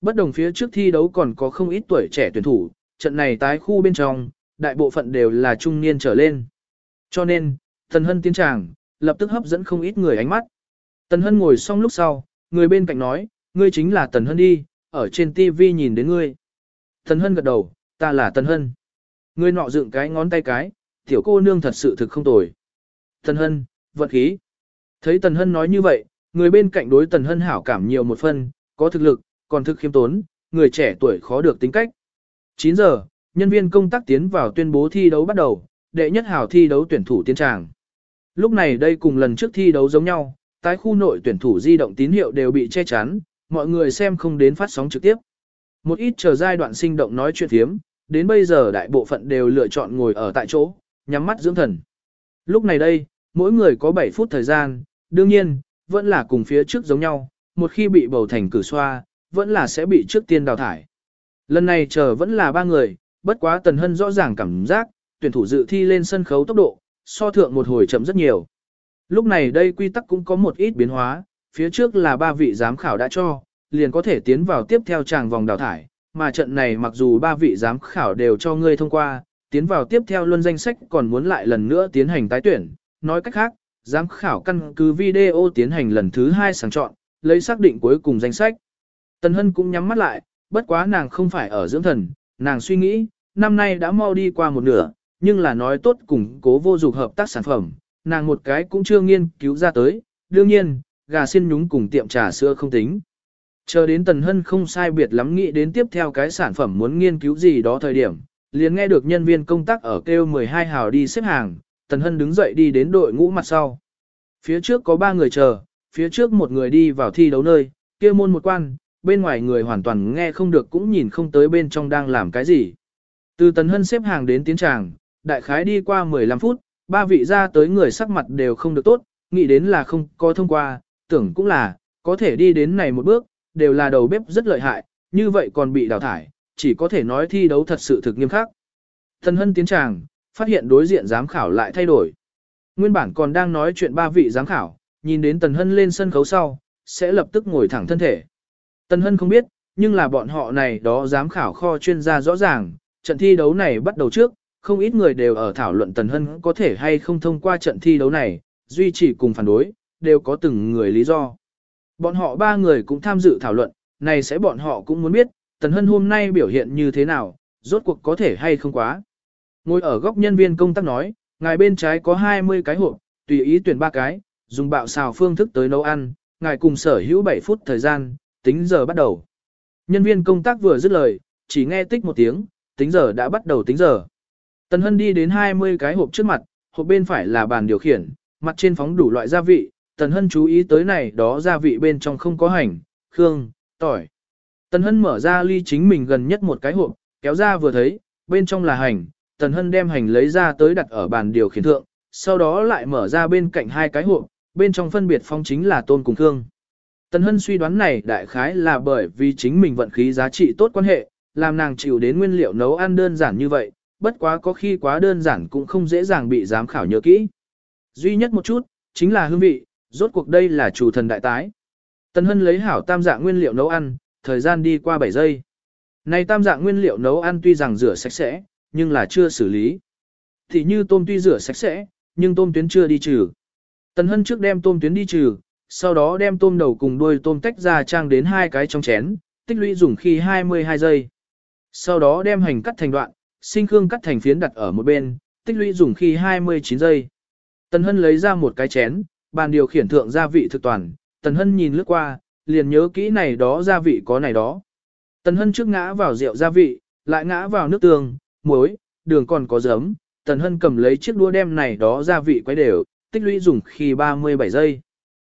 Bất đồng phía trước thi đấu còn có không ít tuổi trẻ tuyển thủ, trận này tái khu bên trong, đại bộ phận đều là trung niên trở lên. Cho nên, Tần Hân tiến tràng, lập tức hấp dẫn không ít người ánh mắt. Tần Hân ngồi xong lúc sau, người bên cạnh nói, ngươi chính là Tần Hân đi, ở trên TV nhìn đến ngươi. Tần Hân gật đầu, ta là Tần Hân. Ngươi nọ dựng cái ngón tay cái, tiểu cô nương thật sự thực không tồi. Tần Hân, vận khí. Thấy Tần Hân nói như vậy, người bên cạnh đối Tần Hân hảo cảm nhiều một phần, có thực lực, còn thực khiêm tốn, người trẻ tuổi khó được tính cách. 9 giờ, nhân viên công tác tiến vào tuyên bố thi đấu bắt đầu, đệ nhất hảo thi đấu tuyển thủ tiến tràng. Lúc này đây cùng lần trước thi đấu giống nhau, tái khu nội tuyển thủ di động tín hiệu đều bị che chắn, mọi người xem không đến phát sóng trực tiếp. Một ít chờ giai đoạn sinh động nói chuyện thiếm, đến bây giờ đại bộ phận đều lựa chọn ngồi ở tại chỗ, nhắm mắt dưỡng thần. Lúc này đây, mỗi người có 7 phút thời gian, đương nhiên, vẫn là cùng phía trước giống nhau, một khi bị bầu thành cử xoa, vẫn là sẽ bị trước tiên đào thải. Lần này chờ vẫn là ba người, bất quá Tần Hân rõ ràng cảm giác, tuyển thủ dự thi lên sân khấu tốc độ, so thượng một hồi chậm rất nhiều. Lúc này đây quy tắc cũng có một ít biến hóa, phía trước là ba vị giám khảo đã cho, liền có thể tiến vào tiếp theo tràng vòng đào thải, mà trận này mặc dù ba vị giám khảo đều cho ngươi thông qua, tiến vào tiếp theo luân danh sách còn muốn lại lần nữa tiến hành tái tuyển, nói cách khác, giám khảo căn cứ video tiến hành lần thứ hai sàng chọn, lấy xác định cuối cùng danh sách. Tần Hân cũng nhắm mắt lại, bất quá nàng không phải ở dưỡng thần, nàng suy nghĩ, năm nay đã mau đi qua một nửa, nhưng là nói tốt cùng cố vô dục hợp tác sản phẩm, nàng một cái cũng chưa nghiên cứu ra tới, đương nhiên, gà xiên nhúng cùng tiệm trà sữa không tính. Chờ đến Tần Hân không sai biệt lắm nghĩ đến tiếp theo cái sản phẩm muốn nghiên cứu gì đó thời điểm, liền nghe được nhân viên công tác ở kêu 12 hào đi xếp hàng, Tần Hân đứng dậy đi đến đội ngũ mặt sau. Phía trước có ba người chờ, phía trước một người đi vào thi đấu nơi, kia môn một quan, bên ngoài người hoàn toàn nghe không được cũng nhìn không tới bên trong đang làm cái gì. Từ Tần Hân xếp hàng đến tiến tràng, đại khái đi qua 15 phút, ba vị ra tới người sắc mặt đều không được tốt, nghĩ đến là không có thông qua, tưởng cũng là, có thể đi đến này một bước, đều là đầu bếp rất lợi hại, như vậy còn bị đào thải, chỉ có thể nói thi đấu thật sự thực nghiêm khắc. Thần hân tiến tràng, phát hiện đối diện giám khảo lại thay đổi. Nguyên bản còn đang nói chuyện ba vị giám khảo, nhìn đến Tần Hân lên sân khấu sau, sẽ lập tức ngồi thẳng thân thể. Tần Hân không biết, nhưng là bọn họ này đó dám khảo kho chuyên gia rõ ràng, trận thi đấu này bắt đầu trước, không ít người đều ở thảo luận Tần Hân có thể hay không thông qua trận thi đấu này, duy trì cùng phản đối, đều có từng người lý do. Bọn họ ba người cũng tham dự thảo luận, này sẽ bọn họ cũng muốn biết, Tần Hân hôm nay biểu hiện như thế nào, rốt cuộc có thể hay không quá. Ngồi ở góc nhân viên công tác nói, ngài bên trái có 20 cái hộp, tùy ý tuyển ba cái, dùng bạo xào phương thức tới nấu ăn, ngài cùng sở hữu 7 phút thời gian, tính giờ bắt đầu. Nhân viên công tác vừa dứt lời, chỉ nghe tích một tiếng, tính giờ đã bắt đầu tính giờ. Tần Hân đi đến 20 cái hộp trước mặt, hộp bên phải là bàn điều khiển, mặt trên phóng đủ loại gia vị, Tần Hân chú ý tới này đó gia vị bên trong không có hành, khương, tỏi. Tần Hân mở ra ly chính mình gần nhất một cái hộp, kéo ra vừa thấy, bên trong là hành, Tần Hân đem hành lấy ra tới đặt ở bàn điều khiển thượng, sau đó lại mở ra bên cạnh hai cái hộp, bên trong phân biệt phong chính là tôn cùng khương. Tần Hân suy đoán này đại khái là bởi vì chính mình vận khí giá trị tốt quan hệ, làm nàng chịu đến nguyên liệu nấu ăn đơn giản như vậy, bất quá có khi quá đơn giản cũng không dễ dàng bị giám khảo nhớ kỹ. Duy nhất một chút, chính là hương vị, rốt cuộc đây là chủ thần đại tái. Tần Hân lấy hảo tam dạng nguyên liệu nấu ăn, thời gian đi qua 7 giây. Này tam dạng nguyên liệu nấu ăn tuy rằng rửa sạch sẽ, nhưng là chưa xử lý. Thì như tôm tuy rửa sạch sẽ, nhưng tôm tuyến chưa đi trừ. Tần Hân trước đem tôm tuyến đi trừ, sau đó đem tôm đầu cùng đuôi tôm tách ra trang đến hai cái trong chén, tích lũy dùng khi 22 giây. Sau đó đem hành cắt thành đoạn, sinh khương cắt thành phiến đặt ở một bên, tích lũy dùng khi 29 giây. Tần Hân lấy ra một cái chén, bàn điều khiển thượng gia vị thực toàn, Tần Hân nhìn lướt qua, liền nhớ kỹ này đó gia vị có này đó. Tần Hân trước ngã vào rượu gia vị, lại ngã vào nước tương, muối, đường còn có giấm. Tần Hân cầm lấy chiếc đũa đem này đó gia vị quấy đều, tích lũy dùng khi 37 giây.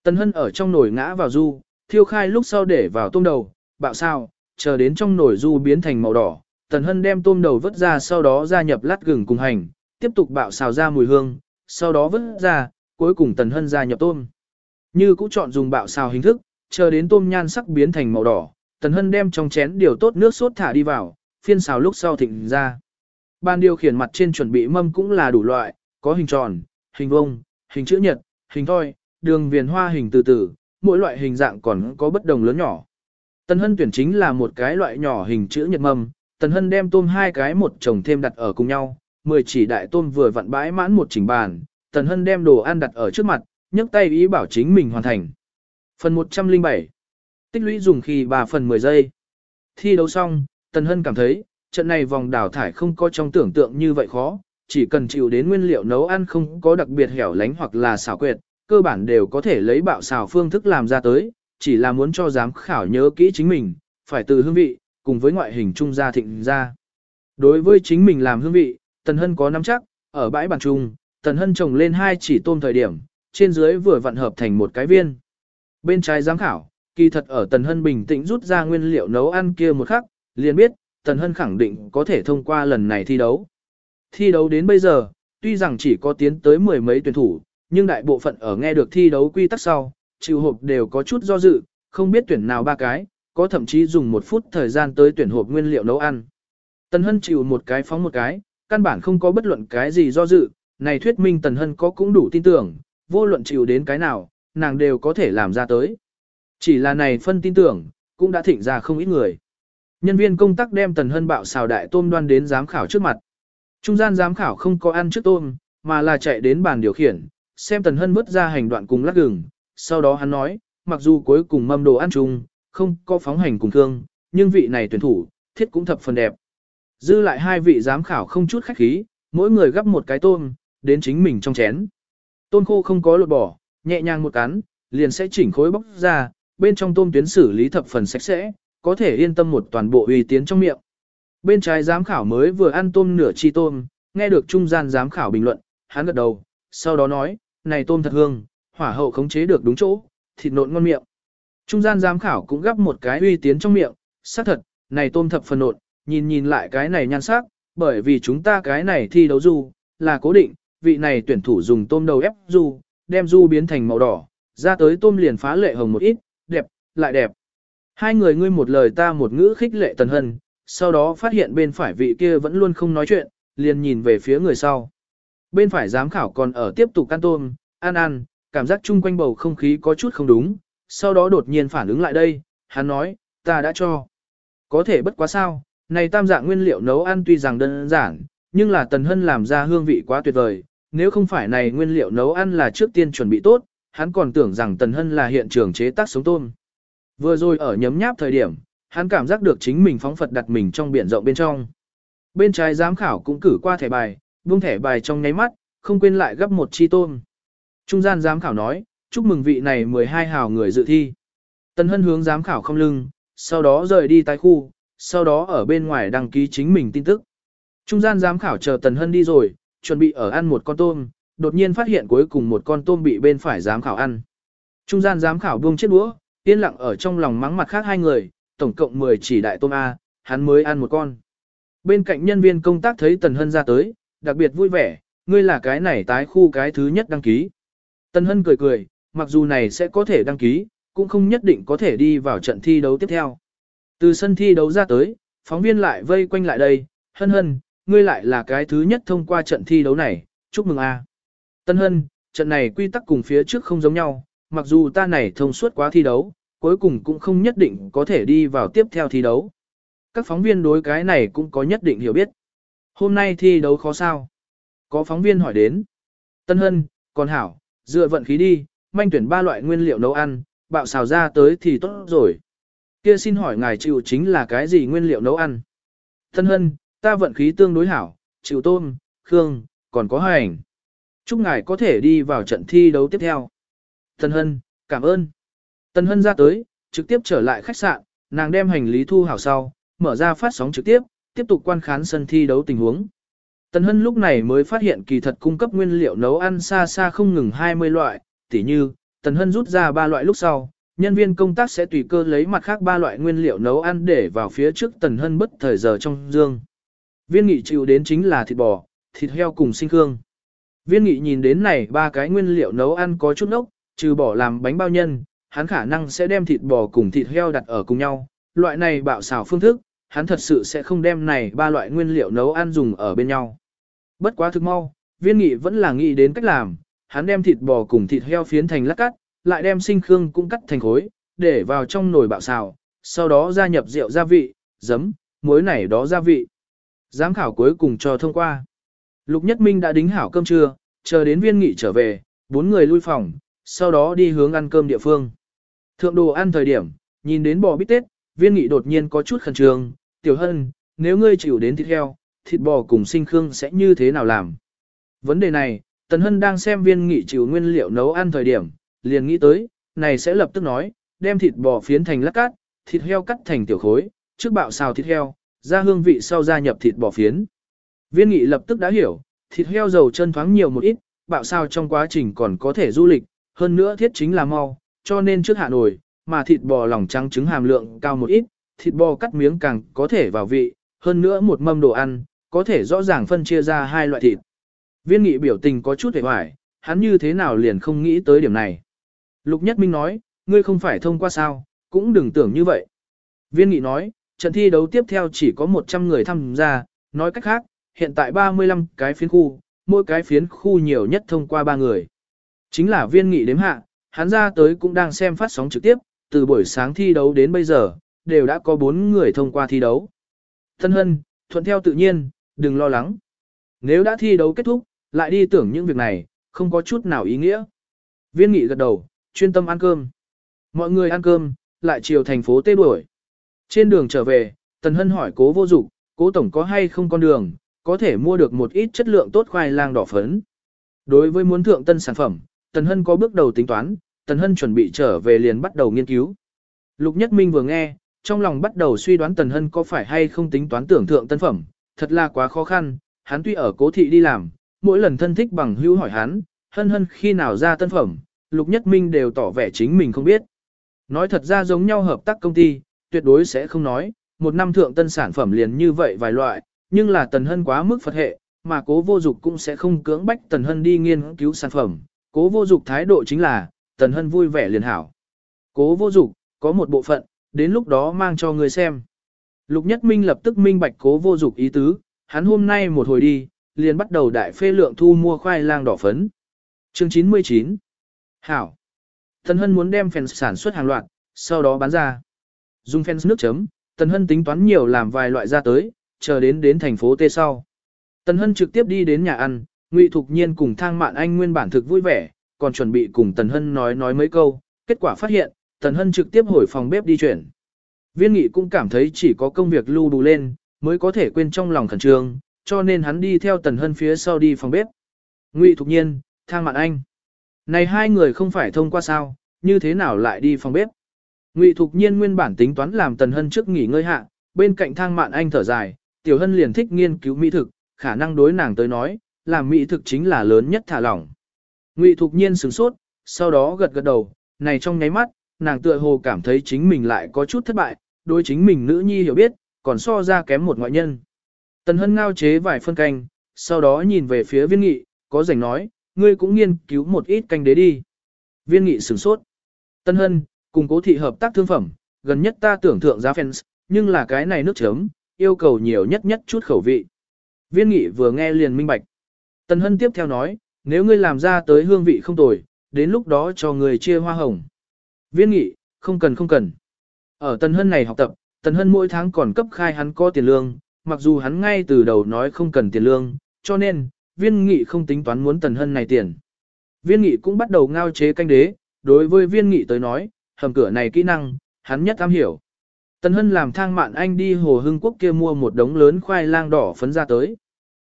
Tần Hân ở trong nồi ngã vào du, thiêu khai lúc sau để vào tôm đầu, bạo sao, chờ đến trong nồi du biến thành màu đỏ. Tần Hân đem tôm đầu vớt ra sau đó gia nhập lát gừng cùng hành, tiếp tục bạo xào ra mùi hương, sau đó vớt ra, cuối cùng Tần Hân gia nhập tôm. Như cũng chọn dùng bạo xào hình thức, chờ đến tôm nhan sắc biến thành màu đỏ, Tần Hân đem trong chén điều tốt nước sốt thả đi vào, phiên xào lúc sau thịnh ra. Ban điều khiển mặt trên chuẩn bị mâm cũng là đủ loại, có hình tròn, hình vuông, hình chữ nhật, hình thoi, đường viền hoa hình từ từ, mỗi loại hình dạng còn có bất đồng lớn nhỏ. Tần Hân tuyển chính là một cái loại nhỏ hình chữ nhật mâm. Tần Hân đem tôm hai cái một chồng thêm đặt ở cùng nhau, 10 chỉ đại tôm vừa vặn bãi mãn một chỉnh bàn, Tần Hân đem đồ ăn đặt ở trước mặt, nhấc tay ý bảo chính mình hoàn thành. Phần 107 Tích lũy dùng khi 3 phần 10 giây. Thi đấu xong, Tần Hân cảm thấy, trận này vòng đào thải không có trong tưởng tượng như vậy khó, chỉ cần chịu đến nguyên liệu nấu ăn không có đặc biệt hẻo lánh hoặc là xảo quyệt, cơ bản đều có thể lấy bạo xào phương thức làm ra tới, chỉ là muốn cho giám khảo nhớ kỹ chính mình, phải từ hương vị, cùng với ngoại hình trung gia thịnh ra. Đối với chính mình làm hương vị, Tần Hân có nắm chắc, ở bãi bàn trung, Tần Hân trồng lên hai chỉ tôm thời điểm, trên dưới vừa vặn hợp thành một cái viên. Bên trái giám khảo, kỳ thật ở Tần Hân bình tĩnh rút ra nguyên liệu nấu ăn kia một khắc, liền biết, Tần Hân khẳng định có thể thông qua lần này thi đấu. Thi đấu đến bây giờ, tuy rằng chỉ có tiến tới mười mấy tuyển thủ, nhưng đại bộ phận ở nghe được thi đấu quy tắc sau, chịu hộp đều có chút do dự, không biết tuyển nào ba cái, có thậm chí dùng một phút thời gian tới tuyển hộp nguyên liệu nấu ăn. Tần Hân chịu một cái phóng một cái, căn bản không có bất luận cái gì do dự, này thuyết minh Tần Hân có cũng đủ tin tưởng, vô luận chịu đến cái nào, nàng đều có thể làm ra tới. Chỉ là này phân tin tưởng, cũng đã thịnh ra không ít người. Nhân viên công tác đem Tần Hân bạo xào đại tôm đoan đến giám khảo trước mặt. Trung gian giám khảo không có ăn trước tôm, mà là chạy đến bàn điều khiển, xem Tần Hân vứt ra hành đoạn cùng lắc gừng. Sau đó hắn nói, mặc dù cuối cùng mâm đồ ăn chung, không có phóng hành cùng thương, nhưng vị này tuyển thủ, thiết cũng thập phần đẹp. Dư lại hai vị giám khảo không chút khách khí, mỗi người gấp một cái tôm, đến chính mình trong chén. Tôm khô không có lột bỏ, nhẹ nhàng một cắn, liền sẽ chỉnh khối bóc ra, bên trong tôm tuyến xử lý thập phần sạch sẽ, có thể yên tâm một toàn bộ uy tiến trong miệng. Bên trái giám khảo mới vừa ăn tôm nửa chi tôm, nghe được trung gian giám khảo bình luận, hắn gật đầu, sau đó nói, này tôm thật hương, hỏa hậu khống chế được đúng chỗ, thịt nộn ngon miệng. Trung gian giám khảo cũng gắp một cái uy tiến trong miệng, xác thật, này tôm thập phần nộn, nhìn nhìn lại cái này nhan sắc, bởi vì chúng ta cái này thi đấu du, là cố định, vị này tuyển thủ dùng tôm đầu ép du, đem du biến thành màu đỏ, ra tới tôm liền phá lệ hồng một ít, đẹp, lại đẹp. Hai người ngươi một lời ta một ngữ khích lệ tần hân, sau đó phát hiện bên phải vị kia vẫn luôn không nói chuyện, liền nhìn về phía người sau. Bên phải giám khảo còn ở tiếp tục ăn tôm, ăn ăn, cảm giác chung quanh bầu không khí có chút không đúng, sau đó đột nhiên phản ứng lại đây, hắn nói, ta đã cho. Có thể bất quá sao, này tam dạng nguyên liệu nấu ăn tuy rằng đơn giản, nhưng là Tần Hân làm ra hương vị quá tuyệt vời, nếu không phải này nguyên liệu nấu ăn là trước tiên chuẩn bị tốt, hắn còn tưởng rằng Tần Hân là hiện trường chế tác sống tôm. Vừa rồi ở nhấm nháp thời điểm, hắn cảm giác được chính mình phóng Phật đặt mình trong biển rộng bên trong. Bên trái giám khảo cũng cử qua thẻ bài, buông thẻ bài trong nháy mắt, không quên lại gấp một chi tôm. Trung gian giám khảo nói, chúc mừng vị này 12 hào người dự thi. Tần Hân hướng giám khảo không lưng, sau đó rời đi tái khu, sau đó ở bên ngoài đăng ký chính mình tin tức. Trung gian giám khảo chờ Tần Hân đi rồi, chuẩn bị ở ăn một con tôm, đột nhiên phát hiện cuối cùng một con tôm bị bên phải giám khảo ăn. Trung gian giám khảo buông chiếc đũa, yên lặng ở trong lòng mắng mặt khác hai người, tổng cộng 10 chỉ đại tôm A, hắn mới ăn một con. Bên cạnh nhân viên công tác thấy Tần Hân ra tới, đặc biệt vui vẻ, ngươi là cái này tái khu cái thứ nhất đăng ký. Tân Hân cười cười, mặc dù này sẽ có thể đăng ký, cũng không nhất định có thể đi vào trận thi đấu tiếp theo. Từ sân thi đấu ra tới, phóng viên lại vây quanh lại đây, hân hân, ngươi lại là cái thứ nhất thông qua trận thi đấu này, chúc mừng a. Tân hân, trận này quy tắc cùng phía trước không giống nhau, mặc dù ta này thông suốt quá thi đấu, cuối cùng cũng không nhất định có thể đi vào tiếp theo thi đấu. Các phóng viên đối cái này cũng có nhất định hiểu biết. Hôm nay thi đấu khó sao? Có phóng viên hỏi đến. Tân hân, còn hảo, dựa vận khí đi, manh tuyển ba loại nguyên liệu nấu ăn, bạo xào ra tới thì tốt rồi. Kia xin hỏi ngài chịu chính là cái gì nguyên liệu nấu ăn? Tân hân, ta vận khí tương đối hảo, chịu tôm, khương, còn có hành. Chúc ngài có thể đi vào trận thi đấu tiếp theo. Tân hân, cảm ơn. Tân hân ra tới, trực tiếp trở lại khách sạn, nàng đem hành lý thu hảo sau, mở ra phát sóng trực tiếp, tiếp tục quan khán sân thi đấu tình huống. tần Hân lúc này mới phát hiện kỳ thật cung cấp nguyên liệu nấu ăn xa xa không ngừng 20 loại, tỉ như, Tần Hân rút ra ba loại lúc sau, nhân viên công tác sẽ tùy cơ lấy mặt khác ba loại nguyên liệu nấu ăn để vào phía trước Tần Hân bất thời giờ trong dương. Viên nghị chịu đến chính là thịt bò, thịt heo cùng sinh khương. Viên nghị nhìn đến này ba cái nguyên liệu nấu ăn có chút nốc, trừ bỏ làm bánh bao nhân, hắn khả năng sẽ đem thịt bò cùng thịt heo đặt ở cùng nhau. Loại này bạo xào phương thức, hắn thật sự sẽ không đem này ba loại nguyên liệu nấu ăn dùng ở bên nhau. Bất quá thực mau, viên nghị vẫn là nghĩ đến cách làm, hắn đem thịt bò cùng thịt heo phiến thành lát cắt, lại đem sinh khương cũng cắt thành khối, để vào trong nồi bạo xào, sau đó gia nhập rượu gia vị, giấm, muối này đó gia vị. Giám khảo cuối cùng cho thông qua. Lục Nhất Minh đã đính hảo cơm trưa, chờ đến viên nghị trở về, bốn người lui phòng, sau đó đi hướng ăn cơm địa phương. Thượng đồ ăn thời điểm, nhìn đến bò bít tết, viên nghị đột nhiên có chút khẩn trương, tiểu hân, nếu ngươi chịu đến thịt heo, thịt bò cùng sinh khương sẽ như thế nào làm? Vấn đề này, Tần Hân đang xem viên nghị chịu nguyên liệu nấu ăn thời điểm, liền nghĩ tới, này sẽ lập tức nói, đem thịt bò phiến thành lát cát, thịt heo cắt thành tiểu khối, trước bạo xào thịt heo, ra hương vị sau gia nhập thịt bò phiến. Viên nghị lập tức đã hiểu, thịt heo dầu chân thoáng nhiều một ít, bạo xào trong quá trình còn có thể du lịch, hơn nữa thiết chính là mau, cho nên trước hạ nổi, mà thịt bò lòng trắng trứng hàm lượng cao một ít, thịt bò cắt miếng càng có thể vào vị, hơn nữa một mâm đồ ăn, có thể rõ ràng phân chia ra hai loại thịt. Viên nghị biểu tình có chút hề hoài, hắn như thế nào liền không nghĩ tới điểm này. Lục Nhất Minh nói, ngươi không phải thông qua sao, cũng đừng tưởng như vậy. Viên nghị nói, trận thi đấu tiếp theo chỉ có 100 người tham gia, nói cách khác, hiện tại 35 cái phiến khu, mỗi cái phiến khu nhiều nhất thông qua 3 người. Chính là viên nghị đếm hạ, hắn ra tới cũng đang xem phát sóng trực tiếp, từ buổi sáng thi đấu đến bây giờ, đều đã có 4 người thông qua thi đấu. Thân hân, thuận theo tự nhiên, đừng lo lắng. Nếu đã thi đấu kết thúc, lại đi tưởng những việc này, không có chút nào ý nghĩa. Viên nghị gật đầu, chuyên tâm ăn cơm. Mọi người ăn cơm, lại chiều thành phố tê đuổi. Trên đường trở về, Tần Hân hỏi cố vô dụng, cố tổng có hay không con đường, có thể mua được một ít chất lượng tốt khoai lang đỏ phấn. Đối với muốn thượng tân sản phẩm, Tần Hân có bước đầu tính toán, Tần Hân chuẩn bị trở về liền bắt đầu nghiên cứu. Lục Nhất Minh vừa nghe, trong lòng bắt đầu suy đoán Tần Hân có phải hay không tính toán tưởng thượng tân phẩm, thật là quá khó khăn, hắn tuy ở cố thị đi làm, mỗi lần thân thích bằng hữu hỏi hắn, hân hân khi nào ra tân phẩm, Lục Nhất Minh đều tỏ vẻ chính mình không biết. Nói thật ra giống nhau hợp tác công ty, tuyệt đối sẽ không nói, một năm thượng tân sản phẩm liền như vậy vài loại, nhưng là Tần Hân quá mức Phật hệ, mà cố vô dục cũng sẽ không cưỡng bách Tần Hân đi nghiên cứu sản phẩm, cố vô dục thái độ chính là, Tần Hân vui vẻ liền hảo. Cố vô dục, có một bộ phận, đến lúc đó mang cho người xem. Lục Nhất Minh lập tức minh bạch cố vô dục ý tứ, hắn hôm nay một hồi đi, liền bắt đầu đại phê lượng thu mua khoai lang đỏ phấn. Chương 99 Hảo Tần Hân muốn đem phèn sản xuất hàng loạt, sau đó bán ra. Dùng phèn nước chấm, Tần Hân tính toán nhiều làm vài loại ra tới, chờ đến đến thành phố T sau. Tần Hân trực tiếp đi đến nhà ăn, Ngụy Thục Nhiên cùng Thang Mạn Anh nguyên bản thực vui vẻ, còn chuẩn bị cùng Tần Hân nói nói mấy câu, kết quả phát hiện, Tần Hân trực tiếp hồi phòng bếp đi chuyển. Viên Nghị cũng cảm thấy chỉ có công việc lưu đủ lên, mới có thể quên trong lòng khẩn trương, cho nên hắn đi theo Tần Hân phía sau đi phòng bếp. Ngụy Thục Nhiên, Thang Mạn Anh. Này hai người không phải thông qua sao, như thế nào lại đi phòng bếp? Ngụy Thục Nhiên nguyên bản tính toán làm Tần Hân trước nghỉ ngơi hạ, bên cạnh Thang Mạn Anh thở dài, Tiểu Hân liền thích nghiên cứu mỹ thực, khả năng đối nàng tới nói, làm mỹ thực chính là lớn nhất thả lỏng. Ngụy Thục Nhiên sửng sốt, sau đó gật gật đầu, này trong nháy mắt, nàng tựa hồ cảm thấy chính mình lại có chút thất bại, đối chính mình nữ nhi hiểu biết, còn so ra kém một ngoại nhân. Tần Hân ngao chế vài phân canh, sau đó nhìn về phía viên nghị, có rảnh nói, ngươi cũng nghiên cứu một ít canh đế đi. Viên nghị sửng sốt. Tân Hân, cùng cố thị hợp tác thương phẩm, gần nhất ta tưởng thượng giá fans, nhưng là cái này nước chấm, yêu cầu nhiều nhất nhất chút khẩu vị. Viên nghị vừa nghe liền minh bạch. Tân Hân tiếp theo nói, nếu ngươi làm ra tới hương vị không tồi, đến lúc đó cho người chia hoa hồng. Viên nghị, không cần không cần. Ở Tân Hân này học tập, Tân Hân mỗi tháng còn cấp khai hắn có tiền lương, mặc dù hắn ngay từ đầu nói không cần tiền lương, cho nên, viên nghị không tính toán muốn Tần Hân này tiền. Viên nghị cũng bắt đầu ngao chế canh đế, đối với viên nghị tới nói, hầm cửa này kỹ năng, hắn nhất am hiểu. Tần Hân làm thang mạn anh đi Hồ Hưng Quốc kia mua một đống lớn khoai lang đỏ phấn ra tới.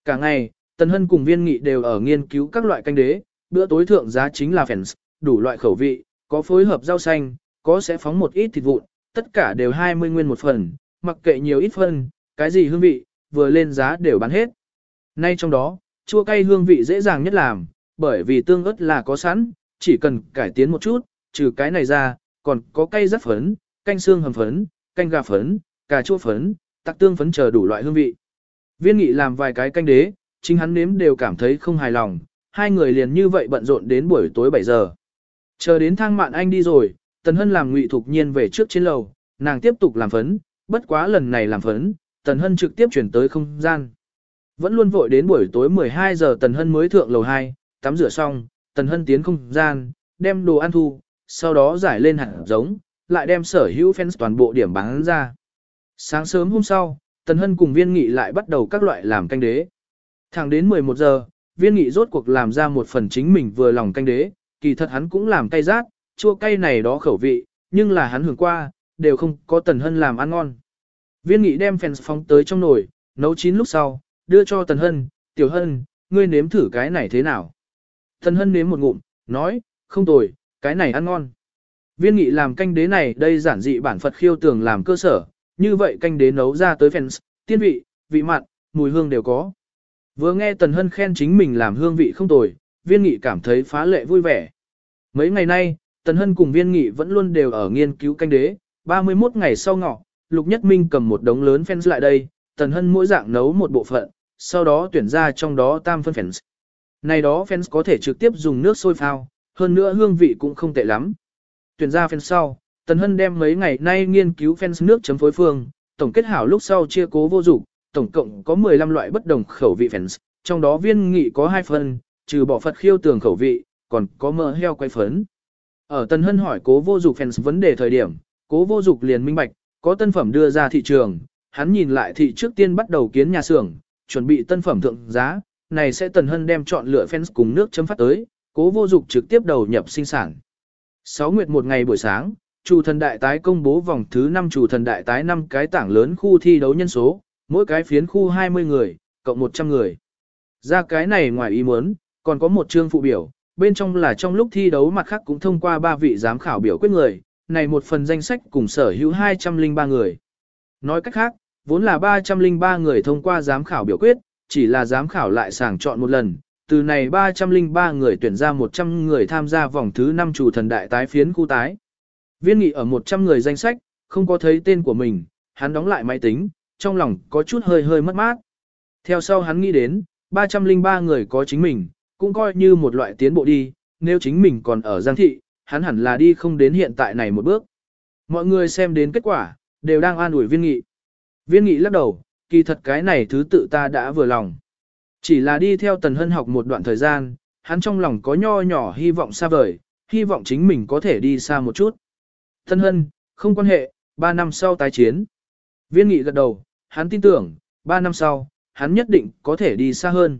Cả ngày, Tần Hân cùng viên nghị đều ở nghiên cứu các loại canh đế, bữa tối thượng giá chính là phèn, đủ loại khẩu vị, có phối hợp rau xanh, có sẽ phóng một ít thịt vụn, tất cả đều 20 nguyên một phần, mặc kệ nhiều ít phân, cái gì hương vị, vừa lên giá đều bán hết. Nay trong đó, chua cay hương vị dễ dàng nhất làm, bởi vì tương ớt là có sẵn, chỉ cần cải tiến một chút, trừ cái này ra, còn có cay rất phấn, canh xương hầm phấn, canh gà phấn, cà chua phấn, tắc tương phấn chờ đủ loại hương vị. Viên nghị làm vài cái canh đế, chính hắn nếm đều cảm thấy không hài lòng, hai người liền như vậy bận rộn đến buổi tối 7 giờ. Chờ đến thang mạn anh đi rồi, Tần Hân làm ngụy thục nhiên về trước trên lầu, nàng tiếp tục làm phấn, bất quá lần này làm phấn, Tần Hân trực tiếp chuyển tới không gian. Vẫn luôn vội đến buổi tối 12 giờ Tần Hân mới thượng lầu 2, tắm rửa xong, Tần Hân tiến không gian, đem đồ ăn thu, sau đó giải lên hạt giống, lại đem sở hữu fans toàn bộ điểm bán ra. Sáng sớm hôm sau, Tần Hân cùng viên nghị lại bắt đầu các loại làm canh đế. Thẳng đến 11 giờ, viên nghị rốt cuộc làm ra một phần chính mình vừa lòng canh đế, kỳ thật hắn cũng làm cay rát, chua cay này đó khẩu vị, nhưng là hắn hưởng qua, đều không có Tần Hân làm ăn ngon. Viên nghị đem phèn phóng tới trong nồi, nấu chín lúc sau, đưa cho Tần Hân, Tiểu Hân, ngươi nếm thử cái này thế nào? Tần Hân nếm một ngụm, nói, không tồi, cái này ăn ngon. Viên nghị làm canh đế này đây giản dị bản Phật khiêu tường làm cơ sở, như vậy canh đế nấu ra tới phèn, tiên vị, vị mặn, mùi hương đều có. Vừa nghe Tần Hân khen chính mình làm hương vị không tồi, viên nghị cảm thấy phá lệ vui vẻ. Mấy ngày nay, Tần Hân cùng viên nghị vẫn luôn đều ở nghiên cứu canh đế, 31 ngày sau ngọ, Lục Nhất Minh cầm một đống lớn fans lại đây, Tần Hân mỗi dạng nấu một bộ phận, sau đó tuyển ra trong đó tam phân fans. Này đó fans có thể trực tiếp dùng nước sôi phao, hơn nữa hương vị cũng không tệ lắm. Tuyển ra fans sau, Tần Hân đem mấy ngày nay nghiên cứu fans nước chấm phối phương, tổng kết hảo lúc sau chia cố vô dụng, tổng cộng có 15 loại bất đồng khẩu vị fans, trong đó viên nghị có 2 phần, trừ bỏ Phật khiêu tường khẩu vị, còn có mỡ heo quay phấn. Ở tân Hân hỏi cố vô dục fans vấn đề thời điểm, cố vô dục liền minh bạch, có tân phẩm đưa ra thị trường, hắn nhìn lại thị trước tiên bắt đầu kiến nhà xưởng, chuẩn bị tân phẩm thượng giá, này sẽ Tần Hân đem chọn lựa fans cùng nước chấm phát tới, cố vô dục trực tiếp đầu nhập sinh sản. 6 nguyệt một ngày buổi sáng, chủ thần đại tái công bố vòng thứ 5 chủ thần đại tái 5 cái tảng lớn khu thi đấu nhân số, mỗi cái phiến khu 20 người, cộng 100 người. Ra cái này ngoài ý muốn, còn có một chương phụ biểu, bên trong là trong lúc thi đấu mặt khác cũng thông qua ba vị giám khảo biểu quyết người, này một phần danh sách cùng sở hữu 203 người. Nói cách khác, vốn là 303 người thông qua giám khảo biểu quyết, chỉ là giám khảo lại sàng chọn một lần, từ này 303 người tuyển ra 100 người tham gia vòng thứ 5 chủ thần đại tái phiến khu tái. Viên nghị ở 100 người danh sách, không có thấy tên của mình, hắn đóng lại máy tính, trong lòng có chút hơi hơi mất mát. Theo sau hắn nghĩ đến, 303 người có chính mình, cũng coi như một loại tiến bộ đi, nếu chính mình còn ở Giang Thị, hắn hẳn là đi không đến hiện tại này một bước. Mọi người xem đến kết quả, đều đang an ủi viên nghị. Viên nghị lắc đầu, kỳ thật cái này thứ tự ta đã vừa lòng. Chỉ là đi theo Tần Hân học một đoạn thời gian, hắn trong lòng có nho nhỏ hy vọng xa vời, hy vọng chính mình có thể đi xa một chút. Tần Hân, không quan hệ, 3 năm sau tái chiến. Viên nghị gật đầu, hắn tin tưởng, 3 năm sau, hắn nhất định có thể đi xa hơn.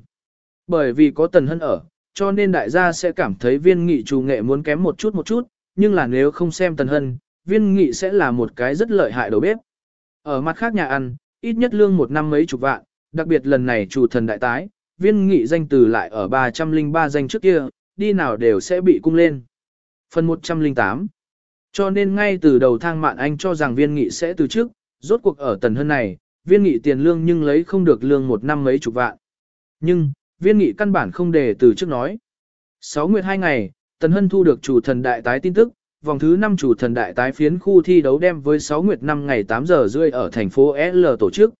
Bởi vì có Tần Hân ở, cho nên đại gia sẽ cảm thấy viên nghị chủ nghệ muốn kém một chút một chút, nhưng là nếu không xem Tần Hân, viên nghị sẽ là một cái rất lợi hại đầu bếp. Ở mặt khác nhà ăn, ít nhất lương một năm mấy chục vạn, đặc biệt lần này chủ thần đại tái, viên nghị danh từ lại ở 303 danh trước kia, đi nào đều sẽ bị cung lên. Phần 108 Cho nên ngay từ đầu thang mạn anh cho rằng viên nghị sẽ từ trước, rốt cuộc ở tần hân này, viên nghị tiền lương nhưng lấy không được lương một năm mấy chục vạn. Nhưng, viên nghị căn bản không để từ trước nói. Sáu nguyệt hai ngày, tần hân thu được chủ thần đại tái tin tức, vòng thứ 5 chủ thần đại tái phiến khu thi đấu đem với 6 nguyệt 5 ngày 8 giờ rưỡi ở thành phố L tổ chức.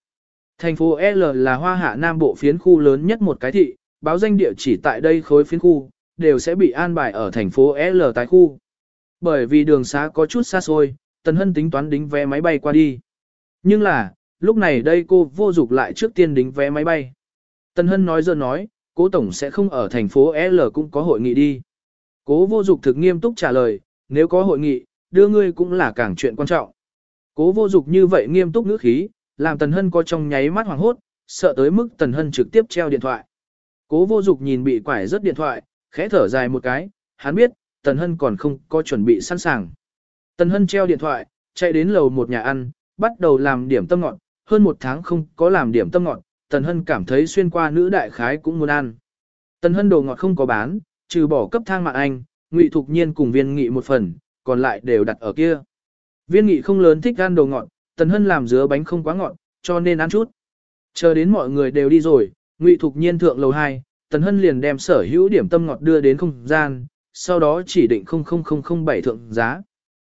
Thành phố L là hoa hạ nam bộ phiến khu lớn nhất một cái thị, báo danh địa chỉ tại đây khối phiến khu, đều sẽ bị an bài ở thành phố L tái khu. Bởi vì đường xá có chút xa xôi, Tần Hân tính toán đính vé máy bay qua đi. Nhưng là, lúc này đây cô vô dục lại trước tiên đính vé máy bay. Tần Hân nói giờ nói, cố tổng sẽ không ở thành phố L cũng có hội nghị đi. Cố vô dục thực nghiêm túc trả lời, nếu có hội nghị, đưa ngươi cũng là càng chuyện quan trọng. Cố vô dục như vậy nghiêm túc ngữ khí, làm Tần Hân có trong nháy mắt hoảng hốt, sợ tới mức Tần Hân trực tiếp treo điện thoại. Cố vô dục nhìn bị quải rất điện thoại, khẽ thở dài một cái, hắn biết, Tần Hân còn không có chuẩn bị sẵn sàng. Tần Hân treo điện thoại, chạy đến lầu một nhà ăn, bắt đầu làm điểm tâm ngọn, hơn một tháng không có làm điểm tâm ngọn. Tần Hân cảm thấy xuyên qua nữ đại khái cũng muốn ăn. Tần Hân đồ ngọt không có bán, trừ bỏ cấp thang mạng anh, Ngụy Thục Nhiên cùng viên nghị một phần, còn lại đều đặt ở kia. Viên nghị không lớn thích ăn đồ ngọt, Tần Hân làm dứa bánh không quá ngọt, cho nên ăn chút. Chờ đến mọi người đều đi rồi, Ngụy Thục Nhiên thượng lầu 2, Tần Hân liền đem sở hữu điểm tâm ngọt đưa đến không gian, sau đó chỉ định 00007 thượng giá.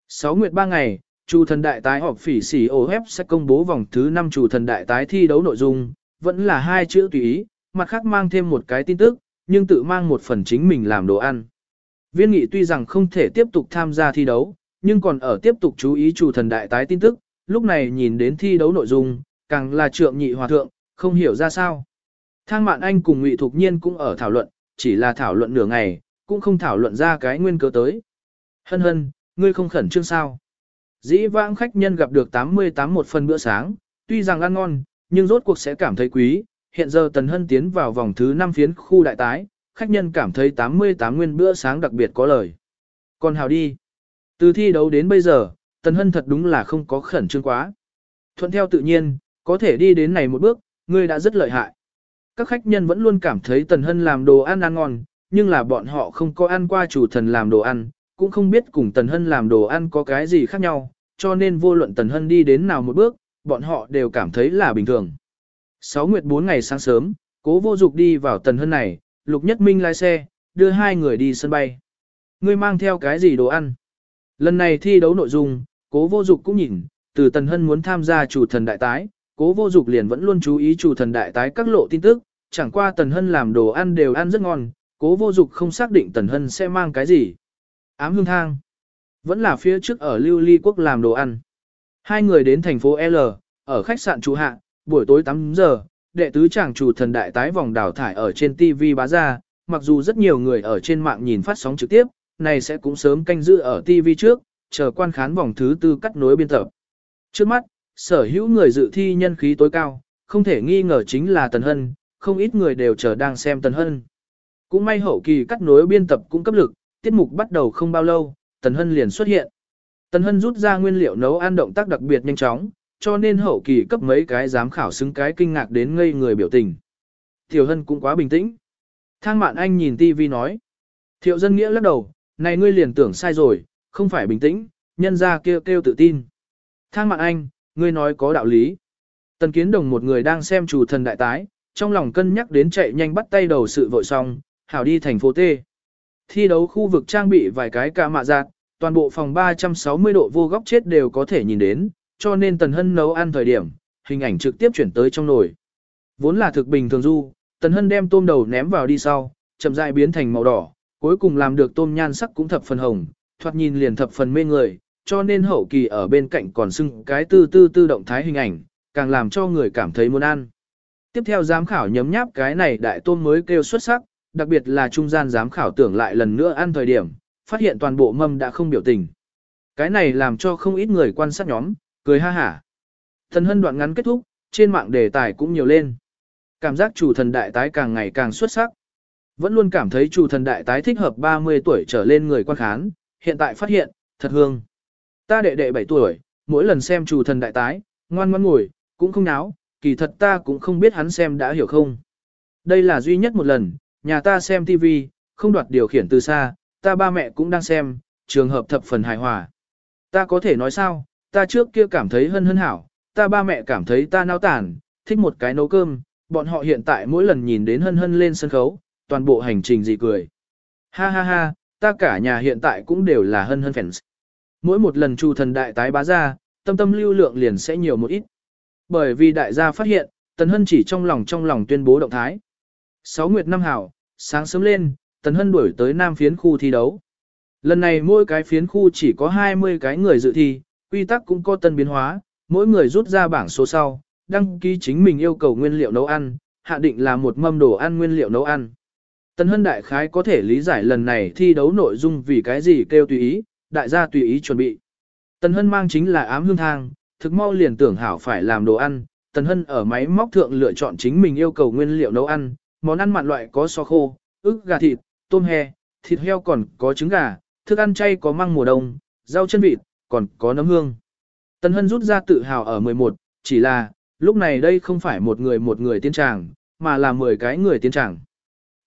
6 nguyệt 3 ngày, Chủ thần đại tái họp phỉ xỉ OF sẽ công bố vòng thứ 5 chủ thần đại tái thi đấu nội dung, vẫn là hai chữ tùy ý, mặt khác mang thêm một cái tin tức, nhưng tự mang một phần chính mình làm đồ ăn. Viên nghị tuy rằng không thể tiếp tục tham gia thi đấu, nhưng còn ở tiếp tục chú ý chủ thần đại tái tin tức, lúc này nhìn đến thi đấu nội dung, càng là trượng nhị hòa thượng, không hiểu ra sao. Thang Mạn Anh cùng Ngụy Thục Nhiên cũng ở thảo luận, chỉ là thảo luận nửa ngày, cũng không thảo luận ra cái nguyên cớ tới. Hân hân, ngươi không khẩn trương sao? Dĩ vãng khách nhân gặp được 88 một phần bữa sáng, tuy rằng ăn ngon, nhưng rốt cuộc sẽ cảm thấy quý. Hiện giờ Tần Hân tiến vào vòng thứ 5 phiến khu đại tái, khách nhân cảm thấy 88 nguyên bữa sáng đặc biệt có lời. Còn hào đi. Từ thi đấu đến bây giờ, Tần Hân thật đúng là không có khẩn trương quá. Thuận theo tự nhiên, có thể đi đến này một bước, ngươi đã rất lợi hại. Các khách nhân vẫn luôn cảm thấy Tần Hân làm đồ ăn ăn ngon, nhưng là bọn họ không có ăn qua chủ thần làm đồ ăn, cũng không biết cùng Tần Hân làm đồ ăn có cái gì khác nhau, cho nên vô luận Tần Hân đi đến nào một bước, bọn họ đều cảm thấy là bình thường. Sáu nguyệt bốn ngày sáng sớm, cố vô dục đi vào Tần Hân này, Lục Nhất Minh lái xe, đưa hai người đi sân bay. Ngươi mang theo cái gì đồ ăn? Lần này thi đấu nội dung, cố vô dục cũng nhìn, từ Tần Hân muốn tham gia chủ thần đại tái, cố vô dục liền vẫn luôn chú ý chủ thần đại tái các lộ tin tức, chẳng qua Tần Hân làm đồ ăn đều ăn rất ngon, cố vô dục không xác định Tần Hân sẽ mang cái gì. Ám hương thang. Vẫn là phía trước ở Lưu Ly Quốc làm đồ ăn. Hai người đến thành phố L, ở khách sạn trụ hạ, buổi tối 8 giờ, đệ tứ chàng chủ thần đại tái vòng đào thải ở trên TV bá ra, mặc dù rất nhiều người ở trên mạng nhìn phát sóng trực tiếp, này sẽ cũng sớm canh giữ ở TV trước, chờ quan khán vòng thứ tư cắt nối biên tập. Trước mắt, sở hữu người dự thi nhân khí tối cao, không thể nghi ngờ chính là Tần Hân, không ít người đều chờ đang xem Tần Hân. Cũng may hậu kỳ cắt nối biên tập cũng cấp lực, tiết mục bắt đầu không bao lâu, Tần Hân liền xuất hiện. Tần Hân rút ra nguyên liệu nấu ăn động tác đặc biệt nhanh chóng, cho nên hậu kỳ cấp mấy cái giám khảo xứng cái kinh ngạc đến ngây người biểu tình. Tiểu Hân cũng quá bình tĩnh. Thang Mạn Anh nhìn TV nói. Thiệu dân nghĩa lắc đầu, này ngươi liền tưởng sai rồi, không phải bình tĩnh, nhân ra kêu kêu tự tin. Thang Mạn Anh, ngươi nói có đạo lý. Tần Kiến Đồng một người đang xem chủ thần đại tái, trong lòng cân nhắc đến chạy nhanh bắt tay đầu sự vội xong, hảo đi thành phố T. Thi đấu khu vực trang bị vài cái ca mạ giạt, toàn bộ phòng 360 độ vô góc chết đều có thể nhìn đến, cho nên Tần Hân nấu ăn thời điểm, hình ảnh trực tiếp chuyển tới trong nồi. Vốn là thực bình thường du, Tần Hân đem tôm đầu ném vào đi sau, chậm rãi biến thành màu đỏ, cuối cùng làm được tôm nhan sắc cũng thập phần hồng, thoạt nhìn liền thập phần mê người, cho nên hậu kỳ ở bên cạnh còn xưng cái tư tư tư động thái hình ảnh, càng làm cho người cảm thấy muốn ăn. Tiếp theo giám khảo nhấm nháp cái này đại tôm mới kêu xuất sắc, đặc biệt là trung gian giám khảo tưởng lại lần nữa ăn thời điểm, phát hiện toàn bộ mâm đã không biểu tình. Cái này làm cho không ít người quan sát nhóm, cười ha hả. Thần hân đoạn ngắn kết thúc, trên mạng đề tài cũng nhiều lên. Cảm giác chủ thần đại tái càng ngày càng xuất sắc. Vẫn luôn cảm thấy chủ thần đại tái thích hợp 30 tuổi trở lên người quan khán, hiện tại phát hiện, thật hương. Ta đệ đệ 7 tuổi, mỗi lần xem chủ thần đại tái, ngoan ngoan ngồi, cũng không náo, kỳ thật ta cũng không biết hắn xem đã hiểu không. Đây là duy nhất một lần, nhà ta xem TV, không đoạt điều khiển từ xa, ta ba mẹ cũng đang xem, trường hợp thập phần hài hòa. Ta có thể nói sao, ta trước kia cảm thấy hân hân hảo, ta ba mẹ cảm thấy ta nao tản, thích một cái nấu cơm, bọn họ hiện tại mỗi lần nhìn đến hân hân lên sân khấu, toàn bộ hành trình gì cười. Ha ha ha, ta cả nhà hiện tại cũng đều là hân hân fans. Mỗi một lần chu thần đại tái bá ra, tâm tâm lưu lượng liền sẽ nhiều một ít. Bởi vì đại gia phát hiện, Tần Hân chỉ trong lòng trong lòng tuyên bố động thái. Sáu nguyệt năm hảo, sáng sớm lên, Tần Hân đuổi tới Nam phiến khu thi đấu. Lần này mỗi cái phiến khu chỉ có 20 cái người dự thi, quy tắc cũng có tân biến hóa, mỗi người rút ra bảng số sau, đăng ký chính mình yêu cầu nguyên liệu nấu ăn, hạ định là một mâm đồ ăn nguyên liệu nấu ăn. Tần Hân đại khái có thể lý giải lần này thi đấu nội dung vì cái gì kêu tùy ý, đại gia tùy ý chuẩn bị. Tần Hân mang chính là ám hương thang, thực mau liền tưởng hảo phải làm đồ ăn, Tần Hân ở máy móc thượng lựa chọn chính mình yêu cầu nguyên liệu nấu ăn, món ăn mặn loại có so khô, ức gà thịt, tôm he, thịt heo còn có trứng gà, thức ăn chay có măng mùa đông, rau chân vịt, còn có nấm hương. Tần Hân rút ra tự hào ở 11, chỉ là, lúc này đây không phải một người một người tiến tràng, mà là 10 cái người tiến tràng.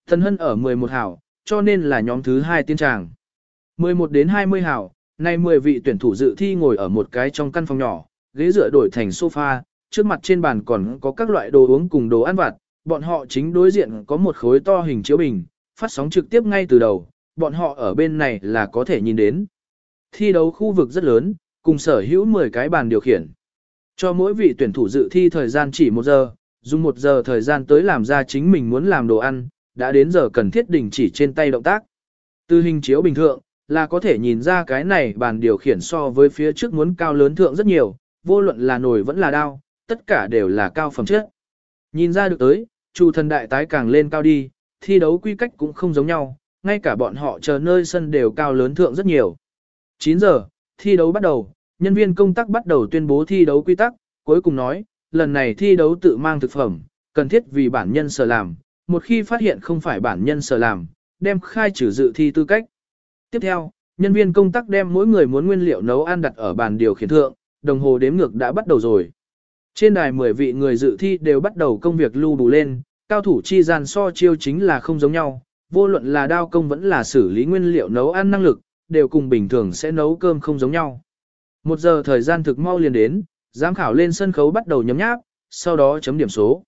Tần Hân ở 11 hảo, cho nên là nhóm thứ 2 tiến tràng. 11 đến 20 hảo, nay 10 vị tuyển thủ dự thi ngồi ở một cái trong căn phòng nhỏ, ghế dựa đổi thành sofa, trước mặt trên bàn còn có các loại đồ uống cùng đồ ăn vặt, bọn họ chính đối diện có một khối to hình chiếu bình, phát sóng trực tiếp ngay từ đầu, bọn họ ở bên này là có thể nhìn đến. Thi đấu khu vực rất lớn, cùng sở hữu 10 cái bàn điều khiển. Cho mỗi vị tuyển thủ dự thi thời gian chỉ một giờ, dùng một giờ thời gian tới làm ra chính mình muốn làm đồ ăn, đã đến giờ cần thiết đình chỉ trên tay động tác. Từ hình chiếu bình thường, là có thể nhìn ra cái này bàn điều khiển so với phía trước muốn cao lớn thượng rất nhiều, vô luận là nồi vẫn là đao, tất cả đều là cao phẩm chất. Nhìn ra được tới, chủ thần đại tái càng lên cao đi, thi đấu quy cách cũng không giống nhau, ngay cả bọn họ chờ nơi sân đều cao lớn thượng rất nhiều. 9 giờ, thi đấu bắt đầu, Nhân viên công tác bắt đầu tuyên bố thi đấu quy tắc, cuối cùng nói, lần này thi đấu tự mang thực phẩm, cần thiết vì bản nhân sở làm, một khi phát hiện không phải bản nhân sở làm, đem khai trừ dự thi tư cách. Tiếp theo, nhân viên công tác đem mỗi người muốn nguyên liệu nấu ăn đặt ở bàn điều khiển thượng, đồng hồ đếm ngược đã bắt đầu rồi. Trên đài 10 vị người dự thi đều bắt đầu công việc lưu đủ lên, cao thủ chi gian so chiêu chính là không giống nhau, vô luận là đao công vẫn là xử lý nguyên liệu nấu ăn năng lực, đều cùng bình thường sẽ nấu cơm không giống nhau. Một giờ thời gian thực mau liền đến, giám khảo lên sân khấu bắt đầu nhấm nháp, sau đó chấm điểm số.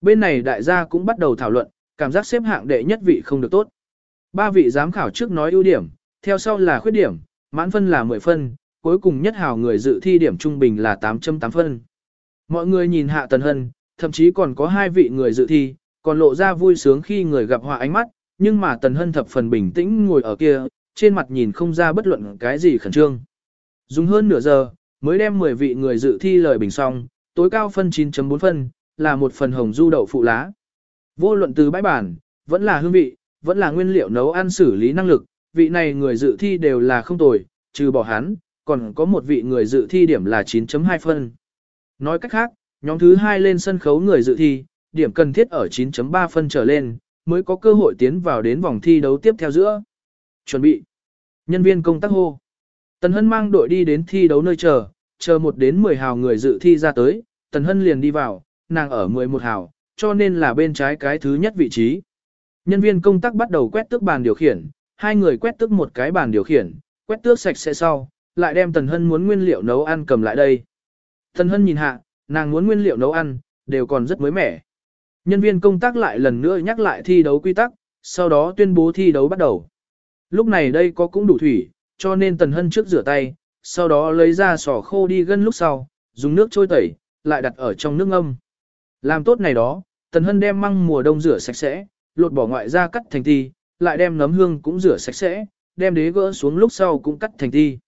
Bên này đại gia cũng bắt đầu thảo luận, cảm giác xếp hạng đệ nhất vị không được tốt. Ba vị giám khảo trước nói ưu điểm, theo sau là khuyết điểm, mãn phân là 10 phân, cuối cùng nhất hào người dự thi điểm trung bình là 8.8 phân. Mọi người nhìn hạ Tần Hân, thậm chí còn có hai vị người dự thi, còn lộ ra vui sướng khi người gặp họa ánh mắt, nhưng mà Tần Hân thập phần bình tĩnh ngồi ở kia, trên mặt nhìn không ra bất luận cái gì khẩn trương. Dùng hơn nửa giờ, mới đem 10 vị người dự thi lời bình xong, tối cao phân 9.4 phân, là một phần hồng du đậu phụ lá. Vô luận từ bãi bản, vẫn là hương vị, vẫn là nguyên liệu nấu ăn xử lý năng lực, vị này người dự thi đều là không tồi, trừ bỏ hắn, còn có một vị người dự thi điểm là 9.2 phân. Nói cách khác, nhóm thứ hai lên sân khấu người dự thi, điểm cần thiết ở 9.3 phân trở lên, mới có cơ hội tiến vào đến vòng thi đấu tiếp theo giữa. Chuẩn bị. Nhân viên công tác hô. Tần Hân mang đội đi đến thi đấu nơi chờ, chờ một đến 10 hào người dự thi ra tới, Tần Hân liền đi vào, nàng ở 11 hào, cho nên là bên trái cái thứ nhất vị trí. Nhân viên công tác bắt đầu quét tước bàn điều khiển, hai người quét tước một cái bàn điều khiển, quét tước sạch sẽ sau, lại đem Tần Hân muốn nguyên liệu nấu ăn cầm lại đây. Tần Hân nhìn hạ, nàng muốn nguyên liệu nấu ăn, đều còn rất mới mẻ. Nhân viên công tác lại lần nữa nhắc lại thi đấu quy tắc, sau đó tuyên bố thi đấu bắt đầu. Lúc này đây có cũng đủ thủy, cho nên Tần Hân trước rửa tay, sau đó lấy ra sỏ khô đi gân lúc sau, dùng nước trôi tẩy, lại đặt ở trong nước ngâm. Làm tốt này đó, Tần Hân đem măng mùa đông rửa sạch sẽ, lột bỏ ngoại ra cắt thành ti, lại đem nấm hương cũng rửa sạch sẽ, đem đế gỡ xuống lúc sau cũng cắt thành ti.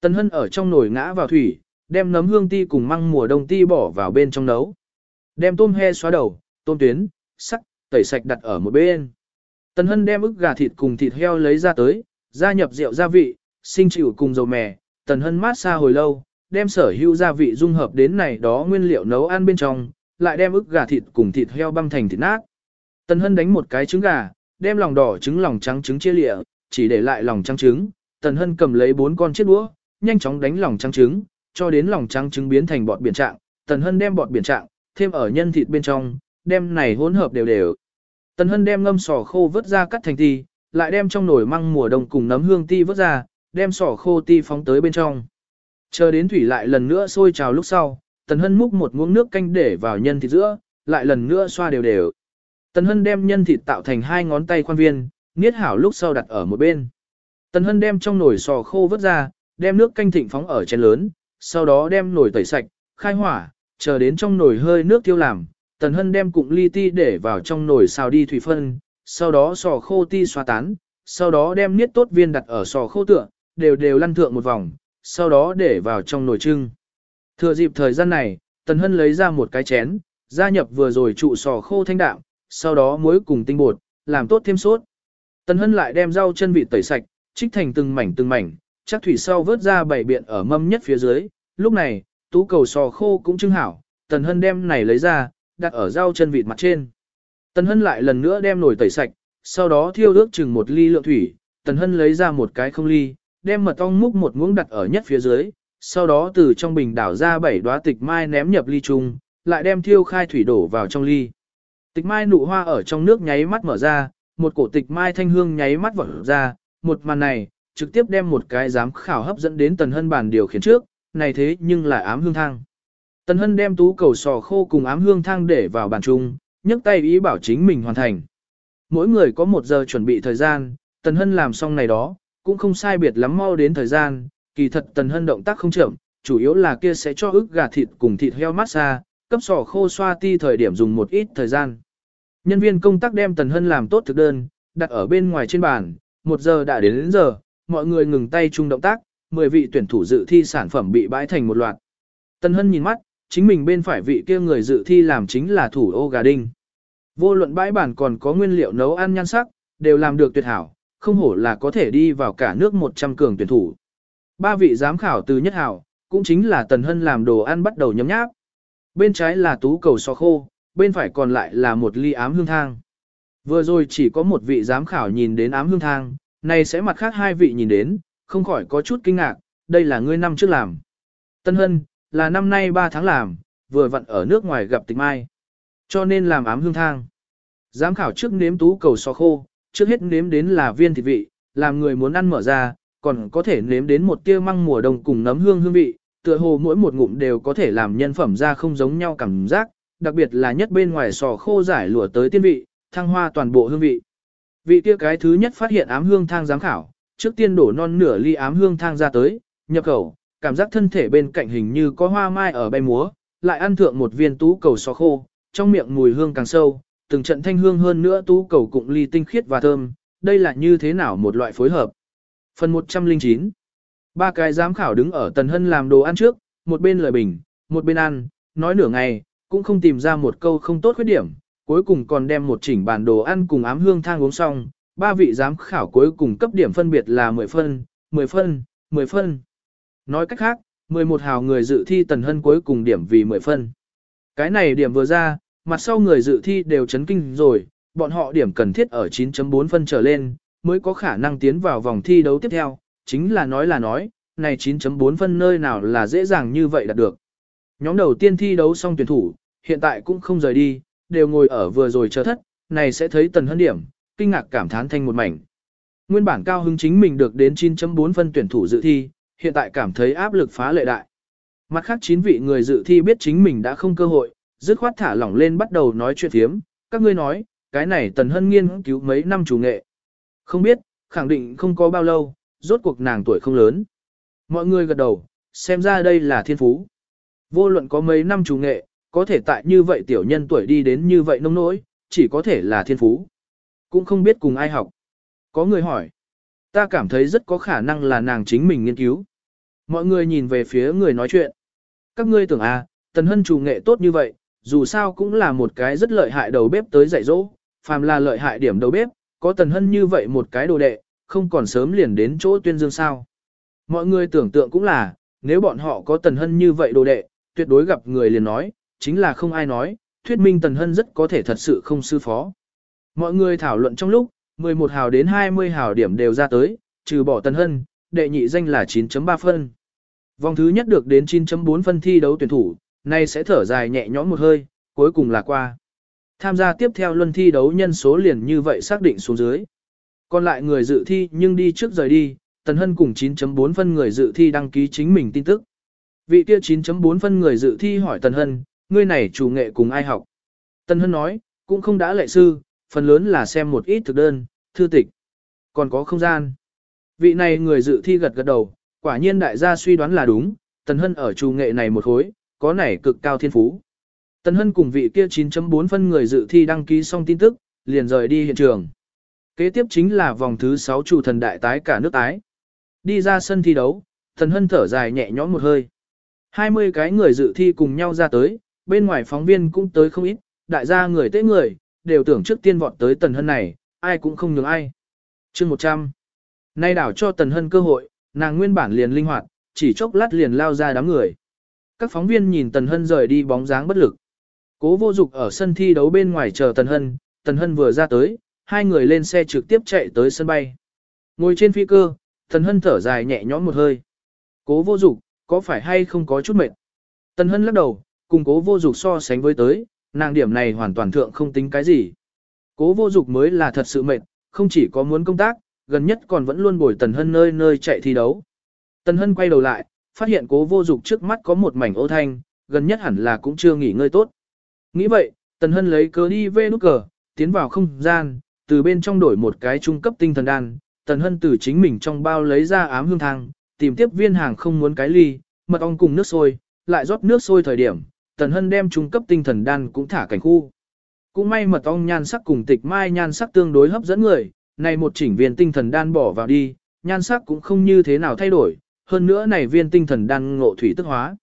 Tần Hân ở trong nồi ngã vào thủy, đem nấm hương ti cùng măng mùa đông ti bỏ vào bên trong nấu. Đem tôm he xóa đầu, tôm tuyến, sắc, tẩy sạch đặt ở một bên. Tần Hân đem ức gà thịt cùng thịt heo lấy ra tới, gia nhập rượu gia vị, sinh chịu cùng dầu mè. Tần Hân mát xa hồi lâu, đem sở hữu gia vị dung hợp đến này đó nguyên liệu nấu ăn bên trong, lại đem ức gà thịt cùng thịt heo băm thành thịt nát. Tần Hân đánh một cái trứng gà, đem lòng đỏ trứng lòng trắng trứng chia lịa, chỉ để lại lòng trắng trứng. Tần Hân cầm lấy bốn con chiếc đũa, nhanh chóng đánh lòng trắng trứng, cho đến lòng trắng trứng biến thành bọt biển trạng. Tần Hân đem bọt biển trạng, thêm ở nhân thịt bên trong, đem này hỗn hợp đều đều. Tần Hân đem ngâm sò khô vớt ra cắt thành ti, lại đem trong nồi măng mùa đông cùng nấm hương ti vớt ra, đem sò khô ti phóng tới bên trong. Chờ đến thủy lại lần nữa sôi trào lúc sau, Tần Hân múc một muỗng nước canh để vào nhân thịt giữa, lại lần nữa xoa đều đều. Tần Hân đem nhân thịt tạo thành hai ngón tay khoan viên, niết hảo lúc sau đặt ở một bên. Tần Hân đem trong nồi sò khô vớt ra, đem nước canh thịnh phóng ở chén lớn, sau đó đem nồi tẩy sạch, khai hỏa, chờ đến trong nồi hơi nước tiêu làm, Tần Hân đem cụm ly ti để vào trong nồi xào đi thủy phân, sau đó sò khô ti xoa tán, sau đó đem niết tốt viên đặt ở sò khô tựa, đều đều lăn thượng một vòng, sau đó để vào trong nồi trưng. Thừa dịp thời gian này, Tần Hân lấy ra một cái chén, gia nhập vừa rồi trụ sò khô thanh đạm, sau đó muối cùng tinh bột, làm tốt thêm sốt. Tần Hân lại đem rau chân vịt tẩy sạch, trích thành từng mảnh từng mảnh, chắc thủy sau vớt ra bảy biện ở mâm nhất phía dưới. Lúc này, tú cầu sò khô cũng trưng hảo, Tần Hân đem này lấy ra, đặt ở rau chân vịt mặt trên. Tần Hân lại lần nữa đem nồi tẩy sạch, sau đó thiêu ước chừng một ly lượng thủy, Tần Hân lấy ra một cái không ly, đem mật ong múc một muỗng đặt ở nhất phía dưới, sau đó từ trong bình đảo ra bảy đóa tịch mai ném nhập ly chung, lại đem thiêu khai thủy đổ vào trong ly. Tịch mai nụ hoa ở trong nước nháy mắt mở ra, một cổ tịch mai thanh hương nháy mắt vỡ ra, một màn này, trực tiếp đem một cái giám khảo hấp dẫn đến Tần Hân bàn điều khiển trước, này thế nhưng là ám hương thang. Tần Hân đem tú cầu sò khô cùng ám hương thang để vào bàn chung, nhấc tay ý bảo chính mình hoàn thành. Mỗi người có một giờ chuẩn bị thời gian, Tần Hân làm xong này đó, cũng không sai biệt lắm mau đến thời gian, kỳ thật Tần Hân động tác không chậm, chủ yếu là kia sẽ cho ức gà thịt cùng thịt heo massage, cấp sò khô xoa ti thời điểm dùng một ít thời gian. Nhân viên công tác đem Tần Hân làm tốt thực đơn, đặt ở bên ngoài trên bàn, một giờ đã đến đến giờ, mọi người ngừng tay chung động tác, 10 vị tuyển thủ dự thi sản phẩm bị bãi thành một loạt. Tần Hân nhìn mắt, chính mình bên phải vị kia người dự thi làm chính là thủ ô gà đinh. Vô luận bãi bản còn có nguyên liệu nấu ăn nhan sắc, đều làm được tuyệt hảo, không hổ là có thể đi vào cả nước 100 cường tuyển thủ. Ba vị giám khảo từ nhất hảo, cũng chính là Tần Hân làm đồ ăn bắt đầu nhấm nháp. Bên trái là tú cầu so khô, bên phải còn lại là một ly ám hương thang. Vừa rồi chỉ có một vị giám khảo nhìn đến ám hương thang, này sẽ mặt khác hai vị nhìn đến, không khỏi có chút kinh ngạc, đây là ngươi năm trước làm. Tân Hân, là năm nay 3 tháng làm, vừa vặn ở nước ngoài gặp tịch mai. Cho nên làm ám hương thang. Giám khảo trước nếm tú cầu so khô, trước hết nếm đến là viên thịt vị, làm người muốn ăn mở ra, còn có thể nếm đến một tia măng mùa đông cùng nấm hương hương vị, tựa hồ mỗi một ngụm đều có thể làm nhân phẩm ra không giống nhau cảm giác, đặc biệt là nhất bên ngoài sò khô giải lụa tới tiên vị, thăng hoa toàn bộ hương vị. Vị kia cái thứ nhất phát hiện ám hương thang giám khảo, trước tiên đổ non nửa ly ám hương thang ra tới, nhập khẩu, cảm giác thân thể bên cạnh hình như có hoa mai ở bay múa, lại ăn thượng một viên tú cầu xó khô, trong miệng mùi hương càng sâu, từng trận thanh hương hơn nữa tú cầu cụng ly tinh khiết và thơm, đây là như thế nào một loại phối hợp. Phần 109 Ba cái giám khảo đứng ở Tần Hân làm đồ ăn trước, một bên lời bình, một bên ăn, nói nửa ngày, cũng không tìm ra một câu không tốt khuyết điểm, cuối cùng còn đem một chỉnh bản đồ ăn cùng ám hương thang uống xong, ba vị giám khảo cuối cùng cấp điểm phân biệt là 10 phân, 10 phân, 10 phân. Nói cách khác, 11 hào người dự thi Tần Hân cuối cùng điểm vì 10 phân. Cái này điểm vừa ra, mặt sau người dự thi đều chấn kinh rồi, bọn họ điểm cần thiết ở 9.4 phân trở lên, mới có khả năng tiến vào vòng thi đấu tiếp theo, chính là nói là nói, này 9.4 phân nơi nào là dễ dàng như vậy đạt được. Nhóm đầu tiên thi đấu xong tuyển thủ, hiện tại cũng không rời đi, đều ngồi ở vừa rồi chờ thất, này sẽ thấy tần hân điểm, kinh ngạc cảm thán thành một mảnh. Nguyên bản cao hứng chính mình được đến 9.4 phân tuyển thủ dự thi, hiện tại cảm thấy áp lực phá lệ đại. Mặt khác 9 vị người dự thi biết chính mình đã không cơ hội, dứt khoát thả lỏng lên bắt đầu nói chuyện thiếm, các ngươi nói, cái này tần hân nghiên cứu mấy năm chủ nghệ. Không biết, khẳng định không có bao lâu, rốt cuộc nàng tuổi không lớn. Mọi người gật đầu, xem ra đây là thiên phú. Vô luận có mấy năm chủ nghệ, có thể tại như vậy tiểu nhân tuổi đi đến như vậy nông nỗi, chỉ có thể là thiên phú. Cũng không biết cùng ai học. Có người hỏi. Ta cảm thấy rất có khả năng là nàng chính mình nghiên cứu. Mọi người nhìn về phía người nói chuyện. Các ngươi tưởng à, tần hân chủ nghệ tốt như vậy, dù sao cũng là một cái rất lợi hại đầu bếp tới dạy dỗ, phàm là lợi hại điểm đầu bếp, có tần hân như vậy một cái đồ đệ, không còn sớm liền đến chỗ tuyên dương sao. Mọi người tưởng tượng cũng là, nếu bọn họ có tần hân như vậy đồ đệ, tuyệt đối gặp người liền nói, chính là không ai nói, thuyết minh tần hân rất có thể thật sự không sư phó. Mọi người thảo luận trong lúc, 11 hào đến 20 hào điểm đều ra tới, trừ bỏ tần hân, đệ nhị danh là 9.3 phân. Vòng thứ nhất được đến 9.4 phân thi đấu tuyển thủ, nay sẽ thở dài nhẹ nhõm một hơi, cuối cùng là qua. Tham gia tiếp theo luân thi đấu nhân số liền như vậy xác định xuống dưới. Còn lại người dự thi nhưng đi trước rời đi, Tần Hân cùng 9.4 phân người dự thi đăng ký chính mình tin tức. Vị kia 9.4 phân người dự thi hỏi Tần Hân, ngươi này chủ nghệ cùng ai học? Tân Hân nói, cũng không đã lệ sư, phần lớn là xem một ít thực đơn, thư tịch. Còn có không gian. Vị này người dự thi gật gật đầu, quả nhiên đại gia suy đoán là đúng, Tần Hân ở chủ nghệ này một khối, có nảy cực cao thiên phú. Tần Hân cùng vị kia 9.4 phân người dự thi đăng ký xong tin tức, liền rời đi hiện trường. Kế tiếp chính là vòng thứ 6 chủ thần đại tái cả nước tái. Đi ra sân thi đấu, Tần Hân thở dài nhẹ nhõm một hơi. 20 cái người dự thi cùng nhau ra tới, bên ngoài phóng viên cũng tới không ít, đại gia người tế người, đều tưởng trước tiên vọt tới Tần Hân này, ai cũng không nhường ai. chương 100. Nay đảo cho Tần Hân cơ hội, nàng nguyên bản liền linh hoạt, chỉ chốc lát liền lao ra đám người. Các phóng viên nhìn Tần Hân rời đi bóng dáng bất lực. Cố vô dục ở sân thi đấu bên ngoài chờ Tần Hân, Tần Hân vừa ra tới, hai người lên xe trực tiếp chạy tới sân bay. Ngồi trên phi cơ, Tần Hân thở dài nhẹ nhõm một hơi. Cố vô dục, có phải hay không có chút mệt? Tần Hân lắc đầu, cùng cố vô dục so sánh với tới, nàng điểm này hoàn toàn thượng không tính cái gì. Cố vô dục mới là thật sự mệt, không chỉ có muốn công tác, gần nhất còn vẫn luôn bồi Tần Hân nơi nơi chạy thi đấu. Tần Hân quay đầu lại, phát hiện cố vô dục trước mắt có một mảnh ô thanh, gần nhất hẳn là cũng chưa nghỉ ngơi tốt. Nghĩ vậy, Tần Hân lấy cớ đi về nút cờ, tiến vào không gian, từ bên trong đổi một cái trung cấp tinh thần đan. Tần Hân từ chính mình trong bao lấy ra ám hương thang, tìm tiếp viên hàng không muốn cái ly, mật ong cùng nước sôi, lại rót nước sôi thời điểm, Tần Hân đem trung cấp tinh thần đan cũng thả cảnh khu. Cũng may mật ong nhan sắc cùng tịch mai nhan sắc tương đối hấp dẫn người, này một chỉnh viên tinh thần đan bỏ vào đi, nhan sắc cũng không như thế nào thay đổi, hơn nữa này viên tinh thần đan ngộ thủy tức hóa.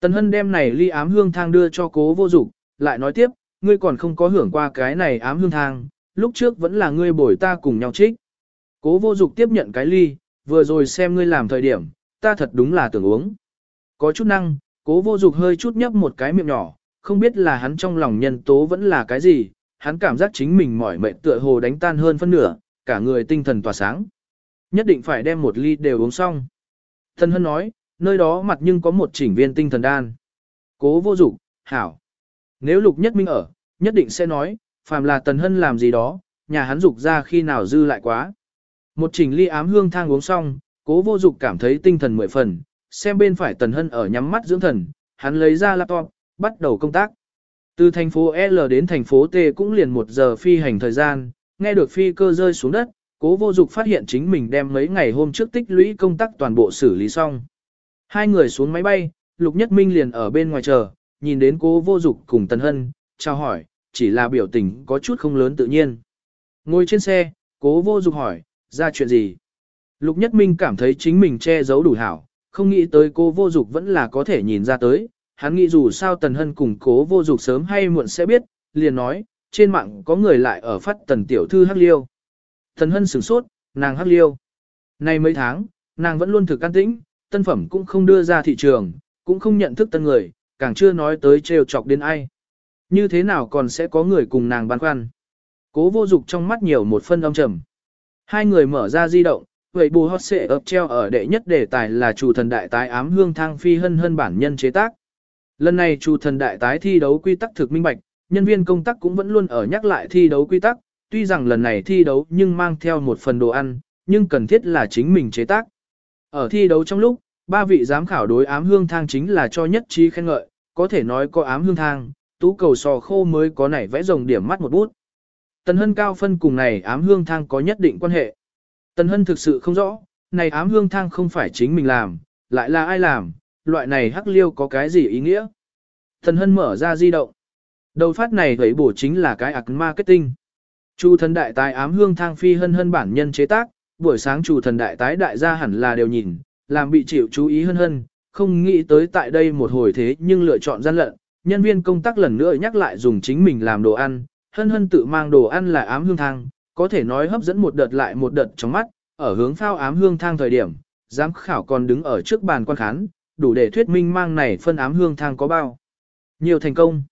Tần Hân đem này ly ám hương thang đưa cho cố vô dục, lại nói tiếp, ngươi còn không có hưởng qua cái này ám hương thang, lúc trước vẫn là ngươi bồi ta cùng nhau trích. Cố vô dục tiếp nhận cái ly, vừa rồi xem ngươi làm thời điểm, ta thật đúng là tưởng uống. Có chút năng, cố vô dục hơi chút nhấp một cái miệng nhỏ, không biết là hắn trong lòng nhân tố vẫn là cái gì, hắn cảm giác chính mình mỏi mệt tựa hồ đánh tan hơn phân nửa, cả người tinh thần tỏa sáng. Nhất định phải đem một ly đều uống xong. Thần hân nói, nơi đó mặt nhưng có một chỉnh viên tinh thần đan. Cố vô dục, hảo. Nếu lục nhất minh ở, nhất định sẽ nói, phàm là tần hân làm gì đó, nhà hắn dục ra khi nào dư lại quá. Một chỉnh ly ám hương thang uống xong, cố vô dục cảm thấy tinh thần mười phần, xem bên phải tần hân ở nhắm mắt dưỡng thần, hắn lấy ra laptop, bắt đầu công tác. Từ thành phố L đến thành phố T cũng liền một giờ phi hành thời gian, nghe được phi cơ rơi xuống đất, cố vô dục phát hiện chính mình đem mấy ngày hôm trước tích lũy công tác toàn bộ xử lý xong. Hai người xuống máy bay, Lục Nhất Minh liền ở bên ngoài chờ, nhìn đến cố vô dục cùng Tần Hân, chào hỏi, chỉ là biểu tình có chút không lớn tự nhiên. Ngồi trên xe, cố vô dục hỏi, ra chuyện gì? Lục Nhất Minh cảm thấy chính mình che giấu đủ hảo, không nghĩ tới cố vô dục vẫn là có thể nhìn ra tới. Hắn nghĩ dù sao Tần Hân cùng cố vô dục sớm hay muộn sẽ biết, liền nói, trên mạng có người lại ở phát Tần Tiểu Thư Hắc Liêu. Tần Hân sửng sốt, nàng Hắc Liêu. Nay mấy tháng, nàng vẫn luôn thực can tĩnh, tân phẩm cũng không đưa ra thị trường, cũng không nhận thức tân người, càng chưa nói tới trêu chọc đến ai. Như thế nào còn sẽ có người cùng nàng băn khoăn. Cố vô dục trong mắt nhiều một phân âm trầm. Hai người mở ra di động, vậy bù hot sẽ ập treo ở đệ nhất đề tài là chủ thần đại tái ám hương thang phi hân hân bản nhân chế tác. Lần này chủ thần đại tái thi đấu quy tắc thực minh bạch, nhân viên công tác cũng vẫn luôn ở nhắc lại thi đấu quy tắc, tuy rằng lần này thi đấu nhưng mang theo một phần đồ ăn, nhưng cần thiết là chính mình chế tác. Ở thi đấu trong lúc, ba vị giám khảo đối ám hương thang chính là cho nhất trí khen ngợi, có thể nói có ám hương thang, tú cầu sò khô mới có nảy vẽ rồng điểm mắt một bút. Tần Hân cao phân cùng này ám hương thang có nhất định quan hệ. Tần Hân thực sự không rõ, này ám hương thang không phải chính mình làm, lại là ai làm, loại này hắc liêu có cái gì ý nghĩa. Tần Hân mở ra di động. Đầu phát này thấy bổ chính là cái ạc marketing. Chu thần đại tái ám hương thang phi hân hân bản nhân chế tác, buổi sáng chủ thần đại tái đại gia hẳn là đều nhìn, làm bị chịu chú ý hân hân, không nghĩ tới tại đây một hồi thế nhưng lựa chọn gian lận, nhân viên công tác lần nữa nhắc lại dùng chính mình làm đồ ăn, hân hân tự mang đồ ăn là ám hương thang, có thể nói hấp dẫn một đợt lại một đợt trong mắt, ở hướng phao ám hương thang thời điểm, giám khảo còn đứng ở trước bàn quan khán, đủ để thuyết minh mang này phân ám hương thang có bao. Nhiều thành công.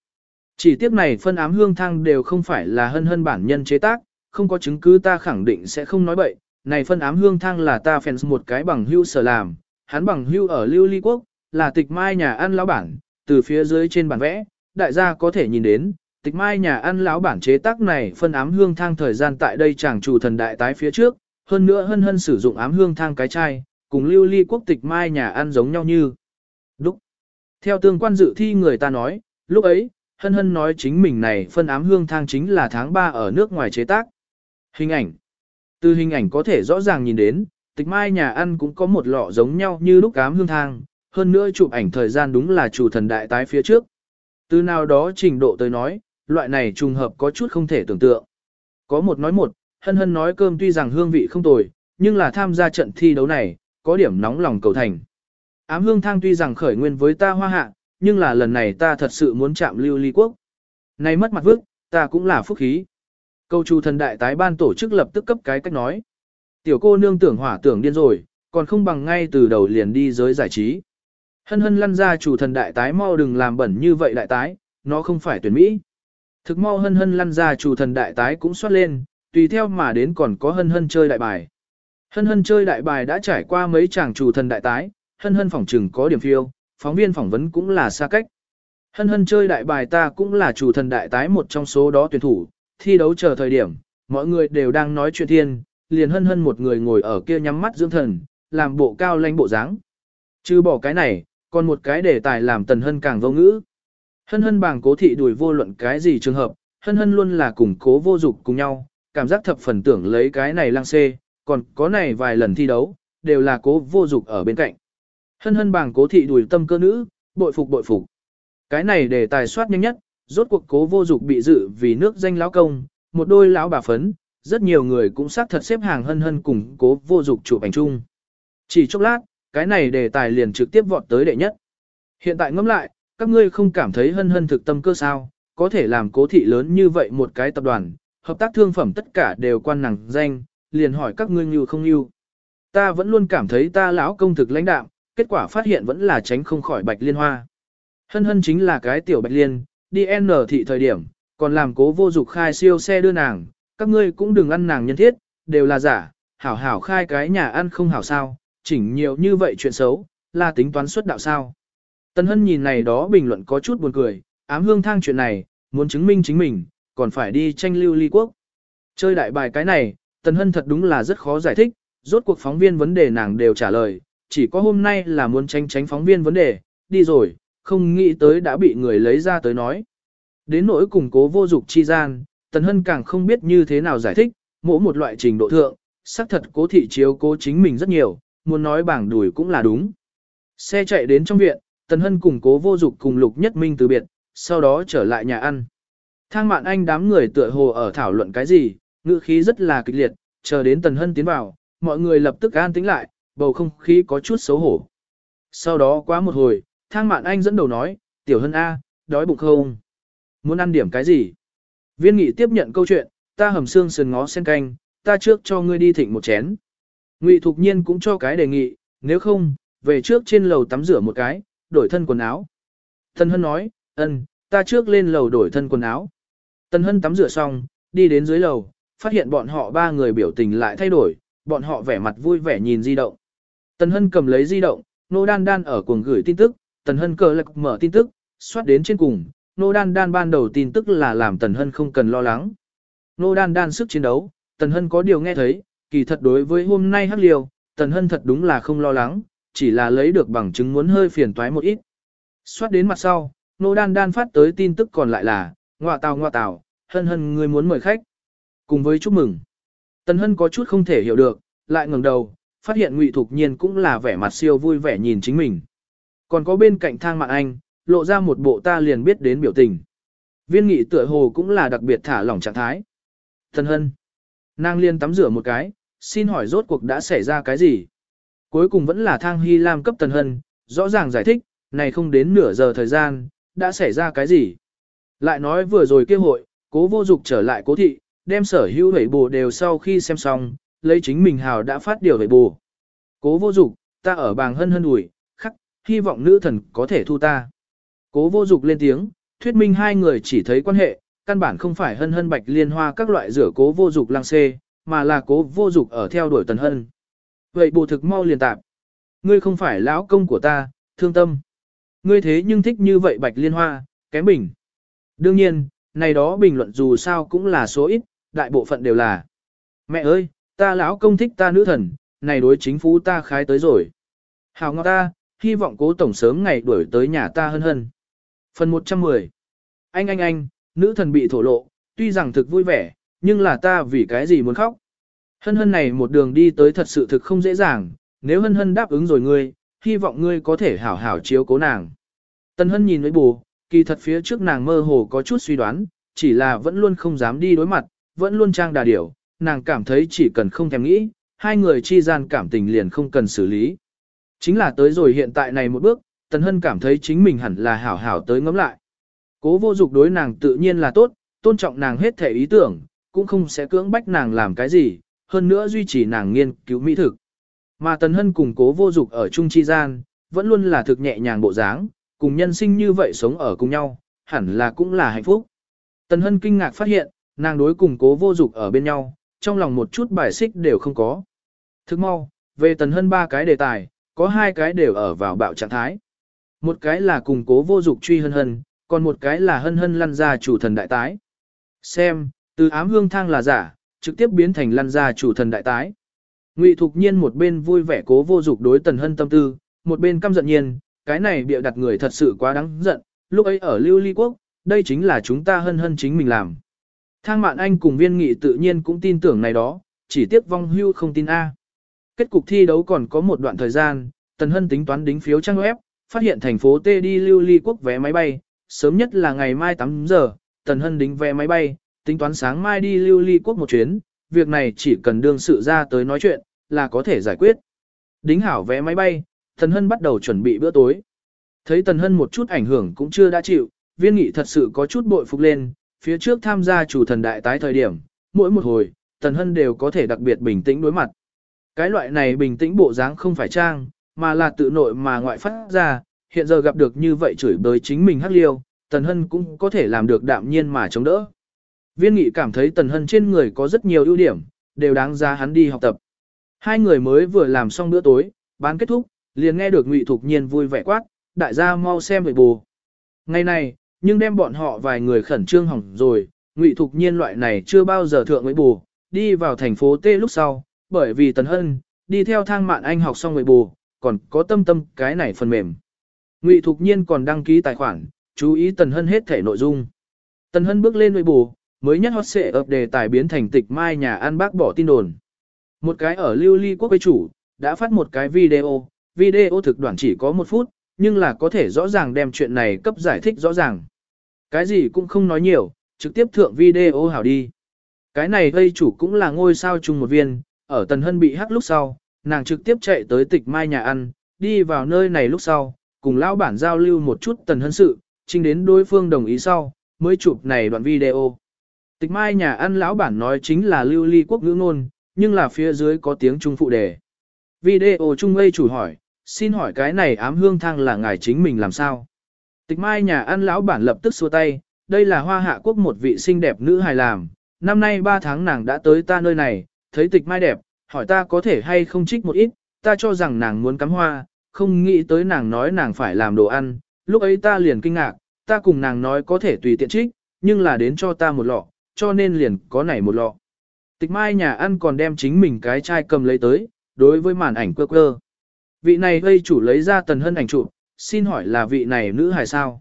Chỉ tiếc này phân ám hương thang đều không phải là hân hân bản nhân chế tác, không có chứng cứ ta khẳng định sẽ không nói bậy, này phân ám hương thang là ta fans một cái bằng hưu sở làm, hắn bằng hưu ở Lưu Ly Quốc, là tịch mai nhà ăn lão bản, từ phía dưới trên bản vẽ, đại gia có thể nhìn đến, tịch mai nhà ăn lão bản chế tác này phân ám hương thang thời gian tại đây chàng chủ thần đại tái phía trước, hơn nữa hân hân sử dụng ám hương thang cái chai, cùng Lưu Ly Quốc tịch mai nhà ăn giống nhau như. Đúc. Theo tương quan dự thi người ta nói, lúc ấy, hân hân nói chính mình này phân ám hương thang chính là tháng 3 ở nước ngoài chế tác. Hình ảnh từ hình ảnh có thể rõ ràng nhìn đến, tịch mai nhà ăn cũng có một lọ giống nhau như lúc ám hương thang, hơn nữa chụp ảnh thời gian đúng là chủ thần đại tái phía trước. Từ nào đó trình độ tới nói, loại này trùng hợp có chút không thể tưởng tượng. Có một nói một, hân hân nói cơm tuy rằng hương vị không tồi, nhưng là tham gia trận thi đấu này, có điểm nóng lòng cầu thành. Ám hương thang tuy rằng khởi nguyên với ta hoa hạ, nhưng là lần này ta thật sự muốn chạm lưu ly quốc. Này mất mặt vước, ta cũng là phúc khí. Câu chủ thần đại tái ban tổ chức lập tức cấp cái cách nói. Tiểu cô nương tưởng hỏa tưởng điên rồi, còn không bằng ngay từ đầu liền đi giới giải trí. Hân hân lăn ra chủ thần đại tái mau đừng làm bẩn như vậy đại tái, nó không phải tuyển Mỹ. Thực mau hân hân lăn ra chủ thần đại tái cũng xuất lên, tùy theo mà đến còn có hân hân chơi đại bài. Hân hân chơi đại bài đã trải qua mấy chàng chủ thần đại tái, hân hân phỏng trừng có điểm phiêu, phóng viên phỏng vấn cũng là xa cách. Hân hân chơi đại bài ta cũng là chủ thần đại tái một trong số đó tuyển thủ, thi đấu chờ thời điểm, mọi người đều đang nói chuyện thiên, liền hân hân một người ngồi ở kia nhắm mắt dưỡng thần, làm bộ cao lãnh bộ dáng. Chứ bỏ cái này, còn một cái đề tài làm tần hân càng vô ngữ. Hân hân bảng cố thị đuổi vô luận cái gì trường hợp, hân hân luôn là cùng cố vô dục cùng nhau, cảm giác thập phần tưởng lấy cái này lang xê, còn có này vài lần thi đấu, đều là cố vô dục ở bên cạnh. Hân hân bảng cố thị đuổi tâm cơ nữ, bội phục bội phục. Cái này để tài soát nhanh nhất, rốt cuộc cố vô dục bị dự vì nước danh lão công, một đôi lão bà phấn, rất nhiều người cũng xác thật xếp hàng hân hân cùng cố vô dục chụp ảnh chung. Chỉ chốc lát, cái này đề tài liền trực tiếp vọt tới đệ nhất. Hiện tại ngẫm lại, các ngươi không cảm thấy hân hân thực tâm cơ sao, có thể làm cố thị lớn như vậy một cái tập đoàn, hợp tác thương phẩm tất cả đều quan nàng danh, liền hỏi các ngươi như không như. Ta vẫn luôn cảm thấy ta lão công thực lãnh đạm, kết quả phát hiện vẫn là tránh không khỏi bạch liên hoa. Hân hân chính là cái tiểu bạch liên, đi N thị thời điểm, còn làm cố vô dục khai siêu xe đưa nàng, các ngươi cũng đừng ăn nàng nhân thiết, đều là giả, hảo hảo khai cái nhà ăn không hảo sao, chỉnh nhiều như vậy chuyện xấu, là tính toán xuất đạo sao. Tần Hân nhìn này đó bình luận có chút buồn cười, ám hương thang chuyện này, muốn chứng minh chính mình, còn phải đi tranh lưu ly quốc. Chơi đại bài cái này, Tần Hân thật đúng là rất khó giải thích, rốt cuộc phóng viên vấn đề nàng đều trả lời, chỉ có hôm nay là muốn tranh tránh phóng viên vấn đề, đi rồi, không nghĩ tới đã bị người lấy ra tới nói. Đến nỗi củng cố vô dục chi gian, Tần Hân càng không biết như thế nào giải thích, mỗi một loại trình độ thượng, xác thật cố thị chiếu cố chính mình rất nhiều, muốn nói bảng đùi cũng là đúng. Xe chạy đến trong viện, Tần Hân cùng cố vô dục cùng Lục Nhất Minh từ biệt, sau đó trở lại nhà ăn. Thang mạn anh đám người tựa hồ ở thảo luận cái gì, ngữ khí rất là kịch liệt, chờ đến Tần Hân tiến vào, mọi người lập tức an tĩnh lại, bầu không khí có chút xấu hổ. Sau đó quá một hồi, thang mạn anh dẫn đầu nói, tiểu hân A, đói bụng không? Muốn ăn điểm cái gì? Viên nghị tiếp nhận câu chuyện, ta hầm xương sườn ngó sen canh, ta trước cho ngươi đi thịnh một chén. Ngụy Thục Nhiên cũng cho cái đề nghị, nếu không, về trước trên lầu tắm rửa một cái, đổi thân quần áo. Tân Hân nói, ân, ta trước lên lầu đổi thân quần áo. Tân Hân tắm rửa xong, đi đến dưới lầu, phát hiện bọn họ ba người biểu tình lại thay đổi, bọn họ vẻ mặt vui vẻ nhìn di động. Tần Hân cầm lấy di động, Nô Đan Đan ở cuồng gửi tin tức, Tần Hân cờ lạc mở tin tức, xoát đến trên cùng, Nô Đan Đan ban đầu tin tức là làm Tần Hân không cần lo lắng. Nô Đan Đan sức chiến đấu, Tần Hân có điều nghe thấy, kỳ thật đối với hôm nay hắc liều, Tần Hân thật đúng là không lo lắng, chỉ là lấy được bằng chứng muốn hơi phiền toái một ít. Xoát đến mặt sau, Nô Đan Đan phát tới tin tức còn lại là, ngọa tào ngọa tào, Hân Hân người muốn mời khách. Cùng với chúc mừng. Tần Hân có chút không thể hiểu được, lại ngẩng đầu, phát hiện Ngụy Thục Nhiên cũng là vẻ mặt siêu vui vẻ nhìn chính mình. Còn có bên cạnh thang mạng anh, lộ ra một bộ ta liền biết đến biểu tình. Viên nghị tựa hồ cũng là đặc biệt thả lỏng trạng thái. Tần Hân. Nàng liên tắm rửa một cái, xin hỏi rốt cuộc đã xảy ra cái gì? Cuối cùng vẫn là thang Hy Lam cấp Tần Hân, rõ ràng giải thích, này không đến nửa giờ thời gian, đã xảy ra cái gì? Lại nói vừa rồi kêu hội, cố vô dục trở lại cố thị, đem sở hữu hẩy bù đều sau khi xem xong, lấy chính mình hào đã phát điều hẩy bù. Cố vô dục, ta ở bàng hân hân ủi, khắc, hy vọng nữ thần có thể thu ta. Cố vô dục lên tiếng, thuyết minh hai người chỉ thấy quan hệ, căn bản không phải hân hân bạch liên hoa các loại rửa cố vô dục lang xê, mà là cố vô dục ở theo đuổi tần hân. Vậy bộ thực mau liền tạp. Ngươi không phải lão công của ta, thương tâm. Ngươi thế nhưng thích như vậy bạch liên hoa, kém bình. Đương nhiên, này đó bình luận dù sao cũng là số ít, đại bộ phận đều là. Mẹ ơi, ta lão công thích ta nữ thần, này đối chính phủ ta khái tới rồi. Hào ngọt ta, hy vọng cố tổng sớm ngày đuổi tới nhà ta hơn hơn Phần 110 Anh anh anh, nữ thần bị thổ lộ, tuy rằng thực vui vẻ, nhưng là ta vì cái gì muốn khóc. Hân hân này một đường đi tới thật sự thực không dễ dàng, nếu hân hân đáp ứng rồi ngươi, hy vọng ngươi có thể hảo hảo chiếu cố nàng. Tân hân nhìn với bù, kỳ thật phía trước nàng mơ hồ có chút suy đoán, chỉ là vẫn luôn không dám đi đối mặt, vẫn luôn trang đà điểu, nàng cảm thấy chỉ cần không thèm nghĩ, hai người chi gian cảm tình liền không cần xử lý. Chính là tới rồi hiện tại này một bước, Tần Hân cảm thấy chính mình hẳn là hảo hảo tới ngẫm lại. Cố vô dục đối nàng tự nhiên là tốt, tôn trọng nàng hết thể ý tưởng, cũng không sẽ cưỡng bách nàng làm cái gì, hơn nữa duy trì nàng nghiên cứu mỹ thực. Mà Tần Hân cùng cố vô dục ở chung chi gian, vẫn luôn là thực nhẹ nhàng bộ dáng, cùng nhân sinh như vậy sống ở cùng nhau, hẳn là cũng là hạnh phúc. Tần Hân kinh ngạc phát hiện, nàng đối cùng cố vô dục ở bên nhau, trong lòng một chút bài xích đều không có. Thức mau, về Tần Hân ba cái đề tài, có hai cái đều ở vào bạo trạng thái. Một cái là cùng cố vô dục truy hân hân, còn một cái là hân hân lăn ra chủ thần đại tái. Xem, từ ám hương thang là giả, trực tiếp biến thành lăn ra chủ thần đại tái. Ngụy Thục Nhiên một bên vui vẻ cố vô dục đối Tần Hân tâm tư, một bên căm giận nhiên, cái này bịa đặt người thật sự quá đáng giận, lúc ấy ở Lưu Ly Quốc, đây chính là chúng ta hân hân chính mình làm. Thang mạn anh cùng viên nghị tự nhiên cũng tin tưởng này đó, chỉ tiếc vong hưu không tin A. Kết cục thi đấu còn có một đoạn thời gian, Tần Hân tính toán đính phiếu trang web, phát hiện thành phố T đi lưu ly quốc vé máy bay, sớm nhất là ngày mai 8 giờ, Tần Hân đính vé máy bay, tính toán sáng mai đi lưu ly quốc một chuyến, việc này chỉ cần đương sự ra tới nói chuyện, là có thể giải quyết. Đính hảo vé máy bay, Tần Hân bắt đầu chuẩn bị bữa tối. Thấy Tần Hân một chút ảnh hưởng cũng chưa đã chịu, viên nghị thật sự có chút bội phục lên, phía trước tham gia chủ thần đại tái thời điểm, mỗi một hồi, Tần Hân đều có thể đặc biệt bình tĩnh đối mặt. Cái loại này bình tĩnh bộ dáng không phải trang, mà là tự nội mà ngoại phát ra, hiện giờ gặp được như vậy chửi bới chính mình hắc liêu, Tần Hân cũng có thể làm được đạm nhiên mà chống đỡ. Viên nghị cảm thấy Tần Hân trên người có rất nhiều ưu điểm, đều đáng giá hắn đi học tập. Hai người mới vừa làm xong bữa tối, bán kết thúc, liền nghe được Ngụy Thục Nhiên vui vẻ quát, đại gia mau xem về bù. Ngày này, nhưng đem bọn họ vài người khẩn trương hỏng rồi, Ngụy Thục Nhiên loại này chưa bao giờ thượng với bù, đi vào thành phố T lúc sau, bởi vì Tần Hân, đi theo thang mạn anh học xong với bù, còn có tâm tâm cái này phần mềm. Ngụy Thục Nhiên còn đăng ký tài khoản, chú ý Tần Hân hết thể nội dung. Tần Hân bước lên với bù, mới nhất hot xệ ập đề tài biến thành tịch mai nhà ăn bác bỏ tin đồn. Một cái ở lưu ly quốc với chủ, đã phát một cái video, video thực đoạn chỉ có một phút, nhưng là có thể rõ ràng đem chuyện này cấp giải thích rõ ràng. Cái gì cũng không nói nhiều, trực tiếp thượng video hảo đi. Cái này gây chủ cũng là ngôi sao chung một viên, ở Tần Hân bị hắc lúc sau, nàng trực tiếp chạy tới tịch mai nhà ăn, đi vào nơi này lúc sau, cùng lão bản giao lưu một chút Tần Hân sự, trình đến đối phương đồng ý sau, mới chụp này đoạn video. Tịch mai nhà ăn lão bản nói chính là lưu ly quốc ngữ ngôn, nhưng là phía dưới có tiếng trung phụ đề. Video trung gây chủ hỏi, xin hỏi cái này ám hương thang là ngài chính mình làm sao? Tịch mai nhà ăn lão bản lập tức xua tay, đây là hoa hạ quốc một vị xinh đẹp nữ hài làm, năm nay 3 tháng nàng đã tới ta nơi này, thấy tịch mai đẹp, hỏi ta có thể hay không trích một ít, ta cho rằng nàng muốn cắm hoa, không nghĩ tới nàng nói nàng phải làm đồ ăn, lúc ấy ta liền kinh ngạc, ta cùng nàng nói có thể tùy tiện trích, nhưng là đến cho ta một lọ, cho nên liền có nảy một lọ. Tịch mai nhà ăn còn đem chính mình cái chai cầm lấy tới, đối với màn ảnh quơ quơ. Vị này gây chủ lấy ra tần hân ảnh chụp, xin hỏi là vị này nữ hài sao?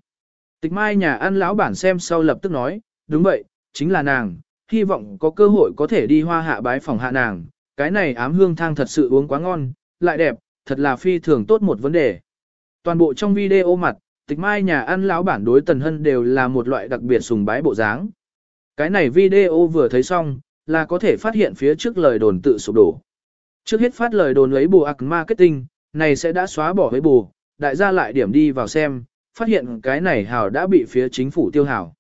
Tịch mai nhà ăn lão bản xem sau lập tức nói, đúng vậy, chính là nàng, hy vọng có cơ hội có thể đi hoa hạ bái phòng hạ nàng, cái này ám hương thang thật sự uống quá ngon, lại đẹp, thật là phi thường tốt một vấn đề. Toàn bộ trong video mặt, tịch mai nhà ăn lão bản đối tần hân đều là một loại đặc biệt sùng bái bộ dáng. Cái này video vừa thấy xong, là có thể phát hiện phía trước lời đồn tự sụp đổ. Trước hết phát lời đồn lấy bù ạc marketing, này sẽ đã xóa bỏ với bù, đại gia lại điểm đi vào xem, phát hiện cái này hào đã bị phía chính phủ tiêu hào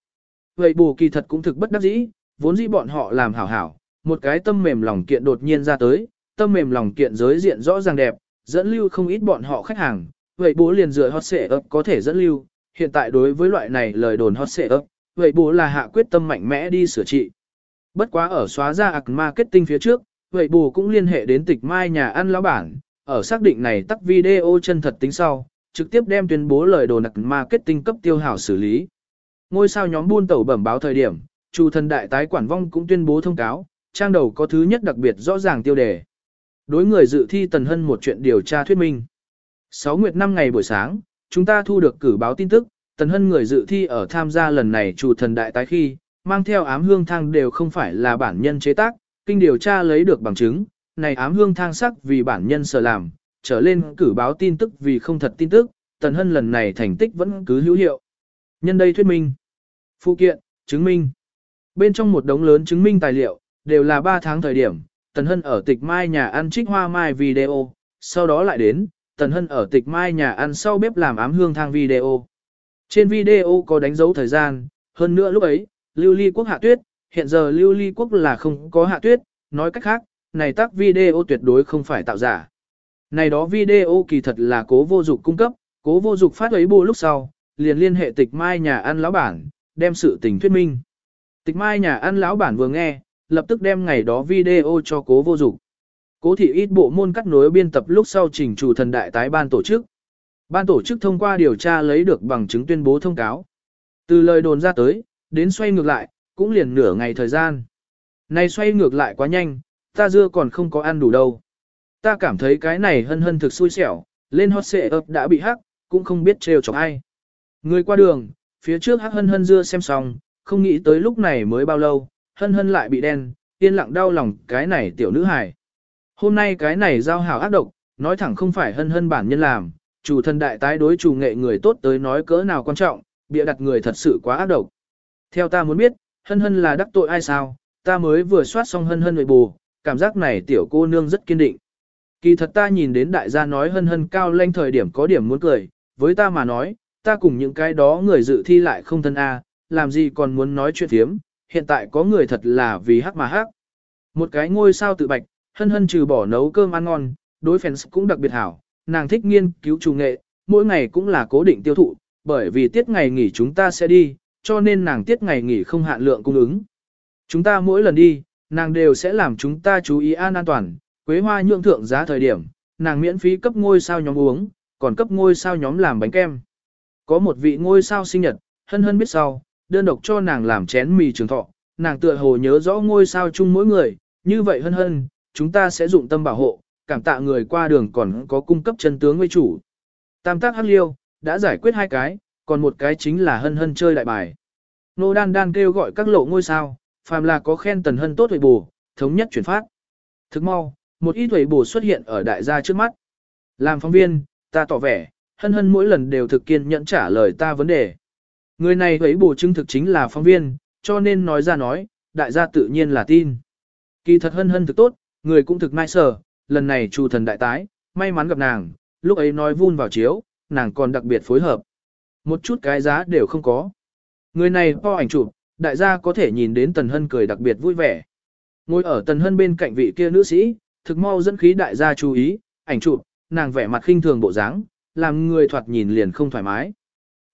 Vậy bù kỳ thật cũng thực bất đắc dĩ, vốn dĩ bọn họ làm hảo hảo, một cái tâm mềm lòng kiện đột nhiên ra tới, tâm mềm lòng kiện giới diện rõ ràng đẹp, dẫn lưu không ít bọn họ khách hàng, vậy bố liền dựa hot xệ ấp có thể dẫn lưu, hiện tại đối với loại này lời đồn hot xệ ấp, vậy bố là hạ quyết tâm mạnh mẽ đi sửa trị. Bất quá ở xóa ra ạc marketing phía trước, vậy bù cũng liên hệ đến tịch mai nhà ăn lão bản, ở xác định này tắt video chân thật tính sau, trực tiếp đem tuyên bố lời đồ ạc marketing cấp tiêu hảo xử lý. Ngôi sao nhóm buôn tẩu bẩm báo thời điểm, chủ thần đại tái quản vong cũng tuyên bố thông cáo, trang đầu có thứ nhất đặc biệt rõ ràng tiêu đề. Đối người dự thi Tần Hân một chuyện điều tra thuyết minh. 6 nguyệt 5 ngày buổi sáng, chúng ta thu được cử báo tin tức, Tần Hân người dự thi ở tham gia lần này chủ thần đại tái khi, mang theo ám hương thang đều không phải là bản nhân chế tác, kinh điều tra lấy được bằng chứng, này ám hương thang sắc vì bản nhân sở làm, trở lên cử báo tin tức vì không thật tin tức, Tần Hân lần này thành tích vẫn cứ hữu hiệu. Nhân đây thuyết minh. Phụ kiện, chứng minh. Bên trong một đống lớn chứng minh tài liệu, đều là 3 tháng thời điểm, Tần Hân ở tịch mai nhà ăn trích hoa mai video, sau đó lại đến, Tần Hân ở tịch mai nhà ăn sau bếp làm ám hương thang video. Trên video có đánh dấu thời gian, hơn nữa lúc ấy, lưu ly quốc hạ tuyết, hiện giờ lưu ly quốc là không có hạ tuyết, nói cách khác, này tác video tuyệt đối không phải tạo giả. Này đó video kỳ thật là cố vô dục cung cấp, cố vô dục phát ấy bộ lúc sau, liền liên hệ tịch mai nhà ăn lão bản, đem sự tình thuyết minh. Tịch mai nhà ăn lão bản vừa nghe, lập tức đem ngày đó video cho cố vô dục. Cố thị ít bộ môn cắt nối biên tập lúc sau trình chủ thần đại tái ban tổ chức. Ban tổ chức thông qua điều tra lấy được bằng chứng tuyên bố thông cáo. Từ lời đồn ra tới, đến xoay ngược lại, cũng liền nửa ngày thời gian. Này xoay ngược lại quá nhanh, ta dưa còn không có ăn đủ đâu. Ta cảm thấy cái này hân hân thực xui xẻo, lên hot xệ ập đã bị hắc, cũng không biết trêu chọc ai. Người qua đường, phía trước hắc hân hân dưa xem xong, không nghĩ tới lúc này mới bao lâu, hân hân lại bị đen, yên lặng đau lòng cái này tiểu nữ hài. Hôm nay cái này giao hảo ác độc, nói thẳng không phải hân hân bản nhân làm, chủ thần đại tái đối chủ nghệ người tốt tới nói cỡ nào quan trọng, bịa đặt người thật sự quá ác độc. Theo ta muốn biết, hân hân là đắc tội ai sao, ta mới vừa soát xong hân hân nội bù, cảm giác này tiểu cô nương rất kiên định. Kỳ thật ta nhìn đến đại gia nói hân hân cao lanh thời điểm có điểm muốn cười, với ta mà nói, ta cùng những cái đó người dự thi lại không thân A, làm gì còn muốn nói chuyện thiếm, hiện tại có người thật là vì hắc mà hắc. Một cái ngôi sao tự bạch, hân hân trừ bỏ nấu cơm ăn ngon, đối fans cũng đặc biệt hảo, nàng thích nghiên cứu trù nghệ, mỗi ngày cũng là cố định tiêu thụ, bởi vì tiết ngày nghỉ chúng ta sẽ đi, cho nên nàng tiết ngày nghỉ không hạn lượng cung ứng. Chúng ta mỗi lần đi, nàng đều sẽ làm chúng ta chú ý an an toàn, quế hoa nhượng thượng giá thời điểm, nàng miễn phí cấp ngôi sao nhóm uống, còn cấp ngôi sao nhóm làm bánh kem. Có một vị ngôi sao sinh nhật, hân hân biết sau, đơn độc cho nàng làm chén mì trường thọ, nàng tựa hồ nhớ rõ ngôi sao chung mỗi người, như vậy hân hân, chúng ta sẽ dụng tâm bảo hộ, cảm tạ người qua đường còn có cung cấp chân tướng với chủ. Tam tác hắc liêu, đã giải quyết hai cái, còn một cái chính là hân hân chơi đại bài. Nô đan đan kêu gọi các lộ ngôi sao, phàm là có khen tần hân tốt huệ bù, thống nhất chuyển phát. Thức mau, một ít huệ bù xuất hiện ở đại gia trước mắt. Làm phóng viên, ta tỏ vẻ, hân hân mỗi lần đều thực kiên nhẫn trả lời ta vấn đề. Người này huệ bù chứng thực chính là phóng viên, cho nên nói ra nói, đại gia tự nhiên là tin. Kỳ thật hân hân thực tốt, người cũng thực nai sở, lần này chu thần đại tái, may mắn gặp nàng, lúc ấy nói vun vào chiếu, nàng còn đặc biệt phối hợp. Một chút cái giá đều không có. Người này po ảnh chụp, đại gia có thể nhìn đến Tần Hân cười đặc biệt vui vẻ. Ngồi ở Tần Hân bên cạnh vị kia nữ sĩ, thực mau dẫn khí đại gia chú ý, ảnh chụp, nàng vẻ mặt khinh thường bộ dáng, làm người thoạt nhìn liền không thoải mái.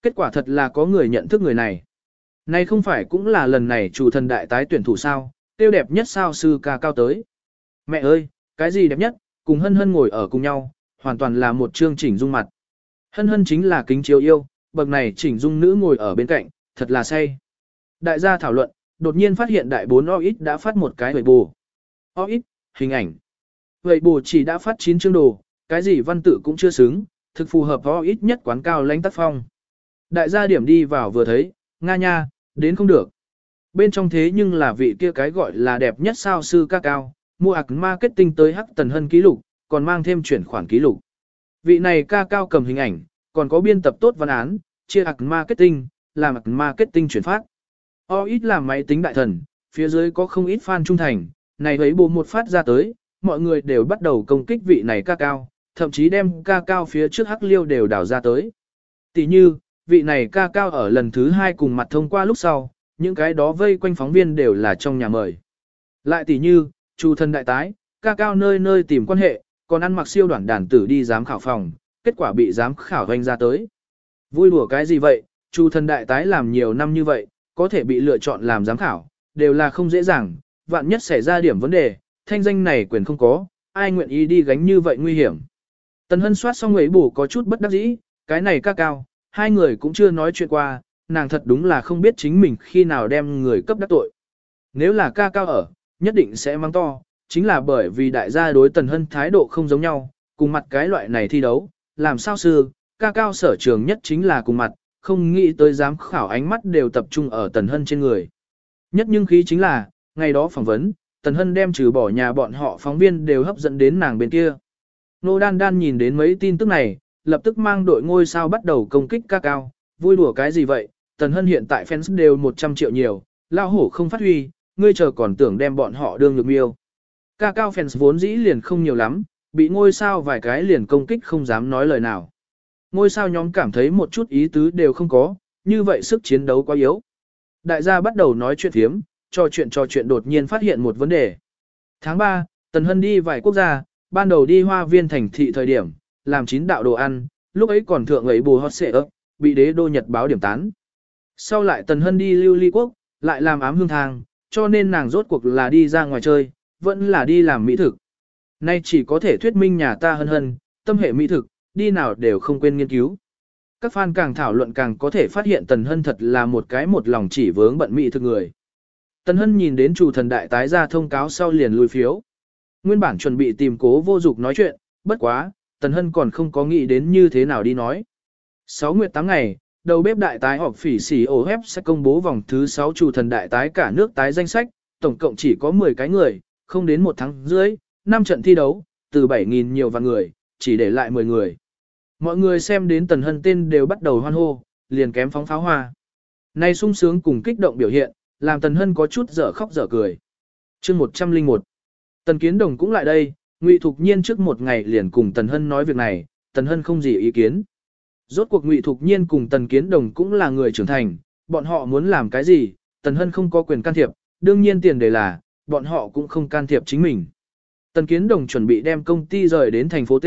Kết quả thật là có người nhận thức người này. Này không phải cũng là lần này chủ thần đại tái tuyển thủ sao, tiêu đẹp nhất sao sư ca cao tới. Mẹ ơi, cái gì đẹp nhất, cùng hân hân ngồi ở cùng nhau, hoàn toàn là một chương chỉnh dung mặt. Hân hân chính là kính chiếu yêu, bậc này chỉnh dung nữ ngồi ở bên cạnh, thật là say. Đại gia thảo luận, đột nhiên phát hiện đại bốn OX đã phát một cái huệ bù. OX, hình ảnh. Huệ bù chỉ đã phát 9 chương đồ, cái gì văn tự cũng chưa xứng, thực phù hợp OX nhất quán cao lãnh tác phong. Đại gia điểm đi vào vừa thấy, nga nha, đến không được. Bên trong thế nhưng là vị kia cái gọi là đẹp nhất sao sư ca cao, mua ạc marketing tới hắc tần hân ký lục, còn mang thêm chuyển khoản ký lục. Vị này ca cao cầm hình ảnh, còn có biên tập tốt văn án, chia ạc marketing, làm ạc marketing chuyển phát. O ít làm máy tính đại thần, phía dưới có không ít fan trung thành, này thấy bộ một phát ra tới, mọi người đều bắt đầu công kích vị này ca cao, thậm chí đem ca cao phía trước hắc liêu đều đào ra tới. Tỷ như, vị này ca cao ở lần thứ hai cùng mặt thông qua lúc sau, những cái đó vây quanh phóng viên đều là trong nhà mời. Lại tỷ như, Chu thân đại tái, ca cao nơi nơi tìm quan hệ, còn ăn mặc siêu đoạn đàn tử đi giám khảo phòng, kết quả bị giám khảo hoành ra tới. Vui đùa cái gì vậy, Chu thân đại tái làm nhiều năm như vậy, có thể bị lựa chọn làm giám khảo, đều là không dễ dàng, vạn nhất xảy ra điểm vấn đề, thanh danh này quyền không có, ai nguyện ý đi gánh như vậy nguy hiểm. Tần Hân soát xong ấy bù có chút bất đắc dĩ, cái này ca cao, hai người cũng chưa nói chuyện qua, nàng thật đúng là không biết chính mình khi nào đem người cấp đắc tội. Nếu là ca cao ở, nhất định sẽ mang to, chính là bởi vì đại gia đối Tần Hân thái độ không giống nhau, cùng mặt cái loại này thi đấu, làm sao sư ca cao sở trường nhất chính là cùng mặt, không nghĩ tới giám khảo ánh mắt đều tập trung ở Tần Hân trên người. Nhất nhưng khí chính là, ngày đó phỏng vấn, Tần Hân đem trừ bỏ nhà bọn họ phóng viên đều hấp dẫn đến nàng bên kia. Nô Đan Đan nhìn đến mấy tin tức này, lập tức mang đội ngôi sao bắt đầu công kích ca cao, vui đùa cái gì vậy, Tần Hân hiện tại fans đều 100 triệu nhiều, lao hổ không phát huy, ngươi chờ còn tưởng đem bọn họ đương được miêu. Ca cao fans vốn dĩ liền không nhiều lắm, bị ngôi sao vài cái liền công kích không dám nói lời nào. Ngôi sao nhóm cảm thấy một chút ý tứ đều không có, như vậy sức chiến đấu quá yếu. Đại gia bắt đầu nói chuyện thiếm, trò chuyện trò chuyện đột nhiên phát hiện một vấn đề. Tháng 3, Tần Hân đi vài quốc gia, ban đầu đi hoa viên thành thị thời điểm, làm chín đạo đồ ăn, lúc ấy còn thượng ấy bù hot xệ ấp, bị đế đô nhật báo điểm tán. Sau lại Tần Hân đi lưu ly quốc, lại làm ám hương thang, cho nên nàng rốt cuộc là đi ra ngoài chơi, vẫn là đi làm mỹ thực. Nay chỉ có thể thuyết minh nhà ta hân hân, tâm hệ mỹ thực, đi nào đều không quên nghiên cứu. Các fan càng thảo luận càng có thể phát hiện Tần Hân thật là một cái một lòng chỉ vướng bận mỹ thực người. Tần Hân nhìn đến chủ thần đại tái ra thông cáo sau liền lùi phiếu. Nguyên bản chuẩn bị tìm cố vô dục nói chuyện, bất quá, Tần Hân còn không có nghĩ đến như thế nào đi nói. 6 nguyệt 8 ngày, đầu bếp đại tái họp phỉ xỉ ổ hép sẽ công bố vòng thứ 6 chủ thần đại tái cả nước tái danh sách, tổng cộng chỉ có 10 cái người, không đến một tháng dưới, 5 trận thi đấu, từ 7.000 nhiều vạn người, chỉ để lại 10 người. Mọi người xem đến Tần Hân tên đều bắt đầu hoan hô, liền kém phóng pháo hoa. Nay sung sướng cùng kích động biểu hiện, làm Tần Hân có chút dở khóc dở cười. chương 101 Tần Kiến Đồng cũng lại đây, Ngụy Thục Nhiên trước một ngày liền cùng Tần Hân nói việc này, Tần Hân không gì ý kiến. Rốt cuộc Ngụy Thục Nhiên cùng Tần Kiến Đồng cũng là người trưởng thành, bọn họ muốn làm cái gì, Tần Hân không có quyền can thiệp, đương nhiên tiền đề là, bọn họ cũng không can thiệp chính mình. Tần Kiến Đồng chuẩn bị đem công ty rời đến thành phố T,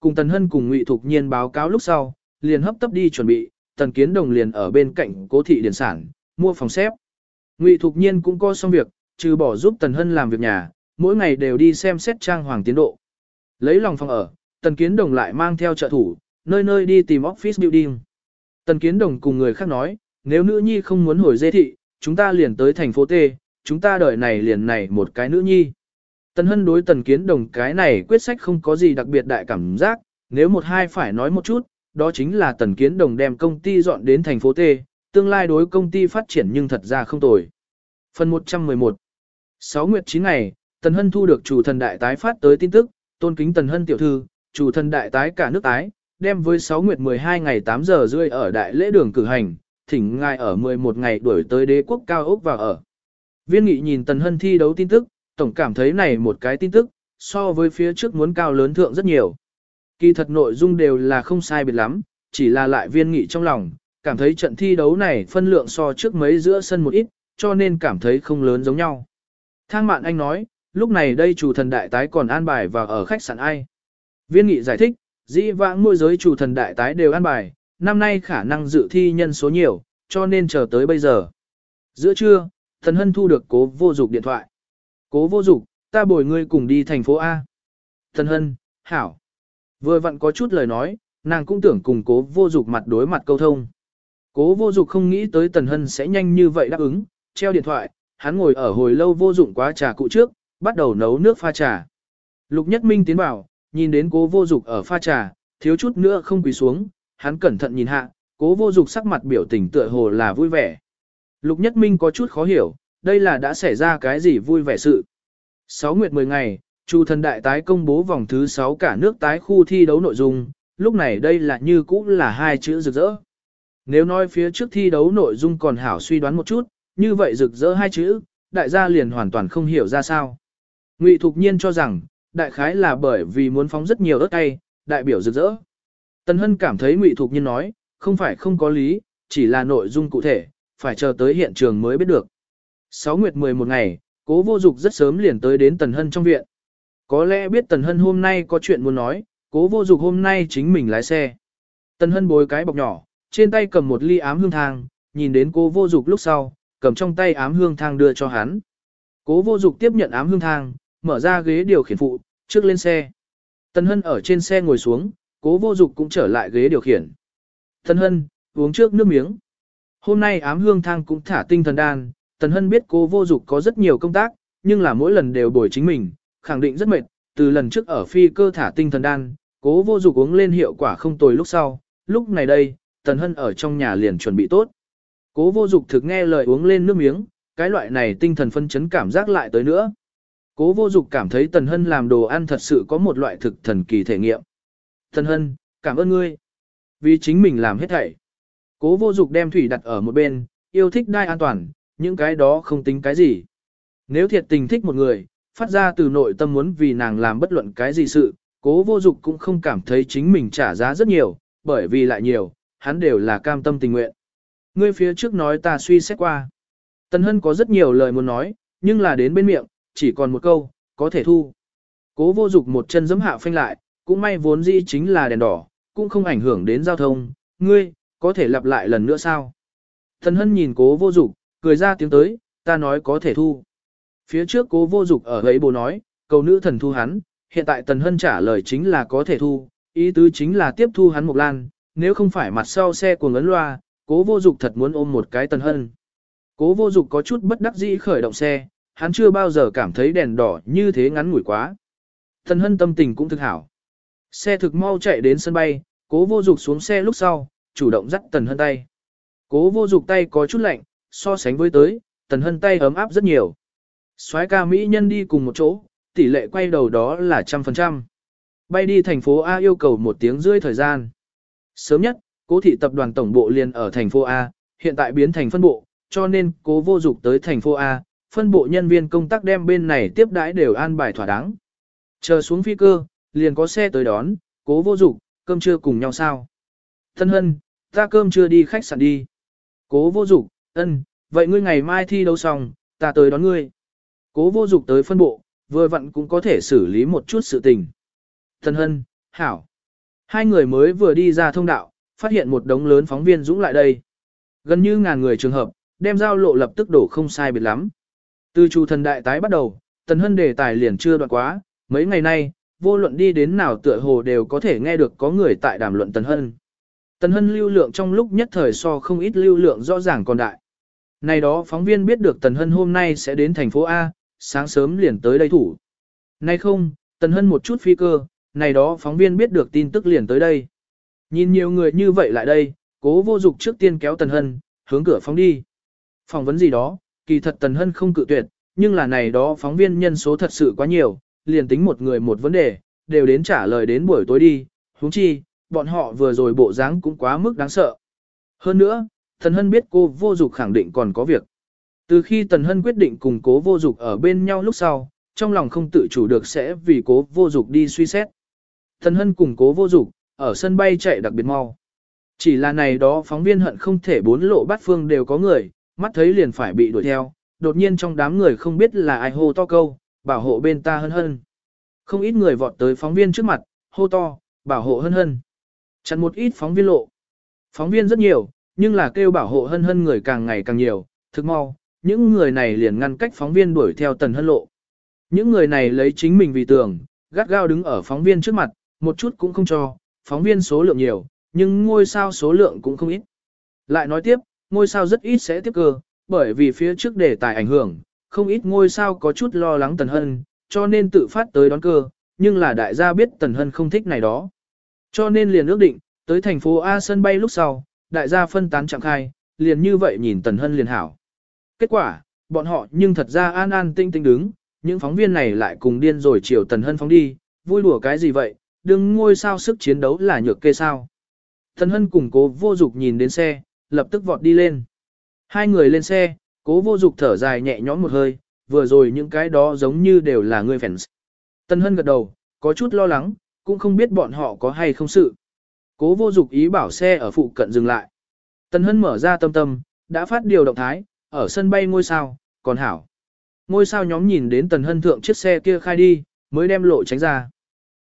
cùng Tần Hân cùng Ngụy Thục Nhiên báo cáo lúc sau, liền hấp tấp đi chuẩn bị, Tần Kiến Đồng liền ở bên cạnh cố thị điển sản, mua phòng xếp. Ngụy Thục Nhiên cũng có xong việc, trừ bỏ giúp Tần Hân làm việc nhà, mỗi ngày đều đi xem xét trang hoàng tiến độ. Lấy lòng phòng ở, Tần Kiến Đồng lại mang theo trợ thủ, nơi nơi đi tìm office building. Tần Kiến Đồng cùng người khác nói, nếu nữ nhi không muốn hồi dê thị, chúng ta liền tới thành phố T, chúng ta đợi này liền này một cái nữ nhi. Tần Hân đối Tần Kiến Đồng cái này quyết sách không có gì đặc biệt đại cảm giác, nếu một hai phải nói một chút, đó chính là Tần Kiến Đồng đem công ty dọn đến thành phố T, tương lai đối công ty phát triển nhưng thật ra không tồi. Phần 111 6 nguyệt 9 ngày, Tần Hân thu được chủ thần đại tái phát tới tin tức, tôn kính Tần Hân tiểu thư, chủ thần đại tái cả nước tái, đem với 6 nguyệt 12 ngày 8 giờ rưỡi ở đại lễ đường cử hành, thỉnh ngài ở 11 ngày đuổi tới đế quốc cao ốc và ở. Viên nghị nhìn Tần Hân thi đấu tin tức, tổng cảm thấy này một cái tin tức, so với phía trước muốn cao lớn thượng rất nhiều. Kỳ thật nội dung đều là không sai biệt lắm, chỉ là lại viên nghị trong lòng, cảm thấy trận thi đấu này phân lượng so trước mấy giữa sân một ít, cho nên cảm thấy không lớn giống nhau. Thang mạn anh nói, lúc này đây chủ thần đại tái còn an bài và ở khách sạn ai. Viên nghị giải thích, dĩ vãng môi giới chủ thần đại tái đều an bài, năm nay khả năng dự thi nhân số nhiều, cho nên chờ tới bây giờ. Giữa trưa, thần hân thu được cố vô dục điện thoại. Cố vô dục, ta bồi ngươi cùng đi thành phố A. Thần hân, hảo. Vừa vặn có chút lời nói, nàng cũng tưởng cùng cố vô dục mặt đối mặt câu thông. Cố vô dục không nghĩ tới tần hân sẽ nhanh như vậy đáp ứng, treo điện thoại, hắn ngồi ở hồi lâu vô dụng quá trà cụ trước, bắt đầu nấu nước pha trà. Lục Nhất Minh tiến vào, nhìn đến cố vô dục ở pha trà, thiếu chút nữa không quỳ xuống, hắn cẩn thận nhìn hạ, cố vô dục sắc mặt biểu tình tựa hồ là vui vẻ. Lục Nhất Minh có chút khó hiểu, đây là đã xảy ra cái gì vui vẻ sự. 6 nguyệt 10 ngày, Chu thần đại tái công bố vòng thứ 6 cả nước tái khu thi đấu nội dung, lúc này đây là như cũ là hai chữ rực rỡ. Nếu nói phía trước thi đấu nội dung còn hảo suy đoán một chút, như vậy rực rỡ hai chữ, đại gia liền hoàn toàn không hiểu ra sao. Ngụy Thục Nhiên cho rằng, đại khái là bởi vì muốn phóng rất nhiều ớt cay, đại biểu rực rỡ. Tần Hân cảm thấy Ngụy Thục Nhiên nói, không phải không có lý, chỉ là nội dung cụ thể, phải chờ tới hiện trường mới biết được. 6 nguyệt 11 ngày, cố vô dục rất sớm liền tới đến Tần Hân trong viện. Có lẽ biết Tần Hân hôm nay có chuyện muốn nói, cố vô dục hôm nay chính mình lái xe. Tần Hân bối cái bọc nhỏ, trên tay cầm một ly ám hương thang, nhìn đến cố vô dục lúc sau, cầm trong tay ám hương thang đưa cho hắn. Cố vô dục tiếp nhận ám hương thang, mở ra ghế điều khiển phụ, trước lên xe. Tần Hân ở trên xe ngồi xuống, cố vô dục cũng trở lại ghế điều khiển. Tần Hân, uống trước nước miếng. Hôm nay ám hương thang cũng thả tinh thần đan, Tần Hân biết cố vô dục có rất nhiều công tác, nhưng là mỗi lần đều bồi chính mình, khẳng định rất mệt, từ lần trước ở phi cơ thả tinh thần đan, cố vô dục uống lên hiệu quả không tồi lúc sau, lúc này đây, Tần Hân ở trong nhà liền chuẩn bị tốt. Cố vô dục thực nghe lời uống lên nước miếng, cái loại này tinh thần phân chấn cảm giác lại tới nữa. Cố vô dục cảm thấy Tần Hân làm đồ ăn thật sự có một loại thực thần kỳ thể nghiệm. Tần Hân, cảm ơn ngươi. Vì chính mình làm hết thảy. Cố vô dục đem thủy đặt ở một bên, yêu thích đai an toàn, những cái đó không tính cái gì. Nếu thiệt tình thích một người, phát ra từ nội tâm muốn vì nàng làm bất luận cái gì sự, cố vô dục cũng không cảm thấy chính mình trả giá rất nhiều, bởi vì lại nhiều, hắn đều là cam tâm tình nguyện. Ngươi phía trước nói ta suy xét qua. Tần Hân có rất nhiều lời muốn nói, nhưng là đến bên miệng, chỉ còn một câu, có thể thu. Cố vô dục một chân giẫm hạ phanh lại, cũng may vốn dĩ chính là đèn đỏ, cũng không ảnh hưởng đến giao thông, ngươi, có thể lặp lại lần nữa sao? Thần Hân nhìn cố vô dục, cười ra tiếng tới, ta nói có thể thu. Phía trước cố vô dục ở ấy bồ nói, cầu nữ thần thu hắn, hiện tại Tần Hân trả lời chính là có thể thu, ý tứ chính là tiếp thu hắn một lan, nếu không phải mặt sau xe của ngấn loa, cố vô dục thật muốn ôm một cái Tần Hân. Cố vô dục có chút bất đắc dĩ khởi động xe, hắn chưa bao giờ cảm thấy đèn đỏ như thế ngắn ngủi quá. Tần Hân tâm tình cũng thực hảo. Xe thực mau chạy đến sân bay, cố vô dục xuống xe lúc sau, chủ động dắt Tần Hân tay. Cố vô dục tay có chút lạnh, so sánh với tới, Tần Hân tay ấm áp rất nhiều soái ca Mỹ nhân đi cùng một chỗ, tỷ lệ quay đầu đó là trăm phần trăm. Bay đi thành phố A yêu cầu một tiếng rưỡi thời gian. Sớm nhất, cố thị tập đoàn tổng bộ liền ở thành phố A, hiện tại biến thành phân bộ, cho nên cố vô dục tới thành phố A, phân bộ nhân viên công tác đem bên này tiếp đãi đều an bài thỏa đáng. Chờ xuống phi cơ, liền có xe tới đón, cố vô dục, cơm trưa cùng nhau sao? Thân hân, ta cơm trưa đi khách sạn đi. Cố vô dục, ân, vậy ngươi ngày mai thi đấu xong, ta tới đón ngươi. Cố vô dục tới phân bộ, vừa vặn cũng có thể xử lý một chút sự tình. Thân hân, hảo. Hai người mới vừa đi ra thông đạo, phát hiện một đống lớn phóng viên dũng lại đây. Gần như ngàn người trường hợp, đem giao lộ lập tức đổ không sai biệt lắm. Từ chủ thần đại tái bắt đầu, tần hân đề tài liền chưa đoạn quá, mấy ngày nay, vô luận đi đến nào tựa hồ đều có thể nghe được có người tại đàm luận tần hân. Tần hân lưu lượng trong lúc nhất thời so không ít lưu lượng rõ ràng còn đại. Này đó phóng viên biết được tần hân hôm nay sẽ đến thành phố A, sáng sớm liền tới đây thủ. Nay không, tần hân một chút phi cơ, này đó phóng viên biết được tin tức liền tới đây. Nhìn nhiều người như vậy lại đây, cố vô dục trước tiên kéo tần hân, hướng cửa phóng đi. Phỏng vấn gì đó, kỳ thật tần hân không cự tuyệt, nhưng là này đó phóng viên nhân số thật sự quá nhiều, liền tính một người một vấn đề, đều đến trả lời đến buổi tối đi, huống chi, bọn họ vừa rồi bộ dáng cũng quá mức đáng sợ. Hơn nữa, Tần Hân biết cô vô dục khẳng định còn có việc. Từ khi Tần Hân quyết định cùng cố vô dục ở bên nhau lúc sau, trong lòng không tự chủ được sẽ vì cố vô dục đi suy xét. Tần Hân cùng cố vô dục, ở sân bay chạy đặc biệt mau. Chỉ là này đó phóng viên hận không thể bốn lộ bát phương đều có người, mắt thấy liền phải bị đuổi theo, đột nhiên trong đám người không biết là ai hô to câu, bảo hộ bên ta hân hân. Không ít người vọt tới phóng viên trước mặt, hô to, bảo hộ hân hân. Chặn một ít phóng viên lộ. Phóng viên rất nhiều, nhưng là kêu bảo hộ hân hân người càng ngày càng nhiều, thực mau, những người này liền ngăn cách phóng viên đuổi theo tần hân lộ. Những người này lấy chính mình vì tường, gắt gao đứng ở phóng viên trước mặt, một chút cũng không cho, phóng viên số lượng nhiều, nhưng ngôi sao số lượng cũng không ít. Lại nói tiếp, ngôi sao rất ít sẽ tiếp cơ, bởi vì phía trước đề tài ảnh hưởng, không ít ngôi sao có chút lo lắng Tần Hân, cho nên tự phát tới đón cơ, nhưng là đại gia biết Tần Hân không thích này đó. Cho nên liền ước định, tới thành phố A sân bay lúc sau, đại gia phân tán chẳng khai, liền như vậy nhìn Tần Hân liền hảo. Kết quả, bọn họ nhưng thật ra an an tinh tinh đứng, những phóng viên này lại cùng điên rồi chiều Tần Hân phóng đi, vui đùa cái gì vậy, đừng ngôi sao sức chiến đấu là nhược kê sao. Tần Hân cùng cố vô dục nhìn đến xe, lập tức vọt đi lên. Hai người lên xe, cố vô dục thở dài nhẹ nhõm một hơi, vừa rồi những cái đó giống như đều là người fans. Tân Hân gật đầu, có chút lo lắng, cũng không biết bọn họ có hay không sự. Cố vô dục ý bảo xe ở phụ cận dừng lại. Tân Hân mở ra tâm tâm, đã phát điều động thái, ở sân bay ngôi sao, còn hảo. Ngôi sao nhóm nhìn đến Tần Hân thượng chiếc xe kia khai đi, mới đem lộ tránh ra.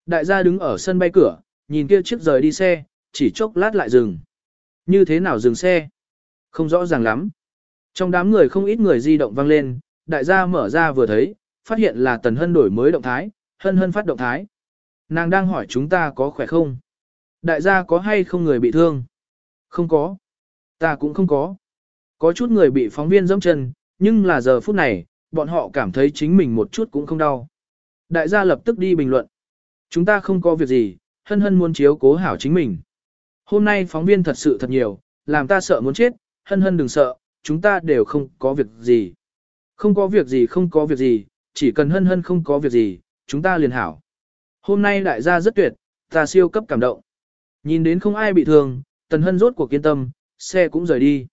Đại gia đứng ở sân bay cửa, nhìn kia chiếc rời đi xe, chỉ chốc lát lại dừng. Như thế nào dừng xe? Không rõ ràng lắm. Trong đám người không ít người di động vang lên, đại gia mở ra vừa thấy, phát hiện là Tần Hân đổi mới động thái, Hân Hân phát động thái. Nàng đang hỏi chúng ta có khỏe không? Đại gia có hay không người bị thương? Không có. Ta cũng không có. Có chút người bị phóng viên dẫm chân, nhưng là giờ phút này, bọn họ cảm thấy chính mình một chút cũng không đau. Đại gia lập tức đi bình luận. Chúng ta không có việc gì, hân hân muốn chiếu cố hảo chính mình. Hôm nay phóng viên thật sự thật nhiều, làm ta sợ muốn chết, hân hân đừng sợ, chúng ta đều không có việc gì. Không có việc gì không có việc gì, chỉ cần hân hân không có việc gì, chúng ta liền hảo. Hôm nay đại gia rất tuyệt, ta siêu cấp cảm động. Nhìn đến không ai bị thương, tần hân rốt cuộc kiên tâm, xe cũng rời đi.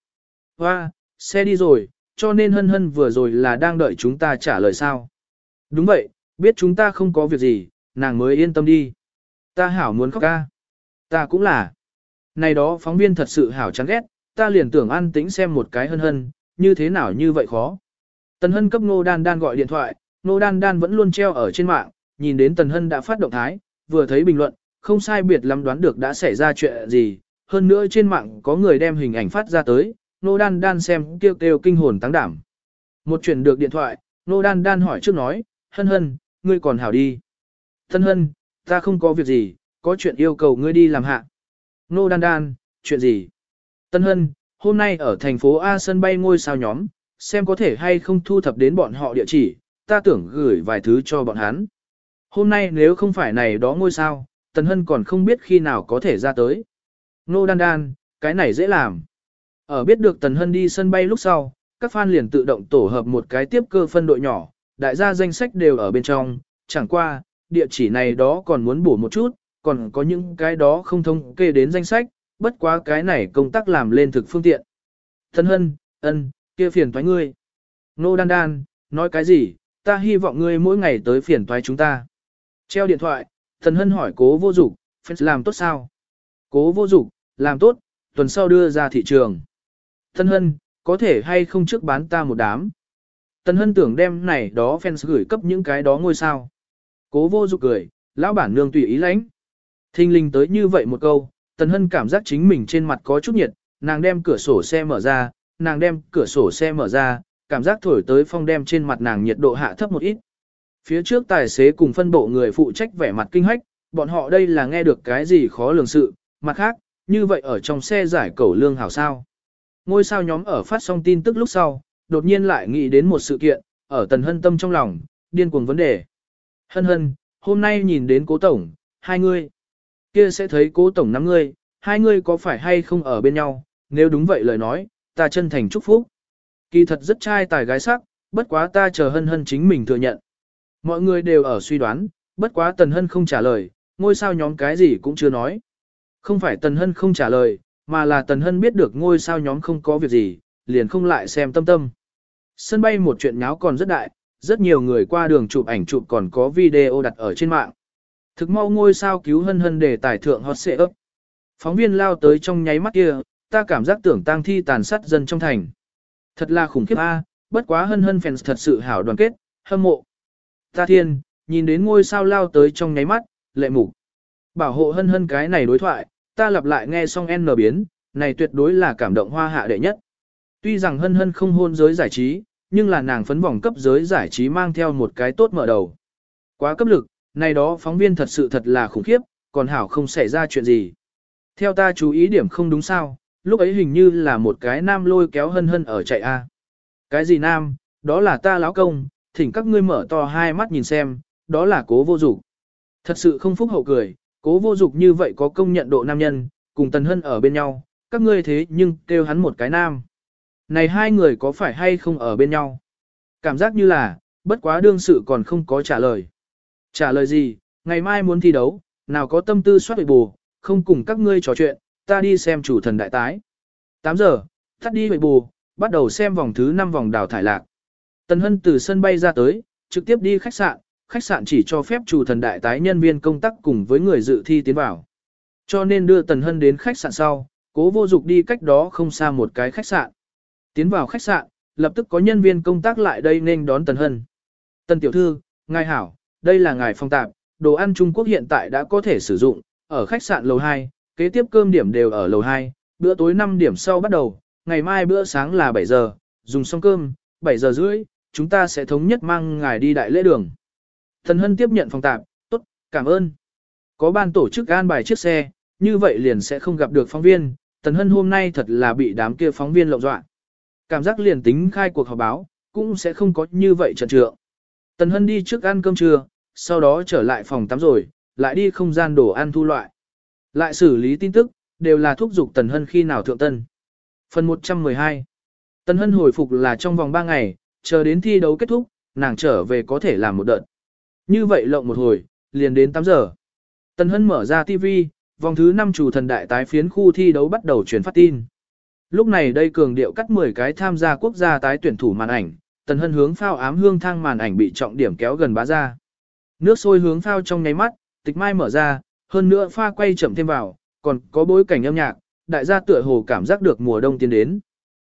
Hoa, xe đi rồi, cho nên hân hân vừa rồi là đang đợi chúng ta trả lời sao. Đúng vậy, biết chúng ta không có việc gì, nàng mới yên tâm đi. Ta hảo muốn khóc ca. Ta cũng là. Này đó phóng viên thật sự hảo chán ghét, ta liền tưởng an tĩnh xem một cái hân hân, như thế nào như vậy khó. Tần hân cấp Ngô Đan Đan gọi điện thoại, Ngô Đan Đan vẫn luôn treo ở trên mạng, nhìn đến Tần hân đã phát động thái, vừa thấy bình luận, không sai biệt lắm đoán được đã xảy ra chuyện gì, hơn nữa trên mạng có người đem hình ảnh phát ra tới, Ngô Đan Đan xem kêu kêu kinh hồn tăng đảm. Một chuyển được điện thoại, Ngô Đan Đan hỏi trước nói, hân hân, ngươi còn hảo đi. Tân hân, ta không có việc gì, có chuyện yêu cầu ngươi đi làm hạ. Nô Đan Đan, chuyện gì? Tân Hân, hôm nay ở thành phố A sân bay ngôi sao nhóm, xem có thể hay không thu thập đến bọn họ địa chỉ, ta tưởng gửi vài thứ cho bọn hắn. Hôm nay nếu không phải này đó ngôi sao, Tân Hân còn không biết khi nào có thể ra tới. Nô Đan Đan, cái này dễ làm. Ở biết được Tần Hân đi sân bay lúc sau, các fan liền tự động tổ hợp một cái tiếp cơ phân đội nhỏ, đại gia danh sách đều ở bên trong, chẳng qua, địa chỉ này đó còn muốn bổ một chút, còn có những cái đó không thông kê đến danh sách, bất quá cái này công tác làm lên thực phương tiện. Thân hân, ân, kia phiền toái ngươi. Nô đan đan, nói cái gì, ta hy vọng ngươi mỗi ngày tới phiền toái chúng ta. Treo điện thoại, thần hân hỏi cố vô dục, phải làm tốt sao? Cố vô dục, làm tốt, tuần sau đưa ra thị trường. Thân hân, có thể hay không trước bán ta một đám. Tần hân tưởng đem này đó fans gửi cấp những cái đó ngôi sao. Cố vô dục cười, lão bản nương tùy ý lãnh. Thinh linh tới như vậy một câu, Tần Hân cảm giác chính mình trên mặt có chút nhiệt, nàng đem cửa sổ xe mở ra, nàng đem cửa sổ xe mở ra, cảm giác thổi tới phong đem trên mặt nàng nhiệt độ hạ thấp một ít. Phía trước tài xế cùng phân bộ người phụ trách vẻ mặt kinh hách, bọn họ đây là nghe được cái gì khó lường sự, mặt khác, như vậy ở trong xe giải cầu lương hảo sao. Ngôi sao nhóm ở phát xong tin tức lúc sau, đột nhiên lại nghĩ đến một sự kiện, ở tần hân tâm trong lòng, điên cuồng vấn đề. Hân hân, hôm nay nhìn đến cố tổng, hai người, kia sẽ thấy cố tổng năm người, hai người có phải hay không ở bên nhau, nếu đúng vậy lời nói, ta chân thành chúc phúc. Kỳ thật rất trai tài gái sắc, bất quá ta chờ hân hân chính mình thừa nhận. Mọi người đều ở suy đoán, bất quá tần hân không trả lời, ngôi sao nhóm cái gì cũng chưa nói. Không phải tần hân không trả lời, mà là tần hân biết được ngôi sao nhóm không có việc gì, liền không lại xem tâm tâm. Sân bay một chuyện nháo còn rất đại, rất nhiều người qua đường chụp ảnh chụp còn có video đặt ở trên mạng. Thực mau ngôi sao cứu hân hân để tài thượng hot xệ ấp. Phóng viên lao tới trong nháy mắt kia, ta cảm giác tưởng tang thi tàn sát dân trong thành. Thật là khủng khiếp a, bất quá hân hân fans thật sự hảo đoàn kết, hâm mộ. Ta thiên, nhìn đến ngôi sao lao tới trong nháy mắt, lệ mục. Bảo hộ hân hân cái này đối thoại, ta lặp lại nghe xong N biến, này tuyệt đối là cảm động hoa hạ đệ nhất. Tuy rằng hân hân không hôn giới giải trí, nhưng là nàng phấn vòng cấp giới giải trí mang theo một cái tốt mở đầu. Quá cấp lực, này đó phóng viên thật sự thật là khủng khiếp, còn hảo không xảy ra chuyện gì. Theo ta chú ý điểm không đúng sao, lúc ấy hình như là một cái nam lôi kéo hân hân ở chạy A. Cái gì nam, đó là ta lão công, thỉnh các ngươi mở to hai mắt nhìn xem, đó là cố vô dục. Thật sự không phúc hậu cười, cố vô dục như vậy có công nhận độ nam nhân, cùng tần hân ở bên nhau, các ngươi thế nhưng kêu hắn một cái nam. Này hai người có phải hay không ở bên nhau? Cảm giác như là, bất quá đương sự còn không có trả lời. Trả lời gì, ngày mai muốn thi đấu, nào có tâm tư soát bù, không cùng các ngươi trò chuyện, ta đi xem chủ thần đại tái. 8 giờ, thắt đi bù, bắt đầu xem vòng thứ 5 vòng đào thải lạc. Tần Hân từ sân bay ra tới, trực tiếp đi khách sạn, khách sạn chỉ cho phép chủ thần đại tái nhân viên công tác cùng với người dự thi tiến vào. Cho nên đưa Tần Hân đến khách sạn sau, cố vô dục đi cách đó không xa một cái khách sạn. Tiến vào khách sạn, lập tức có nhân viên công tác lại đây nên đón Tần Hân. Tần tiểu thư, ngài hảo, đây là ngài phong tạp, đồ ăn Trung Quốc hiện tại đã có thể sử dụng, ở khách sạn lầu 2, kế tiếp cơm điểm đều ở lầu 2, bữa tối 5 điểm sau bắt đầu, ngày mai bữa sáng là 7 giờ, dùng xong cơm, 7 giờ rưỡi, chúng ta sẽ thống nhất mang ngài đi đại lễ đường. Thần Hân tiếp nhận phòng tạp, tốt, cảm ơn. Có ban tổ chức an bài chiếc xe, như vậy liền sẽ không gặp được phóng viên, Tần Hân hôm nay thật là bị đám kia phóng viên lộng dọa. Cảm giác liền tính khai cuộc họp báo, cũng sẽ không có như vậy trận trượng. Tần Hân đi trước ăn cơm trưa, sau đó trở lại phòng tắm rồi, lại đi không gian đồ ăn thu loại. Lại xử lý tin tức, đều là thúc giục Tần Hân khi nào thượng tân. Phần 112 Tần Hân hồi phục là trong vòng 3 ngày, chờ đến thi đấu kết thúc, nàng trở về có thể làm một đợt. Như vậy lộng một hồi, liền đến 8 giờ. Tần Hân mở ra TV, vòng thứ 5 chủ thần đại tái phiến khu thi đấu bắt đầu truyền phát tin. Lúc này đây cường điệu cắt 10 cái tham gia quốc gia tái tuyển thủ màn ảnh, Tần Hân hướng phao ám hương thang màn ảnh bị trọng điểm kéo gần bá ra. Nước sôi hướng phao trong nháy mắt, tịch mai mở ra, hơn nữa pha quay chậm thêm vào, còn có bối cảnh âm nhạc, đại gia tựa hồ cảm giác được mùa đông tiến đến.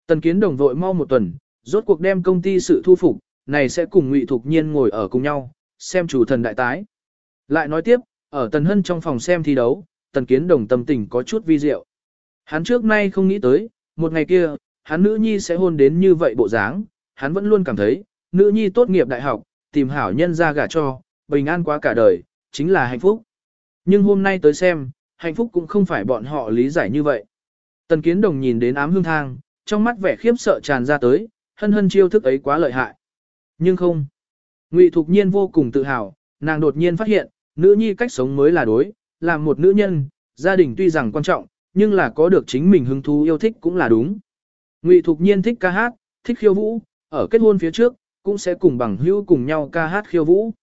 Tần Kiến Đồng vội mau một tuần, rốt cuộc đem công ty sự thu phục, này sẽ cùng Ngụy Thục Nhiên ngồi ở cùng nhau, xem chủ thần đại tái. Lại nói tiếp, ở Tần Hân trong phòng xem thi đấu, Tần Kiến Đồng tâm tình có chút vi diệu. Hắn trước nay không nghĩ tới, một ngày kia, hắn nữ nhi sẽ hôn đến như vậy bộ dáng, hắn vẫn luôn cảm thấy, nữ nhi tốt nghiệp đại học, tìm hảo nhân ra gả cho, bình an quá cả đời, chính là hạnh phúc. Nhưng hôm nay tới xem, hạnh phúc cũng không phải bọn họ lý giải như vậy. Tần Kiến Đồng nhìn đến ám hương thang, trong mắt vẻ khiếp sợ tràn ra tới, hân hân chiêu thức ấy quá lợi hại. Nhưng không. Ngụy Thục Nhiên vô cùng tự hào, nàng đột nhiên phát hiện, nữ nhi cách sống mới là đối, làm một nữ nhân, gia đình tuy rằng quan trọng, nhưng là có được chính mình hứng thú yêu thích cũng là đúng. Ngụy Thục Nhiên thích ca hát, thích khiêu vũ, ở kết hôn phía trước, cũng sẽ cùng bằng hữu cùng nhau ca hát khiêu vũ.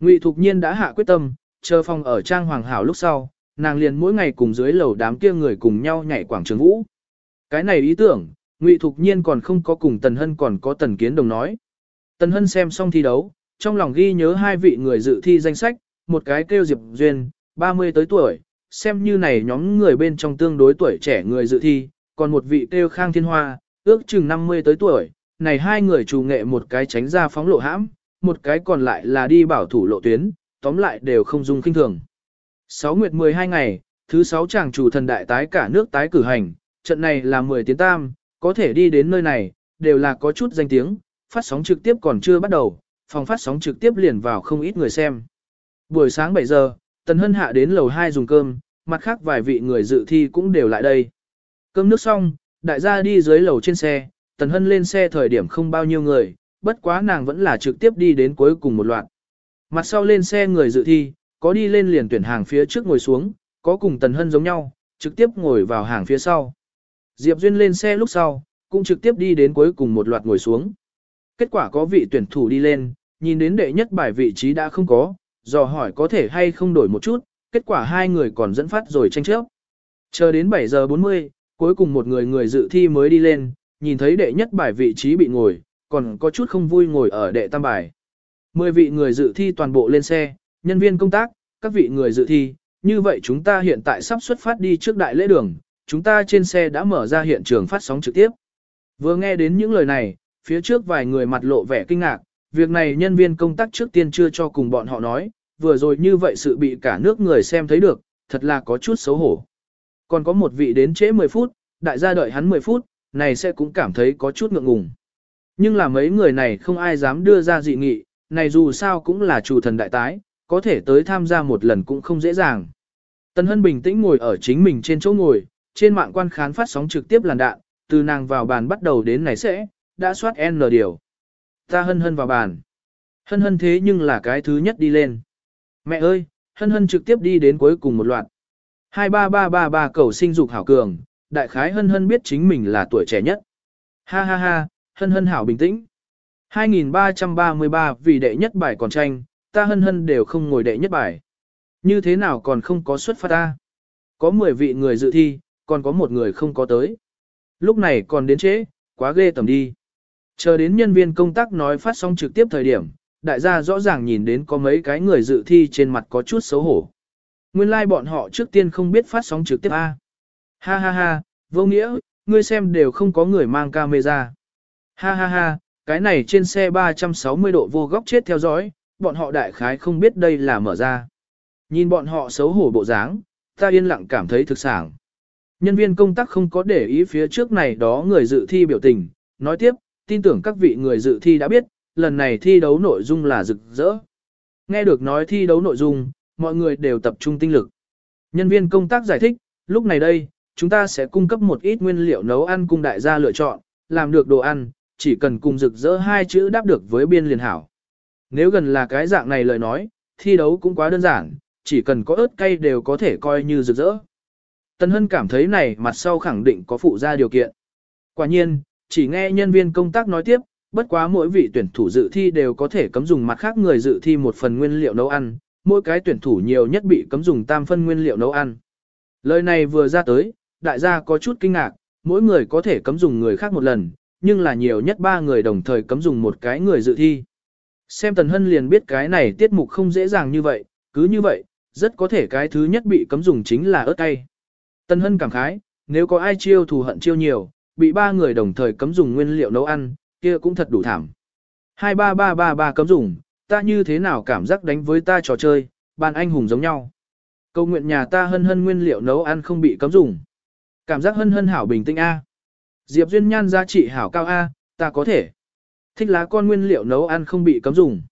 Ngụy Thục Nhiên đã hạ quyết tâm, chờ phòng ở trang hoàng hảo lúc sau, nàng liền mỗi ngày cùng dưới lầu đám kia người cùng nhau nhảy quảng trường vũ. Cái này ý tưởng, Ngụy Thục Nhiên còn không có cùng Tần Hân còn có Tần Kiến Đồng nói. Tần Hân xem xong thi đấu, trong lòng ghi nhớ hai vị người dự thi danh sách, một cái kêu Diệp Duyên, 30 tới tuổi, xem như này nhóm người bên trong tương đối tuổi trẻ người dự thi, còn một vị kêu Khang Thiên Hoa, ước chừng 50 tới tuổi, này hai người chủ nghệ một cái tránh ra phóng lộ hãm, một cái còn lại là đi bảo thủ lộ tuyến, tóm lại đều không dung kinh thường. 6 nguyệt 12 ngày, thứ 6 chàng chủ thần đại tái cả nước tái cử hành, trận này là 10 tiếng tam, có thể đi đến nơi này, đều là có chút danh tiếng, phát sóng trực tiếp còn chưa bắt đầu, phòng phát sóng trực tiếp liền vào không ít người xem. Buổi sáng 7 giờ, Tần Hân hạ đến lầu 2 dùng cơm, mặt khác vài vị người dự thi cũng đều lại đây. Cơm nước xong, đại gia đi dưới lầu trên xe, Tần Hân lên xe thời điểm không bao nhiêu người, bất quá nàng vẫn là trực tiếp đi đến cuối cùng một loạt. Mặt sau lên xe người dự thi, có đi lên liền tuyển hàng phía trước ngồi xuống, có cùng Tần Hân giống nhau, trực tiếp ngồi vào hàng phía sau. Diệp Duyên lên xe lúc sau, cũng trực tiếp đi đến cuối cùng một loạt ngồi xuống. Kết quả có vị tuyển thủ đi lên, nhìn đến đệ nhất bài vị trí đã không có, dò hỏi có thể hay không đổi một chút, kết quả hai người còn dẫn phát rồi tranh chấp. Chờ đến 7 giờ 40, cuối cùng một người người dự thi mới đi lên, nhìn thấy đệ nhất bài vị trí bị ngồi, còn có chút không vui ngồi ở đệ tam bài. Mười vị người dự thi toàn bộ lên xe, nhân viên công tác, các vị người dự thi, như vậy chúng ta hiện tại sắp xuất phát đi trước đại lễ đường, chúng ta trên xe đã mở ra hiện trường phát sóng trực tiếp. Vừa nghe đến những lời này, phía trước vài người mặt lộ vẻ kinh ngạc, việc này nhân viên công tác trước tiên chưa cho cùng bọn họ nói, vừa rồi như vậy sự bị cả nước người xem thấy được, thật là có chút xấu hổ. Còn có một vị đến trễ 10 phút, đại gia đợi hắn 10 phút, này sẽ cũng cảm thấy có chút ngượng ngùng. Nhưng là mấy người này không ai dám đưa ra dị nghị, này dù sao cũng là chủ thần đại tái, có thể tới tham gia một lần cũng không dễ dàng. Tân Hân bình tĩnh ngồi ở chính mình trên chỗ ngồi, trên mạng quan khán phát sóng trực tiếp làn đạn, từ nàng vào bàn bắt đầu đến này sẽ, đã soát N điều. Ta hân hân vào bàn. Hân hân thế nhưng là cái thứ nhất đi lên. Mẹ ơi, hân hân trực tiếp đi đến cuối cùng một loạt. 23333 cầu sinh dục hảo cường, đại khái hân hân biết chính mình là tuổi trẻ nhất. Ha ha ha, hân hân hảo bình tĩnh. 2333 vì đệ nhất bài còn tranh, ta hân hân đều không ngồi đệ nhất bài. Như thế nào còn không có xuất phát ta? Có 10 vị người dự thi, còn có một người không có tới. Lúc này còn đến trễ, quá ghê tầm đi. Chờ đến nhân viên công tác nói phát xong trực tiếp thời điểm, đại gia rõ ràng nhìn đến có mấy cái người dự thi trên mặt có chút xấu hổ. Nguyên lai like bọn họ trước tiên không biết phát sóng trực tiếp A. Ha ha ha, vô nghĩa, ngươi xem đều không có người mang camera. Ha ha ha, cái này trên xe 360 độ vô góc chết theo dõi, bọn họ đại khái không biết đây là mở ra. Nhìn bọn họ xấu hổ bộ dáng, ta yên lặng cảm thấy thực sảng. Nhân viên công tác không có để ý phía trước này đó người dự thi biểu tình, nói tiếp, tin tưởng các vị người dự thi đã biết, lần này thi đấu nội dung là rực rỡ. Nghe được nói thi đấu nội dung, mọi người đều tập trung tinh lực. Nhân viên công tác giải thích, lúc này đây, chúng ta sẽ cung cấp một ít nguyên liệu nấu ăn cung đại gia lựa chọn, làm được đồ ăn, chỉ cần cùng rực rỡ hai chữ đáp được với biên liền hảo. Nếu gần là cái dạng này lời nói, thi đấu cũng quá đơn giản, chỉ cần có ớt cay đều có thể coi như rực rỡ. Tân Hân cảm thấy này mặt sau khẳng định có phụ ra điều kiện. Quả nhiên, chỉ nghe nhân viên công tác nói tiếp, bất quá mỗi vị tuyển thủ dự thi đều có thể cấm dùng mặt khác người dự thi một phần nguyên liệu nấu ăn, mỗi cái tuyển thủ nhiều nhất bị cấm dùng tam phân nguyên liệu nấu ăn. Lời này vừa ra tới, đại gia có chút kinh ngạc, mỗi người có thể cấm dùng người khác một lần, nhưng là nhiều nhất ba người đồng thời cấm dùng một cái người dự thi. Xem Tần Hân liền biết cái này tiết mục không dễ dàng như vậy, cứ như vậy, rất có thể cái thứ nhất bị cấm dùng chính là ớt cay. Tần Hân cảm khái, nếu có ai chiêu thù hận chiêu nhiều, bị ba người đồng thời cấm dùng nguyên liệu nấu ăn, kia cũng thật đủ thảm. 23333 cấm dùng, ta như thế nào cảm giác đánh với ta trò chơi, bàn anh hùng giống nhau. Câu nguyện nhà ta hân hân nguyên liệu nấu ăn không bị cấm dùng. Cảm giác hân hân hảo bình tĩnh A. Diệp Duyên Nhan giá trị hảo cao A, ta có thể. Thích lá con nguyên liệu nấu ăn không bị cấm dùng.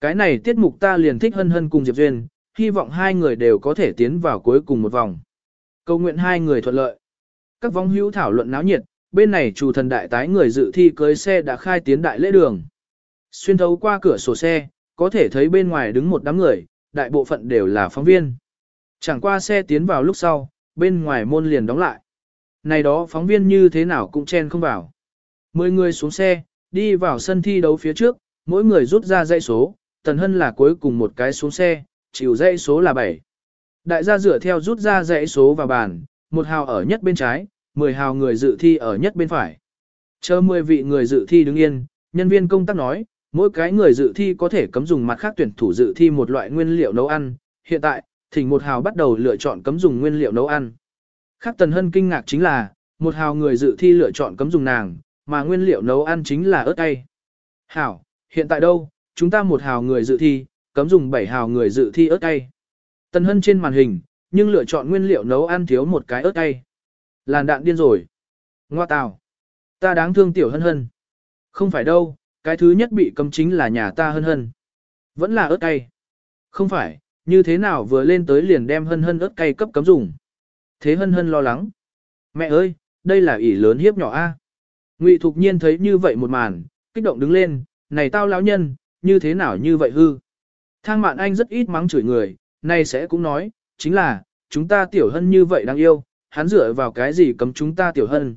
Cái này tiết mục ta liền thích hân hân cùng Diệp Duyên, hy vọng hai người đều có thể tiến vào cuối cùng một vòng. Cầu nguyện hai người thuận lợi. Các vong hữu thảo luận náo nhiệt, bên này chủ thần đại tái người dự thi cưới xe đã khai tiến đại lễ đường. Xuyên thấu qua cửa sổ xe, có thể thấy bên ngoài đứng một đám người, đại bộ phận đều là phóng viên. Chẳng qua xe tiến vào lúc sau, bên ngoài môn liền đóng lại. Này đó phóng viên như thế nào cũng chen không vào. Mười người xuống xe, đi vào sân thi đấu phía trước, mỗi người rút ra dãy số, Tần Hân là cuối cùng một cái xuống xe, chịu dãy số là 7. Đại gia dựa theo rút ra dãy số vào bàn, một hào ở nhất bên trái, 10 hào người dự thi ở nhất bên phải. Chờ 10 vị người dự thi đứng yên, nhân viên công tác nói, mỗi cái người dự thi có thể cấm dùng mặt khác tuyển thủ dự thi một loại nguyên liệu nấu ăn. Hiện tại, thỉnh một hào bắt đầu lựa chọn cấm dùng nguyên liệu nấu ăn. Khác Tần Hân kinh ngạc chính là, một hào người dự thi lựa chọn cấm dùng nàng, mà nguyên liệu nấu ăn chính là ớt cay. Hảo, hiện tại đâu, chúng ta một hào người dự thi, cấm dùng bảy hào người dự thi ớt cay. Tần hân trên màn hình, nhưng lựa chọn nguyên liệu nấu ăn thiếu một cái ớt cay. Làn đạn điên rồi. Ngoa tào. Ta đáng thương tiểu hân hân. Không phải đâu, cái thứ nhất bị cấm chính là nhà ta hân hân. Vẫn là ớt cay. Không phải, như thế nào vừa lên tới liền đem hân hân ớt cay cấp cấm dùng. Thế hân hân lo lắng. Mẹ ơi, đây là ỷ lớn hiếp nhỏ a. Ngụy Thục Nhiên thấy như vậy một màn, kích động đứng lên, này tao lão nhân, như thế nào như vậy hư. Thang mạn anh rất ít mắng chửi người, nay sẽ cũng nói, chính là, chúng ta tiểu hân như vậy đang yêu, hắn dựa vào cái gì cấm chúng ta tiểu hân.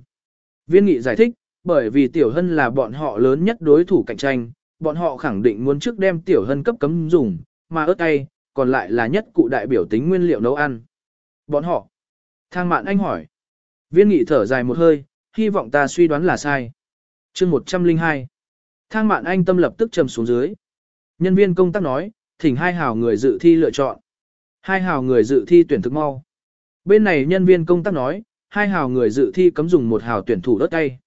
Viên nghị giải thích, bởi vì tiểu hân là bọn họ lớn nhất đối thủ cạnh tranh, bọn họ khẳng định muốn trước đem tiểu hân cấp cấm dùng, mà ớt cay, còn lại là nhất cụ đại biểu tính nguyên liệu nấu ăn. Bọn họ. Thang mạn anh hỏi. Viên nghị thở dài một hơi, hy vọng ta suy đoán là sai. chương 102. Thang mạn anh tâm lập tức trầm xuống dưới. Nhân viên công tác nói, thỉnh hai hào người dự thi lựa chọn. Hai hào người dự thi tuyển thực mau. Bên này nhân viên công tác nói, hai hào người dự thi cấm dùng một hào tuyển thủ đất cay.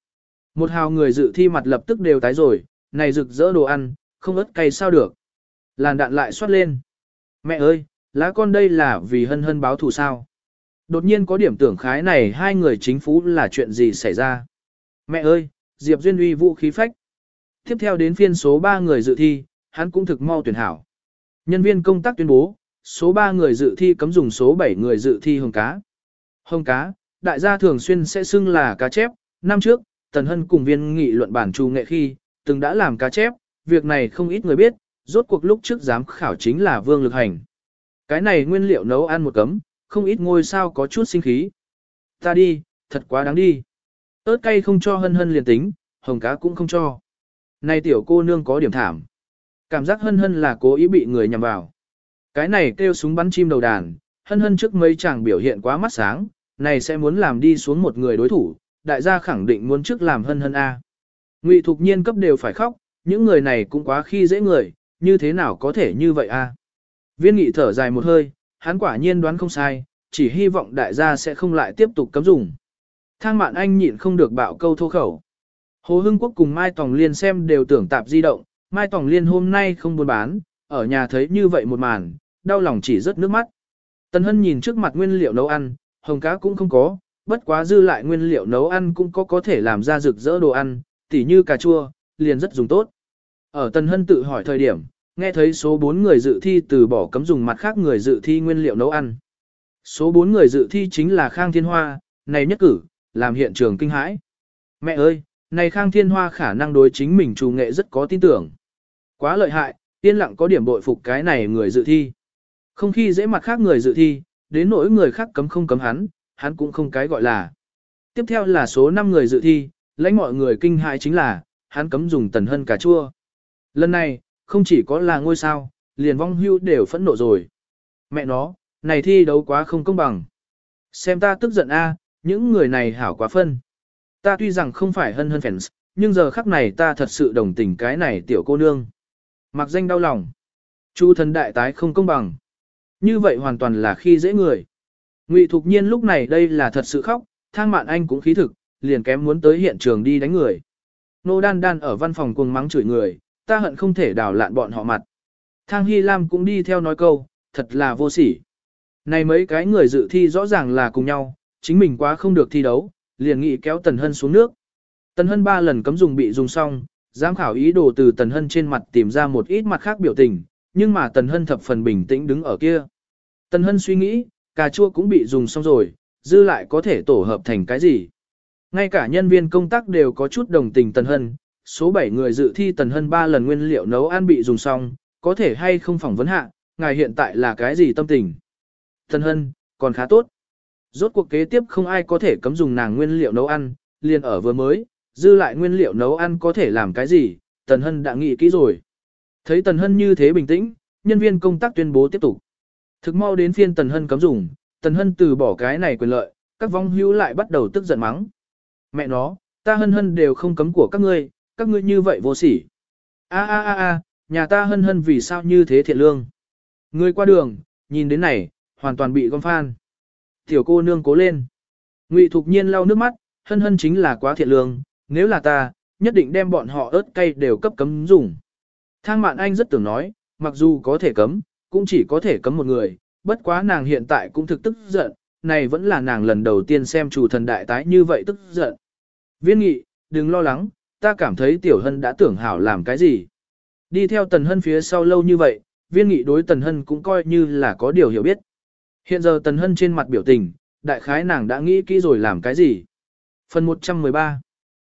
Một hào người dự thi mặt lập tức đều tái rồi, này rực rỡ đồ ăn, không ớt cay sao được. Làn đạn lại xoát lên. Mẹ ơi, lá con đây là vì hân hân báo thù sao. Đột nhiên có điểm tưởng khái này hai người chính phủ là chuyện gì xảy ra. Mẹ ơi, Diệp Duyên uy vũ khí phách. Tiếp theo đến phiên số 3 người dự thi, hắn cũng thực mau tuyển hảo. Nhân viên công tác tuyên bố, số 3 người dự thi cấm dùng số 7 người dự thi hồng cá. Hồng cá, đại gia thường xuyên sẽ xưng là cá chép, năm trước, Tần Hân cùng viên nghị luận bản trù nghệ khi, từng đã làm cá chép, việc này không ít người biết, rốt cuộc lúc trước giám khảo chính là Vương Lực Hành. Cái này nguyên liệu nấu ăn một cấm, không ít ngôi sao có chút sinh khí. Ta đi, thật quá đáng đi. ớt cay không cho hân hân liền tính, hồng cá cũng không cho. Này tiểu cô nương có điểm thảm. Cảm giác hân hân là cố ý bị người nhầm vào. Cái này kêu súng bắn chim đầu đàn, hân hân trước mấy chàng biểu hiện quá mắt sáng, này sẽ muốn làm đi xuống một người đối thủ, đại gia khẳng định muốn trước làm hân hân A. Ngụy Thục Nhiên cấp đều phải khóc, những người này cũng quá khi dễ người, như thế nào có thể như vậy A. Viên nghị thở dài một hơi, hắn quả nhiên đoán không sai, chỉ hy vọng đại gia sẽ không lại tiếp tục cấm dùng. Thang mạn anh nhịn không được bạo câu thô khẩu. Hồ Hưng Quốc cùng Mai Tòng Liên xem đều tưởng tạp di động, Mai Tòng Liên hôm nay không buôn bán, ở nhà thấy như vậy một màn, đau lòng chỉ rớt nước mắt. Tần Hân nhìn trước mặt nguyên liệu nấu ăn, hồng cá cũng không có, bất quá dư lại nguyên liệu nấu ăn cũng có có thể làm ra rực rỡ đồ ăn, tỉ như cà chua, liền rất dùng tốt. Ở Tần Hân tự hỏi thời điểm, nghe thấy số 4 người dự thi từ bỏ cấm dùng mặt khác người dự thi nguyên liệu nấu ăn. Số 4 người dự thi chính là Khang Thiên Hoa, này nhất cử, làm hiện trường kinh hãi. Mẹ ơi, này Khang Thiên Hoa khả năng đối chính mình chủ nghệ rất có tin tưởng. Quá lợi hại, tiên lặng có điểm bội phục cái này người dự thi. Không khi dễ mặt khác người dự thi, đến nỗi người khác cấm không cấm hắn, hắn cũng không cái gọi là. Tiếp theo là số 5 người dự thi, lãnh mọi người kinh hãi chính là, hắn cấm dùng tần hân cà chua. Lần này, không chỉ có là ngôi sao, liền vong hưu đều phẫn nộ rồi. Mẹ nó, này thi đấu quá không công bằng. Xem ta tức giận a, những người này hảo quá phân. Ta tuy rằng không phải hân hân fans, nhưng giờ khắc này ta thật sự đồng tình cái này tiểu cô nương. Mặc danh đau lòng. Chu thần đại tái không công bằng. Như vậy hoàn toàn là khi dễ người. Ngụy Thục Nhiên lúc này đây là thật sự khóc, thang mạn anh cũng khí thực, liền kém muốn tới hiện trường đi đánh người. Nô đan đan ở văn phòng cuồng mắng chửi người, ta hận không thể đào lạn bọn họ mặt. Thang Hy Lam cũng đi theo nói câu, thật là vô sỉ. Này mấy cái người dự thi rõ ràng là cùng nhau, chính mình quá không được thi đấu, liền nghĩ kéo Tần Hân xuống nước. Tần Hân ba lần cấm dùng bị dùng xong, giám khảo ý đồ từ Tần Hân trên mặt tìm ra một ít mặt khác biểu tình, nhưng mà Tần Hân thập phần bình tĩnh đứng ở kia. Tần Hân suy nghĩ, cà chua cũng bị dùng xong rồi, dư lại có thể tổ hợp thành cái gì. Ngay cả nhân viên công tác đều có chút đồng tình Tần Hân, số 7 người dự thi Tần Hân 3 lần nguyên liệu nấu ăn bị dùng xong, có thể hay không phỏng vấn hạ, ngài hiện tại là cái gì tâm tình. Tần Hân, còn khá tốt. Rốt cuộc kế tiếp không ai có thể cấm dùng nàng nguyên liệu nấu ăn, liền ở vừa mới, dư lại nguyên liệu nấu ăn có thể làm cái gì, Tần Hân đã nghĩ kỹ rồi. Thấy Tần Hân như thế bình tĩnh, nhân viên công tác tuyên bố tiếp tục. Thực mau đến phiên Tần Hân cấm dùng, Tần Hân từ bỏ cái này quyền lợi, các vong hữu lại bắt đầu tức giận mắng. Mẹ nó, ta hân hân đều không cấm của các ngươi, các ngươi như vậy vô sỉ. A a a a, nhà ta hân hân vì sao như thế thiện lương. Người qua đường, nhìn đến này, hoàn toàn bị gom phan. Tiểu cô nương cố lên. Ngụy Thục Nhiên lau nước mắt, hân hân chính là quá thiện lương, nếu là ta, nhất định đem bọn họ ớt cay đều cấp cấm dùng. Thang Mạn Anh rất tưởng nói, mặc dù có thể cấm, cũng chỉ có thể cấm một người, bất quá nàng hiện tại cũng thực tức giận, này vẫn là nàng lần đầu tiên xem chủ thần đại tái như vậy tức giận. Viên nghị, đừng lo lắng, ta cảm thấy tiểu hân đã tưởng hảo làm cái gì. Đi theo tần hân phía sau lâu như vậy, viên nghị đối tần hân cũng coi như là có điều hiểu biết. Hiện giờ tần hân trên mặt biểu tình, đại khái nàng đã nghĩ kỹ rồi làm cái gì. Phần 113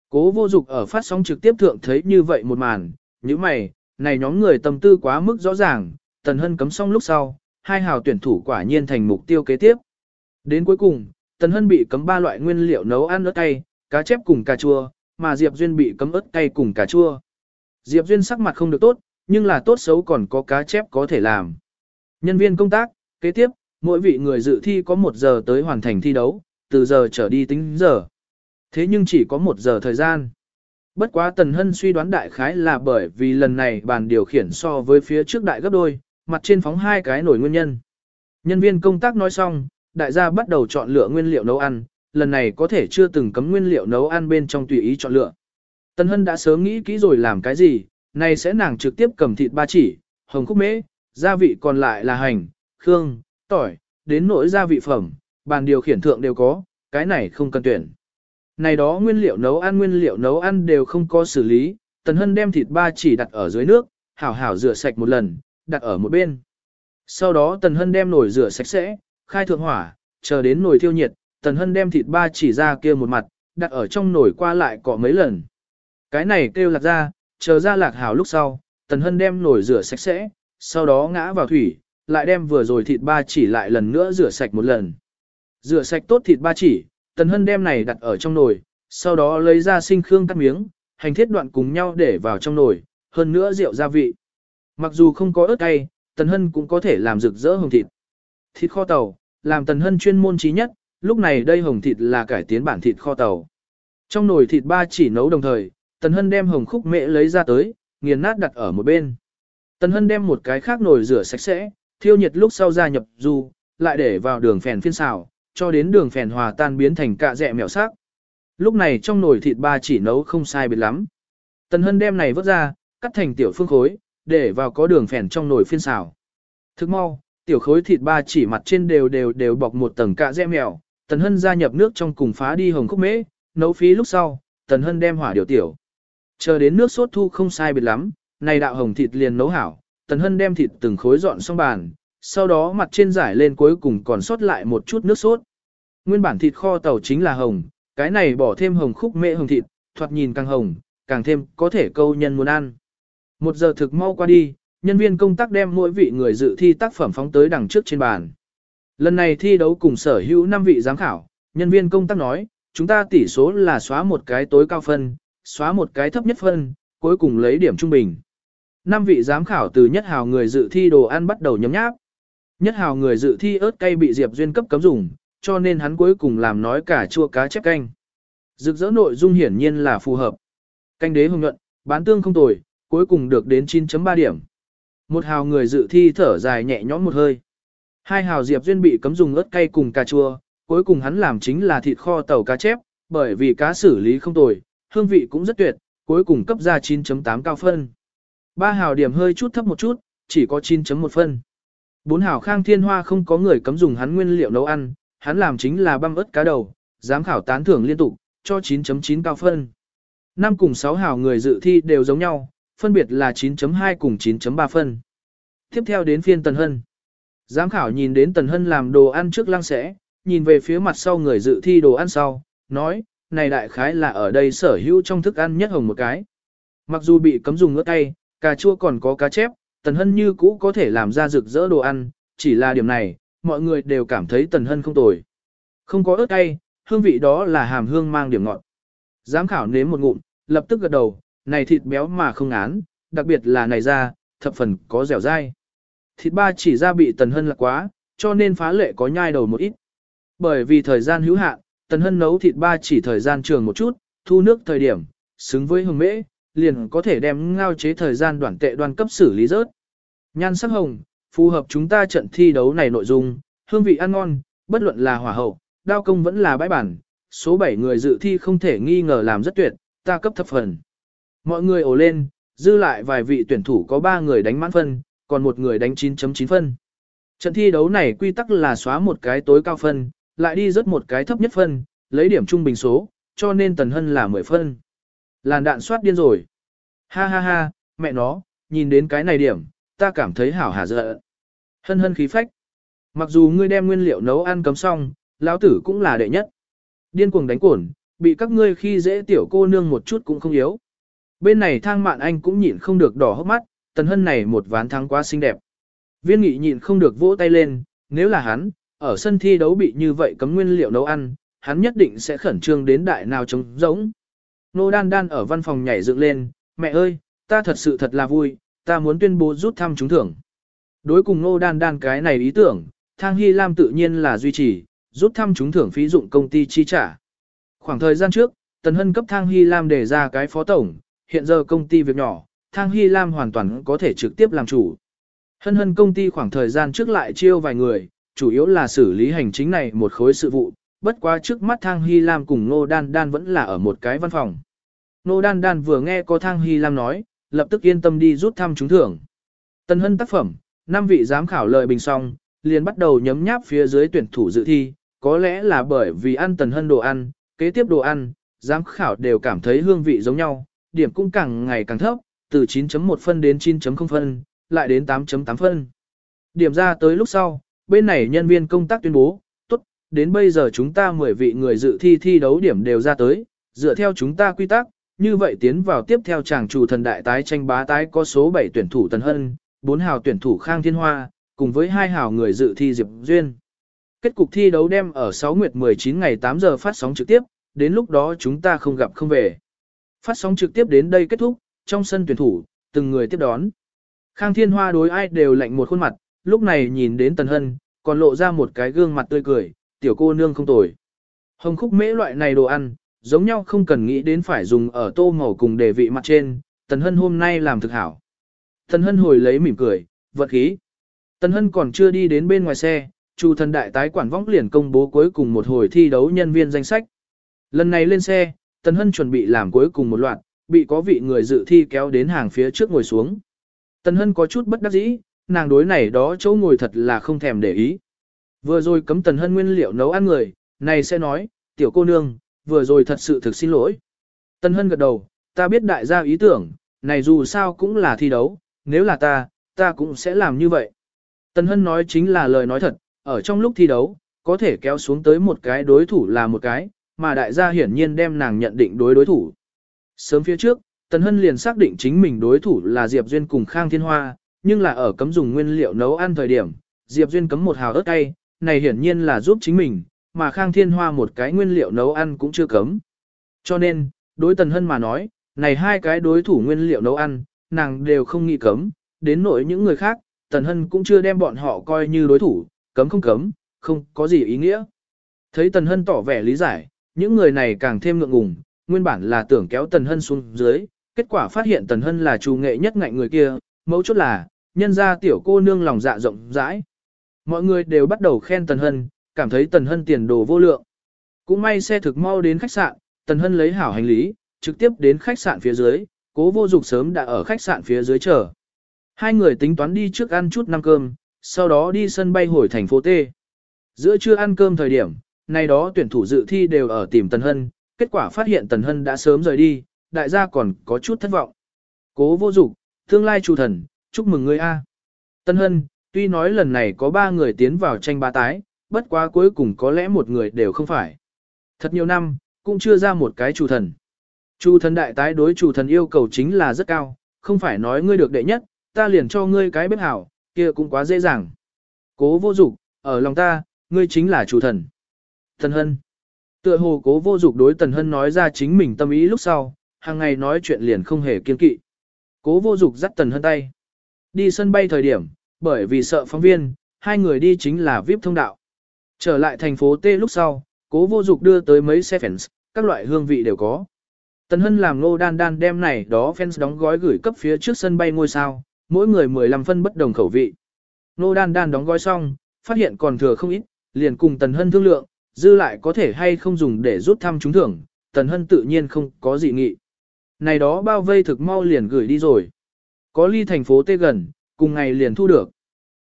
Cố vô dục ở phát sóng trực tiếp thượng thấy như vậy một màn, như mày, này nhóm người tâm tư quá mức rõ ràng, tần hân cấm xong lúc sau, hai hào tuyển thủ quả nhiên thành mục tiêu kế tiếp. Đến cuối cùng, tần hân bị cấm ba loại nguyên liệu nấu ăn ớt cay, cá chép cùng cà chua, mà Diệp Duyên bị cấm ớt cay cùng cà chua. Diệp Duyên sắc mặt không được tốt, nhưng là tốt xấu còn có cá chép có thể làm. Nhân viên công tác, kế tiếp, mỗi vị người dự thi có một giờ tới hoàn thành thi đấu, từ giờ trở đi tính giờ. Thế nhưng chỉ có một giờ thời gian. Bất quá Tần Hân suy đoán đại khái là bởi vì lần này bàn điều khiển so với phía trước đại gấp đôi, mặt trên phóng hai cái nổi nguyên nhân. Nhân viên công tác nói xong, đại gia bắt đầu chọn lựa nguyên liệu nấu ăn, lần này có thể chưa từng cấm nguyên liệu nấu ăn bên trong tùy ý chọn lựa. Tần Hân đã sớm nghĩ kỹ rồi làm cái gì, này sẽ nàng trực tiếp cầm thịt ba chỉ, hồng khúc mễ, gia vị còn lại là hành, khương, tỏi, đến nỗi gia vị phẩm, bàn điều khiển thượng đều có, cái này không cần tuyển. Này đó nguyên liệu nấu ăn nguyên liệu nấu ăn đều không có xử lý, Tần Hân đem thịt ba chỉ đặt ở dưới nước, hảo hảo rửa sạch một lần, đặt ở một bên. Sau đó Tần Hân đem nồi rửa sạch sẽ, khai thượng hỏa, chờ đến nồi thiêu nhiệt, Tần Hân đem thịt ba chỉ ra kia một mặt, đặt ở trong nồi qua lại cọ mấy lần. Cái này kêu lạc ra, chờ ra lạc hảo lúc sau, Tần Hân đem nồi rửa sạch sẽ, sau đó ngã vào thủy, lại đem vừa rồi thịt ba chỉ lại lần nữa rửa sạch một lần. Rửa sạch tốt thịt ba chỉ, Tần Hân đem này đặt ở trong nồi, sau đó lấy ra sinh khương cắt miếng, hành thiết đoạn cùng nhau để vào trong nồi, hơn nữa rượu gia vị. Mặc dù không có ớt cay, Tần Hân cũng có thể làm rực rỡ hồng thịt. Thịt kho tàu, làm Tần Hân chuyên môn trí nhất, lúc này đây hồng thịt là cải tiến bản thịt kho tàu. Trong nồi thịt ba chỉ nấu đồng thời, Tần Hân đem hồng khúc mễ lấy ra tới, nghiền nát đặt ở một bên. Tần Hân đem một cái khác nồi rửa sạch sẽ, thiêu nhiệt lúc sau gia nhập du, lại để vào đường phèn phiên xào, cho đến đường phèn hòa tan biến thành cạ dẹ mèo sắc. Lúc này trong nồi thịt ba chỉ nấu không sai biệt lắm. Tần Hân đem này vớt ra, cắt thành tiểu phương khối, để vào có đường phèn trong nồi phiên xào. Thức mau, tiểu khối thịt ba chỉ mặt trên đều đều đều bọc một tầng cạ dẹ mèo, Tần Hân gia nhập nước trong cùng phá đi hồng khúc mễ, nấu phí lúc sau, Tần Hân đem hỏa điều tiểu. Chờ đến nước sốt thu không sai biệt lắm, này đạo hồng thịt liền nấu hảo, Tần Hân đem thịt từng khối dọn xong bàn, sau đó mặt trên giải lên cuối cùng còn sót lại một chút nước sốt. Nguyên bản thịt kho tàu chính là hồng, cái này bỏ thêm hồng khúc mễ hồng thịt, thoạt nhìn càng hồng, càng thêm có thể câu nhân muốn ăn. Một giờ thực mau qua đi, nhân viên công tác đem mỗi vị người dự thi tác phẩm phóng tới đằng trước trên bàn. Lần này thi đấu cùng sở hữu 5 vị giám khảo, nhân viên công tác nói, chúng ta tỷ số là xóa một cái tối cao phân, xóa một cái thấp nhất phân, cuối cùng lấy điểm trung bình. 5 vị giám khảo từ nhất hào người dự thi đồ ăn bắt đầu nhấm nháp. Nhất hào người dự thi ớt cay bị Diệp Duyên cấp cấm dùng, cho nên hắn cuối cùng làm nói cả chua cá chép canh. Rực rỡ nội dung hiển nhiên là phù hợp. Canh đế hồng nhuận, bán tương không tồi, cuối cùng được đến 9.3 điểm. Một hào người dự thi thở dài nhẹ nhõm một hơi. Hai hào Diệp Duyên bị cấm dùng ớt cay cùng cà chua, cuối cùng hắn làm chính là thịt kho tàu cá chép, bởi vì cá xử lý không tồi, hương vị cũng rất tuyệt, cuối cùng cấp ra 9.8 cao phân. Ba hào điểm hơi chút thấp một chút, chỉ có 9.1 phân. Bốn hào khang thiên hoa không có người cấm dùng hắn nguyên liệu nấu ăn, hắn làm chính là băm ớt cá đầu, giám khảo tán thưởng liên tục, cho 9.9 cao phân. Năm cùng 6 hào người dự thi đều giống nhau, phân biệt là 9.2 cùng 9.3 phân. Tiếp theo đến phiên Tần Hân. Giám khảo nhìn đến Tần Hân làm đồ ăn trước lăng sẽ, nhìn về phía mặt sau người dự thi đồ ăn sau, nói, này đại khái là ở đây sở hữu trong thức ăn nhất hồng một cái. Mặc dù bị cấm dùng ngứa cay, cà chua còn có cá chép, Tần Hân như cũ có thể làm ra rực rỡ đồ ăn, chỉ là điểm này, mọi người đều cảm thấy Tần Hân không tồi. Không có ớt cay, hương vị đó là hàm hương mang điểm ngọt. Giám khảo nếm một ngụm, lập tức gật đầu, này thịt béo mà không án, đặc biệt là này ra, thập phần có dẻo dai. Thịt ba chỉ ra bị Tần Hân lạc quá, cho nên phá lệ có nhai đầu một ít. Bởi vì thời gian hữu hạn, Tần Hân nấu thịt ba chỉ thời gian trường một chút, thu nước thời điểm, xứng với hương mễ, liền có thể đem ngao chế thời gian đoạn tệ đoan cấp xử lý rớt. Nhan sắc hồng, phù hợp chúng ta trận thi đấu này nội dung, hương vị ăn ngon, bất luận là hỏa hậu, đao công vẫn là bãi bản, số 7 người dự thi không thể nghi ngờ làm rất tuyệt, ta cấp thập phần. Mọi người ồ lên, dư lại vài vị tuyển thủ có 3 người đánh mãn phân, còn một người đánh 9.9 phân. Trận thi đấu này quy tắc là xóa một cái tối cao phân, lại đi rất một cái thấp nhất phân, lấy điểm trung bình số, cho nên Tần Hân là 10 phân. Làn đạn soát điên rồi. Ha ha ha, mẹ nó, nhìn đến cái này điểm, ta cảm thấy hảo hả giận. Hân hân khí phách. Mặc dù ngươi đem nguyên liệu nấu ăn cấm xong, lão tử cũng là đệ nhất. Điên cuồng đánh cuồn, bị các ngươi khi dễ tiểu cô nương một chút cũng không yếu. Bên này thang mạn anh cũng nhịn không được đỏ hốc mắt, tần hân này một ván thắng quá xinh đẹp. Viên nghị nhịn không được vỗ tay lên, nếu là hắn, ở sân thi đấu bị như vậy cấm nguyên liệu nấu ăn, hắn nhất định sẽ khẩn trương đến đại nào trống giống. Nô đan đan ở văn phòng nhảy dựng lên, mẹ ơi, ta thật sự thật là vui, ta muốn tuyên bố rút thăm trúng thưởng. Đối cùng nô đan đan cái này ý tưởng, thang hy lam tự nhiên là duy trì, rút thăm trúng thưởng phí dụng công ty chi trả. Khoảng thời gian trước, Tần Hân cấp thang hy lam để ra cái phó tổng, hiện giờ công ty việc nhỏ, thang hy lam hoàn toàn có thể trực tiếp làm chủ. Hân hân công ty khoảng thời gian trước lại chiêu vài người, chủ yếu là xử lý hành chính này một khối sự vụ, bất quá trước mắt Thang Hy Lam cùng Nô Đan Đan vẫn là ở một cái văn phòng. Nô Đan Đan vừa nghe có Thang Hy Lam nói, lập tức yên tâm đi rút thăm trúng thưởng. Tân hân tác phẩm, năm vị giám khảo lời bình xong, liền bắt đầu nhấm nháp phía dưới tuyển thủ dự thi, có lẽ là bởi vì ăn tần hân đồ ăn, kế tiếp đồ ăn, giám khảo đều cảm thấy hương vị giống nhau, điểm cũng càng ngày càng thấp, từ 9.1 phân đến 9.0 phân, lại đến 8.8 phân. Điểm ra tới lúc sau, bên này nhân viên công tác tuyên bố, tốt, đến bây giờ chúng ta 10 vị người dự thi thi đấu điểm đều ra tới, dựa theo chúng ta quy tắc, như vậy tiến vào tiếp theo chàng chủ thần đại tái tranh bá tái có số 7 tuyển thủ Tần Hân, 4 hào tuyển thủ Khang Thiên Hoa, cùng với 2 hào người dự thi Diệp Duyên. Kết cục thi đấu đem ở 6 nguyệt 19 ngày 8 giờ phát sóng trực tiếp, đến lúc đó chúng ta không gặp không về. Phát sóng trực tiếp đến đây kết thúc, trong sân tuyển thủ, từng người tiếp đón. Khang Thiên Hoa đối ai đều lạnh một khuôn mặt, lúc này nhìn đến Tần Hân, còn lộ ra một cái gương mặt tươi cười, tiểu cô nương không tồi. Hồng khúc mễ loại này đồ ăn, giống nhau không cần nghĩ đến phải dùng ở tô màu cùng đề vị mặt trên, Tần Hân hôm nay làm thực hảo. Tần Hân hồi lấy mỉm cười, vật khí. Tần Hân còn chưa đi đến bên ngoài xe, Chu thần đại tái quản võng liền công bố cuối cùng một hồi thi đấu nhân viên danh sách. Lần này lên xe, Tần Hân chuẩn bị làm cuối cùng một loạt, bị có vị người dự thi kéo đến hàng phía trước ngồi xuống. Tần Hân có chút bất đắc dĩ, nàng đối này đó chỗ ngồi thật là không thèm để ý. Vừa rồi cấm Tần Hân nguyên liệu nấu ăn người, này sẽ nói, tiểu cô nương, vừa rồi thật sự thực xin lỗi. Tần Hân gật đầu, ta biết đại gia ý tưởng, này dù sao cũng là thi đấu, nếu là ta, ta cũng sẽ làm như vậy. Tần Hân nói chính là lời nói thật, ở trong lúc thi đấu, có thể kéo xuống tới một cái đối thủ là một cái, mà đại gia hiển nhiên đem nàng nhận định đối đối thủ. Sớm phía trước, Tần Hân liền xác định chính mình đối thủ là Diệp Duyên cùng Khang Thiên Hoa, nhưng là ở cấm dùng nguyên liệu nấu ăn thời điểm, Diệp Duyên cấm một hào ớt cay, này hiển nhiên là giúp chính mình, mà Khang Thiên Hoa một cái nguyên liệu nấu ăn cũng chưa cấm. Cho nên, đối Tần Hân mà nói, này hai cái đối thủ nguyên liệu nấu ăn, nàng đều không nghĩ cấm, đến nỗi những người khác, Tần Hân cũng chưa đem bọn họ coi như đối thủ, cấm không cấm, không có gì ý nghĩa. Thấy Tần Hân tỏ vẻ lý giải, những người này càng thêm ngượng ngùng, nguyên bản là tưởng kéo Tần Hân xuống dưới, kết quả phát hiện Tần Hân là trù nghệ nhất ngạnh người kia, mấu chốt là, nhân ra tiểu cô nương lòng dạ rộng rãi. Mọi người đều bắt đầu khen Tần Hân, cảm thấy Tần Hân tiền đồ vô lượng. Cũng may xe thực mau đến khách sạn, Tần Hân lấy hảo hành lý, trực tiếp đến khách sạn phía dưới, cố vô dục sớm đã ở khách sạn phía dưới chờ. Hai người tính toán đi trước ăn chút năm cơm, sau đó đi sân bay hồi thành phố T. Giữa trưa ăn cơm thời điểm, nay đó tuyển thủ dự thi đều ở tìm Tần Hân, kết quả phát hiện Tần Hân đã sớm rời đi, đại gia còn có chút thất vọng. Cố vô dục, tương lai chủ thần, chúc mừng ngươi a. Tần Hân, tuy nói lần này có ba người tiến vào tranh ba tái, bất quá cuối cùng có lẽ một người đều không phải. Thật nhiều năm, cũng chưa ra một cái chủ thần. Chủ thần đại tái đối chủ thần yêu cầu chính là rất cao, không phải nói ngươi được đệ nhất, ta liền cho ngươi cái bếp hảo, kia cũng quá dễ dàng. Cố vô dục, ở lòng ta, ngươi chính là chủ thần. Tần Hân. Tựa hồ cố vô dục đối Tần Hân nói ra chính mình tâm ý lúc sau, hàng ngày nói chuyện liền không hề kiên kỵ. Cố vô dục dắt Tần Hân tay. Đi sân bay thời điểm, bởi vì sợ phóng viên, hai người đi chính là VIP thông đạo. Trở lại thành phố T lúc sau, cố vô dục đưa tới mấy xe fans, các loại hương vị đều có. Tần Hân làm ngô đan đan đem này đó fans đóng gói gửi cấp phía trước sân bay ngôi sao, mỗi người 15 phân bất đồng khẩu vị. Ngô đan đan đóng gói xong, phát hiện còn thừa không ít, liền cùng Tần Hân thương lượng, dư lại có thể hay không dùng để rút thăm trúng thưởng, Tần Hân tự nhiên không có gì nghị. Này đó bao vây thực mau liền gửi đi rồi. Có ly thành phố tê gần, cùng ngày liền thu được.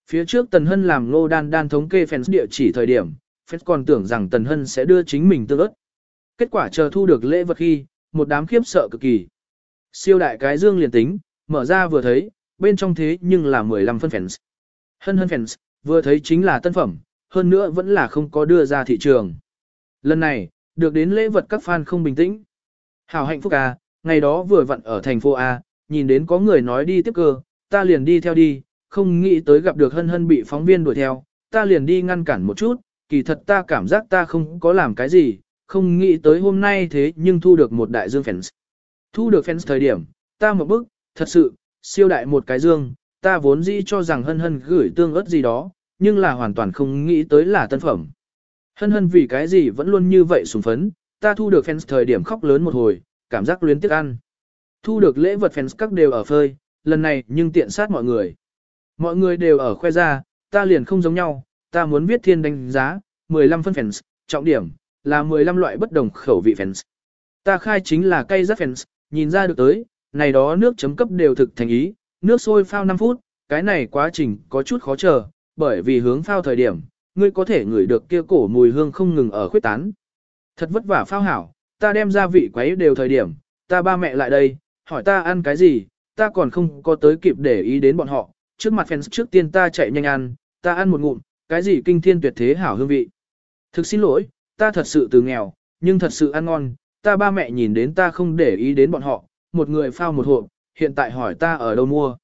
Phía trước Tần Hân làm Ngô Đan Đan thống kê fans địa chỉ thời điểm, fans còn tưởng rằng Tần Hân sẽ đưa chính mình tương ớt. Kết quả chờ thu được lễ vật khi, một đám khiếp sợ cực kỳ. Siêu đại cái dương liền tính, mở ra vừa thấy, bên trong thế nhưng là 15 phân fans. Hân hân fans, vừa thấy chính là tân phẩm, hơn nữa vẫn là không có đưa ra thị trường. Lần này, được đến lễ vật các fan không bình tĩnh. Hảo hạnh phúc à, ngày đó vừa vặn ở thành phố A, nhìn đến có người nói đi tiếp cơ, ta liền đi theo đi, không nghĩ tới gặp được hân hân bị phóng viên đuổi theo, ta liền đi ngăn cản một chút, kỳ thật ta cảm giác ta không có làm cái gì, không nghĩ tới hôm nay thế nhưng thu được một đại dương fans. Thu được fans thời điểm, ta một bức, thật sự, siêu đại một cái dương, ta vốn dĩ cho rằng hân hân gửi tương ớt gì đó, nhưng là hoàn toàn không nghĩ tới là tân phẩm. Hân hân vì cái gì vẫn luôn như vậy sùng phấn, ta thu được fans thời điểm khóc lớn một hồi, cảm giác luyến tiếc ăn. Thu được lễ vật fans các đều ở phơi, lần này nhưng tiện sát mọi người. Mọi người đều ở khoe ra, ta liền không giống nhau, ta muốn viết thiên đánh giá, 15 phân fans, trọng điểm, là 15 loại bất đồng khẩu vị fans. Ta khai chính là cây rất fans, nhìn ra được tới, này đó nước chấm cấp đều thực thành ý, nước sôi phao 5 phút, cái này quá trình có chút khó chờ, bởi vì hướng phao thời điểm, ngươi có thể ngửi được kia cổ mùi hương không ngừng ở khuyết tán. Thật vất vả phao hảo, ta đem gia vị quấy đều thời điểm, ta ba mẹ lại đây, hỏi ta ăn cái gì, ta còn không có tới kịp để ý đến bọn họ, trước mặt fans trước tiên ta chạy nhanh ăn, ta ăn một ngụm, cái gì kinh thiên tuyệt thế hảo hương vị. Thực xin lỗi, ta thật sự từ nghèo, nhưng thật sự ăn ngon, ta ba mẹ nhìn đến ta không để ý đến bọn họ, một người phao một hộp, hiện tại hỏi ta ở đâu mua.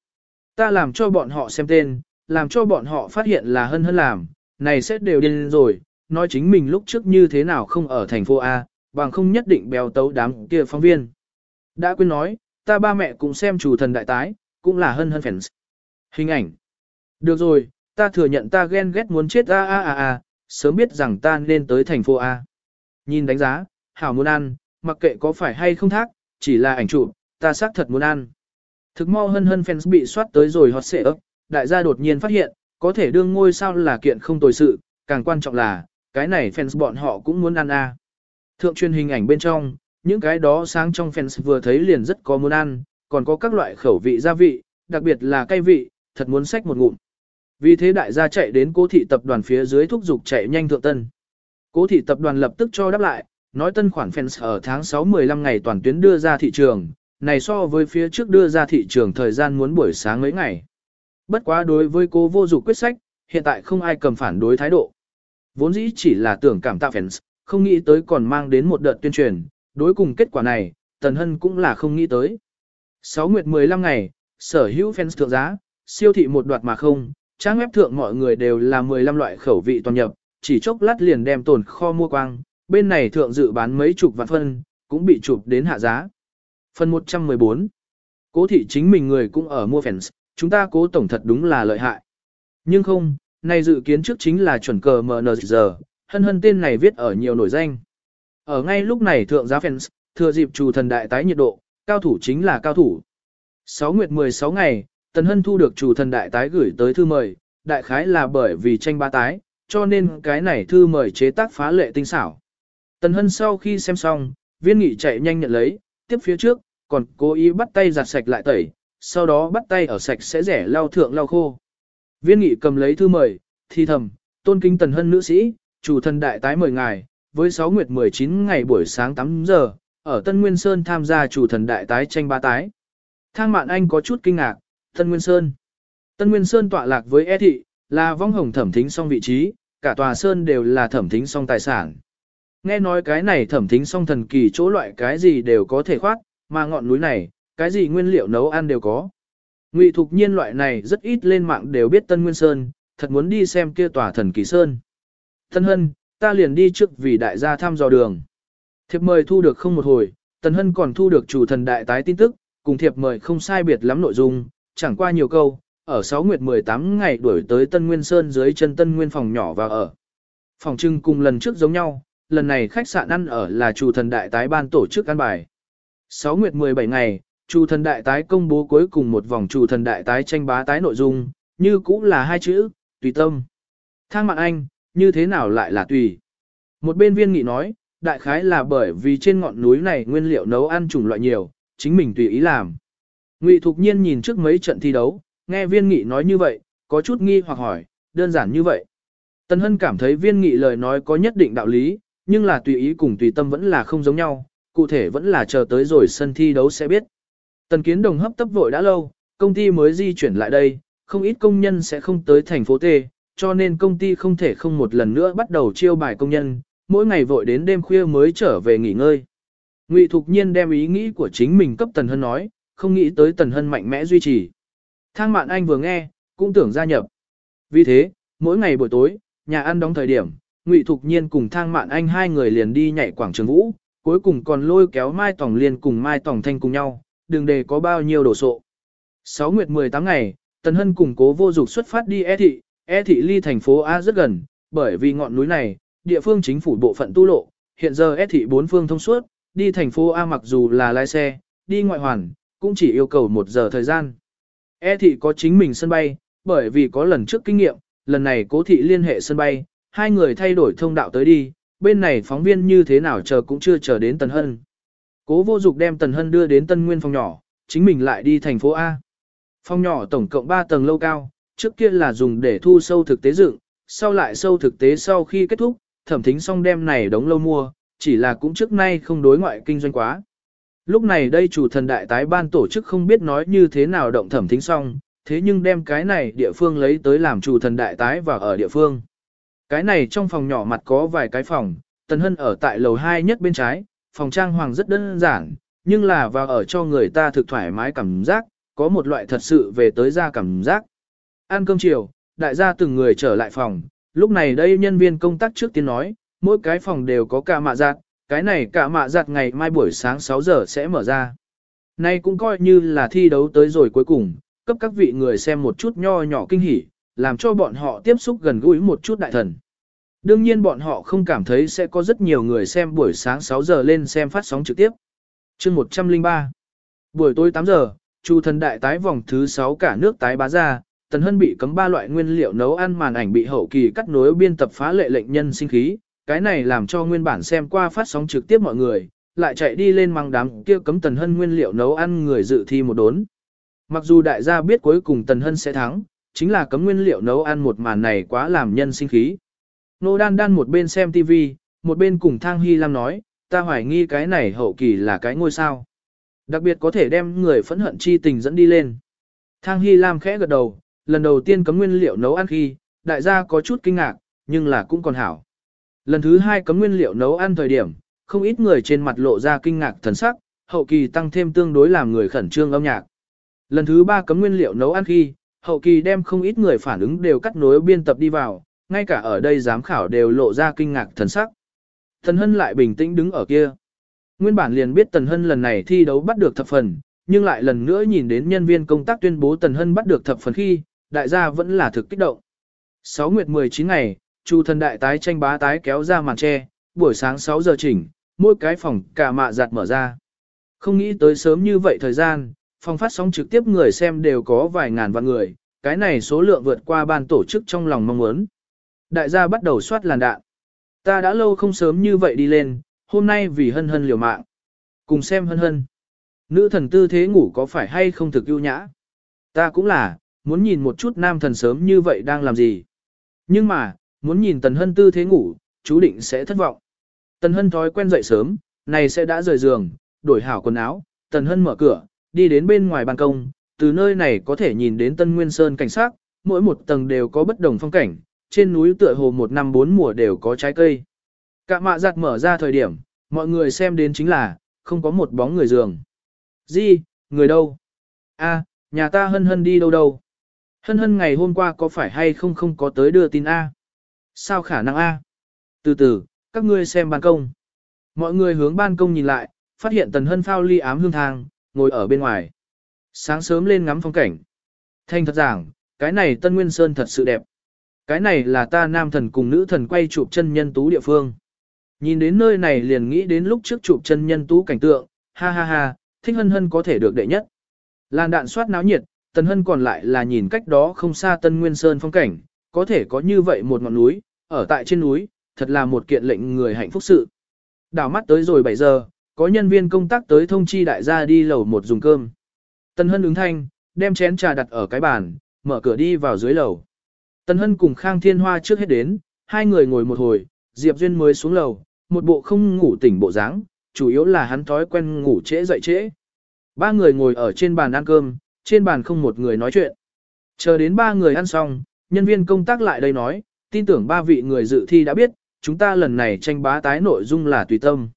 Ta làm cho bọn họ xem tên, làm cho bọn họ phát hiện là hân hân làm, này sẽ đều điên rồi, nói chính mình lúc trước như thế nào không ở thành phố A, bằng không nhất định béo tấu đám kia phóng viên. Đã quên nói, ta ba mẹ cũng xem chủ thần đại tái, cũng là hân hân fans. Hình ảnh. Được rồi, ta thừa nhận ta ghen ghét muốn chết a a a a, sớm biết rằng ta nên tới thành phố A. Nhìn đánh giá, hảo muốn ăn, mặc kệ có phải hay không thác, chỉ là ảnh chụp, ta xác thật muốn ăn. Thực mau hân hân fans bị soát tới rồi hot xệ ấp, đại gia đột nhiên phát hiện, có thể đương ngôi sao là kiện không tồi sự, càng quan trọng là, cái này fans bọn họ cũng muốn ăn a. Thượng truyền hình ảnh bên trong, những cái đó sáng trong fans vừa thấy liền rất có muốn ăn, còn có các loại khẩu vị gia vị, đặc biệt là cay vị, thật muốn xách một ngụm. Vì thế đại gia chạy đến cố thị tập đoàn phía dưới thúc giục chạy nhanh thượng tân. Cố thị tập đoàn lập tức cho đáp lại, nói tân khoản fans ở tháng 6-15 ngày toàn tuyến đưa ra thị trường, này so với phía trước đưa ra thị trường thời gian muốn buổi sáng mấy ngày. Bất quá đối với cô vô dục quyết sách, hiện tại không ai cầm phản đối thái độ. Vốn dĩ chỉ là tưởng cảm tạo fans, không nghĩ tới còn mang đến một đợt tuyên truyền, đối cùng kết quả này, Tần Hân cũng là không nghĩ tới. 6 nguyệt 15 ngày, sở hữu fans thượng giá, siêu thị một đoạt mà không, trang web thượng mọi người đều là 15 loại khẩu vị toàn nhập, chỉ chốc lát liền đem tồn kho mua quang, bên này thượng dự bán mấy chục vạn phân, cũng bị chụp đến hạ giá. Phần 114 Cố thị chính mình người cũng ở mua fans, chúng ta cố tổng thật đúng là lợi hại. Nhưng không, này dự kiến trước chính là chuẩn cờ MNZ, hân hân tên này viết ở nhiều nổi danh. Ở ngay lúc này thượng giá fans, thừa dịp chủ thần đại tái nhiệt độ, cao thủ chính là cao thủ. 6 nguyệt 16 ngày, Tần Hân thu được chủ thần đại tái gửi tới thư mời, đại khái là bởi vì tranh ba tái, cho nên cái này thư mời chế tác phá lệ tinh xảo. Tần Hân sau khi xem xong, viên nghị chạy nhanh nhận lấy, tiếp phía trước, còn cố ý bắt tay giặt sạch lại tẩy, sau đó bắt tay ở sạch sẽ rẻ lau thượng lau khô. Viên nghị cầm lấy thư mời, thi thầm, tôn kính Tần Hân nữ sĩ, chủ thần đại tái mời ngài, với 6 nguyệt 19 ngày buổi sáng 8 giờ, ở Tân Nguyên Sơn tham gia chủ thần đại tái tranh ba tái. Thang Mạn Anh có chút kinh ngạc, Tân Nguyên Sơn. Tân Nguyên Sơn tọa lạc với E thị, là vong hồng thẩm thính song vị trí, cả tòa sơn đều là thẩm thính song tài sản. Nghe nói cái này thẩm thính song thần kỳ chỗ loại cái gì đều có thể khoát, mà ngọn núi này, cái gì nguyên liệu nấu ăn đều có. Ngụy Thục Nhiên loại này rất ít lên mạng đều biết Tân Nguyên Sơn, thật muốn đi xem kia tòa thần kỳ sơn. Tân Hân, ta liền đi trước vì đại gia thăm dò đường. Thiệp mời thu được không một hồi, Tân Hân còn thu được chủ thần đại tái tin tức, cùng thiệp mời không sai biệt lắm nội dung, chẳng qua nhiều câu, ở 6 nguyệt 18 ngày đuổi tới Tân Nguyên Sơn dưới chân Tân Nguyên phòng nhỏ và ở. Phòng trưng cùng lần trước giống nhau, lần này khách sạn ăn ở là chủ thần đại tái ban tổ chức ăn bài. 6 nguyệt 17 ngày, chủ thần đại tái công bố cuối cùng một vòng chủ thần đại tái tranh bá tái nội dung, như cũng là hai chữ, tùy tâm. Thang mạng anh, như thế nào lại là tùy? Một bên viên nghị nói, đại khái là bởi vì trên ngọn núi này nguyên liệu nấu ăn chủng loại nhiều, chính mình tùy ý làm. Ngụy Thục Nhiên nhìn trước mấy trận thi đấu, nghe viên nghị nói như vậy, có chút nghi hoặc hỏi, đơn giản như vậy. Tần Hân cảm thấy viên nghị lời nói có nhất định đạo lý, nhưng là tùy ý cùng tùy tâm vẫn là không giống nhau, cụ thể vẫn là chờ tới rồi sân thi đấu sẽ biết. Tần Kiến Đồng hấp tấp vội đã lâu, công ty mới di chuyển lại đây, không ít công nhân sẽ không tới thành phố T, cho nên công ty không thể không một lần nữa bắt đầu chiêu bài công nhân, mỗi ngày vội đến đêm khuya mới trở về nghỉ ngơi. Ngụy Thục Nhiên đem ý nghĩ của chính mình cấp Tần Hân nói, không nghĩ tới Tần Hân mạnh mẽ duy trì. Thang Mạn Anh vừa nghe, cũng tưởng gia nhập. Vì thế, mỗi ngày buổi tối, nhà ăn đóng thời điểm, Ngụy Thục Nhiên cùng Thang Mạn Anh hai người liền đi nhảy quảng trường vũ, cuối cùng còn lôi kéo Mai Tòng Liên cùng Mai Tòng Thanh cùng nhau, đừng để có bao nhiêu đồ sộ. 6 nguyệt 18 ngày, Tần Hân cùng cố vô dục xuất phát đi E thị, E thị ly thành phố A rất gần, bởi vì ngọn núi này, địa phương chính phủ bộ phận tu lộ, hiện giờ E thị bốn phương thông suốt, đi thành phố A mặc dù là lái xe, đi ngoại hoàn, cũng chỉ yêu cầu một giờ thời gian. E thị có chính mình sân bay, bởi vì có lần trước kinh nghiệm, lần này cố thị liên hệ sân bay, hai người thay đổi thông đạo tới đi, bên này phóng viên như thế nào chờ cũng chưa chờ đến Tần Hân. Cố vô dục đem Tần Hân đưa đến Tân Nguyên phòng nhỏ, chính mình lại đi thành phố A. Phòng nhỏ tổng cộng 3 tầng lâu cao, trước kia là dùng để thu sâu thực tế dựng, sau lại sâu thực tế sau khi kết thúc, thẩm thính xong đem này đóng lâu mua, chỉ là cũng trước nay không đối ngoại kinh doanh quá. Lúc này đây chủ thần đại tái ban tổ chức không biết nói như thế nào động thẩm thính xong, thế nhưng đem cái này địa phương lấy tới làm chủ thần đại tái và ở địa phương. Cái này trong phòng nhỏ mặt có vài cái phòng, Tần Hân ở tại lầu 2 nhất bên trái, phòng trang hoàng rất đơn giản, nhưng là vào ở cho người ta thực thoải mái cảm giác, có một loại thật sự về tới ra cảm giác. Ăn cơm chiều, đại gia từng người trở lại phòng, lúc này đây nhân viên công tác trước tiên nói, mỗi cái phòng đều có cả mạ giặt, cái này cả mạ giặt ngày mai buổi sáng 6 giờ sẽ mở ra. Nay cũng coi như là thi đấu tới rồi cuối cùng, cấp các vị người xem một chút nho nhỏ kinh hỉ, làm cho bọn họ tiếp xúc gần gũi một chút đại thần. Đương nhiên bọn họ không cảm thấy sẽ có rất nhiều người xem buổi sáng 6 giờ lên xem phát sóng trực tiếp. chương 103 Buổi tối 8 giờ, Chu thần đại tái vòng thứ 6 cả nước tái bá ra, Tần Hân bị cấm ba loại nguyên liệu nấu ăn màn ảnh bị hậu kỳ cắt nối biên tập phá lệ lệnh nhân sinh khí, cái này làm cho nguyên bản xem qua phát sóng trực tiếp mọi người, lại chạy đi lên mang đám kia cấm Tần Hân nguyên liệu nấu ăn người dự thi một đốn. Mặc dù đại gia biết cuối cùng Tần Hân sẽ thắng, chính là cấm nguyên liệu nấu ăn một màn này quá làm nhân sinh khí. Nô Đan Đan một bên xem TV, một bên cùng Thang Hy Lam nói, ta hoài nghi cái này hậu kỳ là cái ngôi sao. Đặc biệt có thể đem người phẫn hận chi tình dẫn đi lên. Thang Hy Lam khẽ gật đầu, lần đầu tiên cấm nguyên liệu nấu ăn khi, đại gia có chút kinh ngạc, nhưng là cũng còn hảo. Lần thứ hai cấm nguyên liệu nấu ăn thời điểm, không ít người trên mặt lộ ra kinh ngạc thần sắc, hậu kỳ tăng thêm tương đối làm người khẩn trương âm nhạc. Lần thứ ba cấm nguyên liệu nấu ăn khi, hậu kỳ đem không ít người phản ứng đều cắt nối biên tập đi vào, ngay cả ở đây giám khảo đều lộ ra kinh ngạc thần sắc. Tần Hân lại bình tĩnh đứng ở kia. Nguyên bản liền biết Tần Hân lần này thi đấu bắt được thập phần, nhưng lại lần nữa nhìn đến nhân viên công tác tuyên bố Tần Hân bắt được thập phần khi, đại gia vẫn là thực kích động. 6 nguyệt 19 ngày, Chu thần đại tái tranh bá tái kéo ra màn tre, buổi sáng 6 giờ chỉnh, mỗi cái phòng cả mạ giặt mở ra. Không nghĩ tới sớm như vậy thời gian, phòng phát sóng trực tiếp người xem đều có vài ngàn vạn người, cái này số lượng vượt qua ban tổ chức trong lòng mong muốn. Đại gia bắt đầu soát làn đạn. Ta đã lâu không sớm như vậy đi lên, hôm nay vì hân hân liều mạng. Cùng xem hân hân. Nữ thần tư thế ngủ có phải hay không thực ưu nhã? Ta cũng là, muốn nhìn một chút nam thần sớm như vậy đang làm gì. Nhưng mà, muốn nhìn tần hân tư thế ngủ, chú định sẽ thất vọng. Tần hân thói quen dậy sớm, này sẽ đã rời giường, đổi hảo quần áo, tần hân mở cửa, đi đến bên ngoài ban công, từ nơi này có thể nhìn đến Tân Nguyên Sơn cảnh sát, mỗi một tầng đều có bất đồng phong cảnh, trên núi tựa hồ một năm bốn mùa đều có trái cây. Cả mạ giặt mở ra thời điểm, mọi người xem đến chính là, không có một bóng người giường. Di, người đâu? A, nhà ta hân hân đi đâu đâu? Hân hân ngày hôm qua có phải hay không không có tới đưa tin A? Sao khả năng A? Từ từ, các ngươi xem ban công. Mọi người hướng ban công nhìn lại, phát hiện tần hân phao ly ám hương thang, ngồi ở bên ngoài. Sáng sớm lên ngắm phong cảnh. Thanh thật giảng, cái này Tân Nguyên Sơn thật sự đẹp. Cái này là ta nam thần cùng nữ thần quay chụp chân nhân tú địa phương. Nhìn đến nơi này liền nghĩ đến lúc trước chụp chân nhân tú cảnh tượng, ha ha ha, thích hân hân có thể được đệ nhất. Làn đạn soát náo nhiệt, tần hân còn lại là nhìn cách đó không xa Tân Nguyên Sơn phong cảnh, có thể có như vậy một ngọn núi, ở tại trên núi, thật là một kiện lệnh người hạnh phúc sự. Đảo mắt tới rồi 7 giờ, có nhân viên công tác tới thông chi đại gia đi lầu một dùng cơm. Tần hân ứng thanh, đem chén trà đặt ở cái bàn, mở cửa đi vào dưới lầu. Tần Hân cùng Khang Thiên Hoa trước hết đến, hai người ngồi một hồi, Diệp Duyên mới xuống lầu, một bộ không ngủ tỉnh bộ dáng, chủ yếu là hắn thói quen ngủ trễ dậy trễ. Ba người ngồi ở trên bàn ăn cơm, trên bàn không một người nói chuyện. Chờ đến ba người ăn xong, nhân viên công tác lại đây nói, tin tưởng ba vị người dự thi đã biết, chúng ta lần này tranh bá tái nội dung là tùy tâm.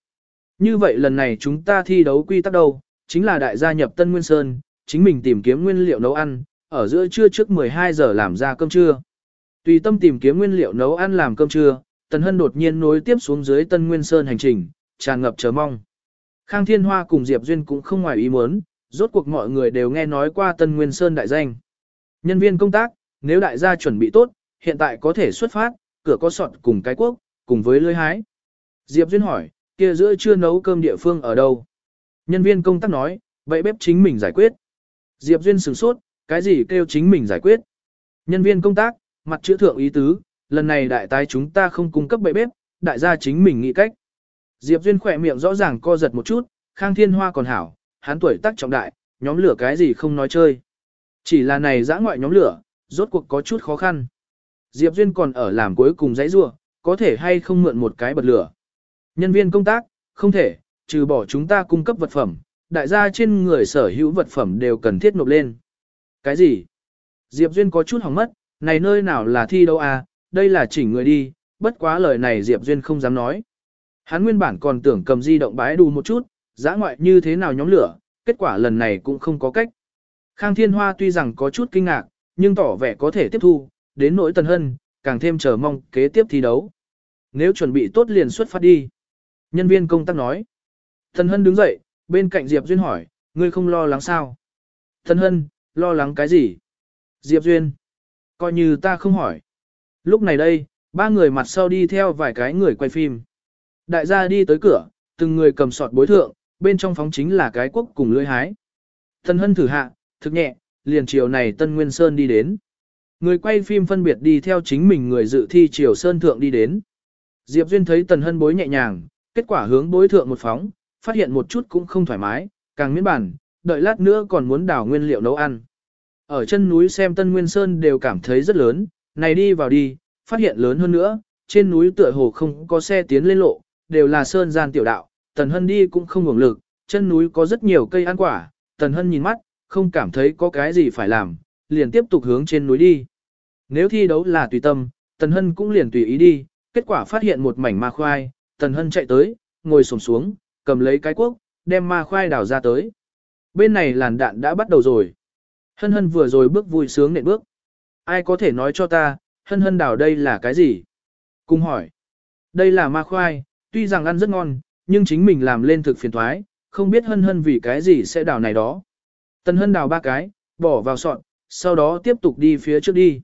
Như vậy lần này chúng ta thi đấu quy tắc đâu, chính là đại gia nhập Tân Nguyên Sơn, chính mình tìm kiếm nguyên liệu nấu ăn, ở giữa trưa trước 12 giờ làm ra cơm trưa. Tùy tâm tìm kiếm nguyên liệu nấu ăn làm cơm trưa, Tần Hân đột nhiên nối tiếp xuống dưới Tân Nguyên Sơn hành trình, tràn ngập chờ mong. Khang Thiên Hoa cùng Diệp Duyên cũng không ngoài ý muốn, rốt cuộc mọi người đều nghe nói qua Tân Nguyên Sơn đại danh. Nhân viên công tác, nếu đại gia chuẩn bị tốt, hiện tại có thể xuất phát, cửa có sọt cùng cái quốc, cùng với lưới hái. Diệp Duyên hỏi, kia giữa chưa nấu cơm địa phương ở đâu? Nhân viên công tác nói, vậy bếp chính mình giải quyết. Diệp Duyên sửng sốt, cái gì kêu chính mình giải quyết? Nhân viên công tác, mặt chữ thượng ý tứ, lần này đại tái chúng ta không cung cấp bệ bếp, đại gia chính mình nghĩ cách. Diệp Duyên khỏe miệng rõ ràng co giật một chút, Khang Thiên Hoa còn hảo, hắn tuổi tác trọng đại, nhóm lửa cái gì không nói chơi. Chỉ là này dã ngoại nhóm lửa, rốt cuộc có chút khó khăn. Diệp Duyên còn ở làm cuối cùng dãy rua, có thể hay không mượn một cái bật lửa. Nhân viên công tác, không thể, trừ bỏ chúng ta cung cấp vật phẩm, đại gia trên người sở hữu vật phẩm đều cần thiết nộp lên. Cái gì? Diệp Duyên có chút hỏng mất, này nơi nào là thi đâu à, đây là chỉnh người đi, bất quá lời này Diệp Duyên không dám nói. Hắn nguyên bản còn tưởng cầm di động bái đù một chút, giã ngoại như thế nào nhóm lửa, kết quả lần này cũng không có cách. Khang Thiên Hoa tuy rằng có chút kinh ngạc, nhưng tỏ vẻ có thể tiếp thu, đến nỗi Tần Hân, càng thêm chờ mong kế tiếp thi đấu. Nếu chuẩn bị tốt liền xuất phát đi. Nhân viên công tác nói. Tần Hân đứng dậy, bên cạnh Diệp Duyên hỏi, ngươi không lo lắng sao? Tần Hân, lo lắng cái gì? Diệp Duyên. Coi như ta không hỏi. Lúc này đây, ba người mặt sau đi theo vài cái người quay phim. Đại gia đi tới cửa, từng người cầm sọt bối thượng, bên trong phóng chính là cái quốc cùng lưỡi hái. Tân hân thử hạ, thực nhẹ, liền chiều này Tân Nguyên Sơn đi đến. Người quay phim phân biệt đi theo chính mình người dự thi chiều Sơn Thượng đi đến. Diệp Duyên thấy Tần Hân bối nhẹ nhàng, kết quả hướng bối thượng một phóng, phát hiện một chút cũng không thoải mái, càng miễn bản, đợi lát nữa còn muốn đảo nguyên liệu nấu ăn. Ở chân núi xem Tân Nguyên Sơn đều cảm thấy rất lớn, này đi vào đi, phát hiện lớn hơn nữa, trên núi tựa hồ không có xe tiến lên lộ, đều là sơn gian tiểu đạo, Tần Hân đi cũng không hưởng lực, chân núi có rất nhiều cây ăn quả, Tần Hân nhìn mắt, không cảm thấy có cái gì phải làm, liền tiếp tục hướng trên núi đi. Nếu thi đấu là tùy tâm, Tần Hân cũng liền tùy ý đi, kết quả phát hiện một mảnh ma khoai, Tần Hân chạy tới, ngồi xổm xuống, cầm lấy cái cuốc, đem ma khoai đào ra tới. Bên này làn đạn đã bắt đầu rồi. Hân hân vừa rồi bước vui sướng nện bước. Ai có thể nói cho ta, hân hân đào đây là cái gì? Cùng hỏi. Đây là ma khoai, tuy rằng ăn rất ngon, nhưng chính mình làm lên thực phiền thoái, không biết hân hân vì cái gì sẽ đào này đó. Tần hân đào ba cái, bỏ vào sọn, sau đó tiếp tục đi phía trước đi.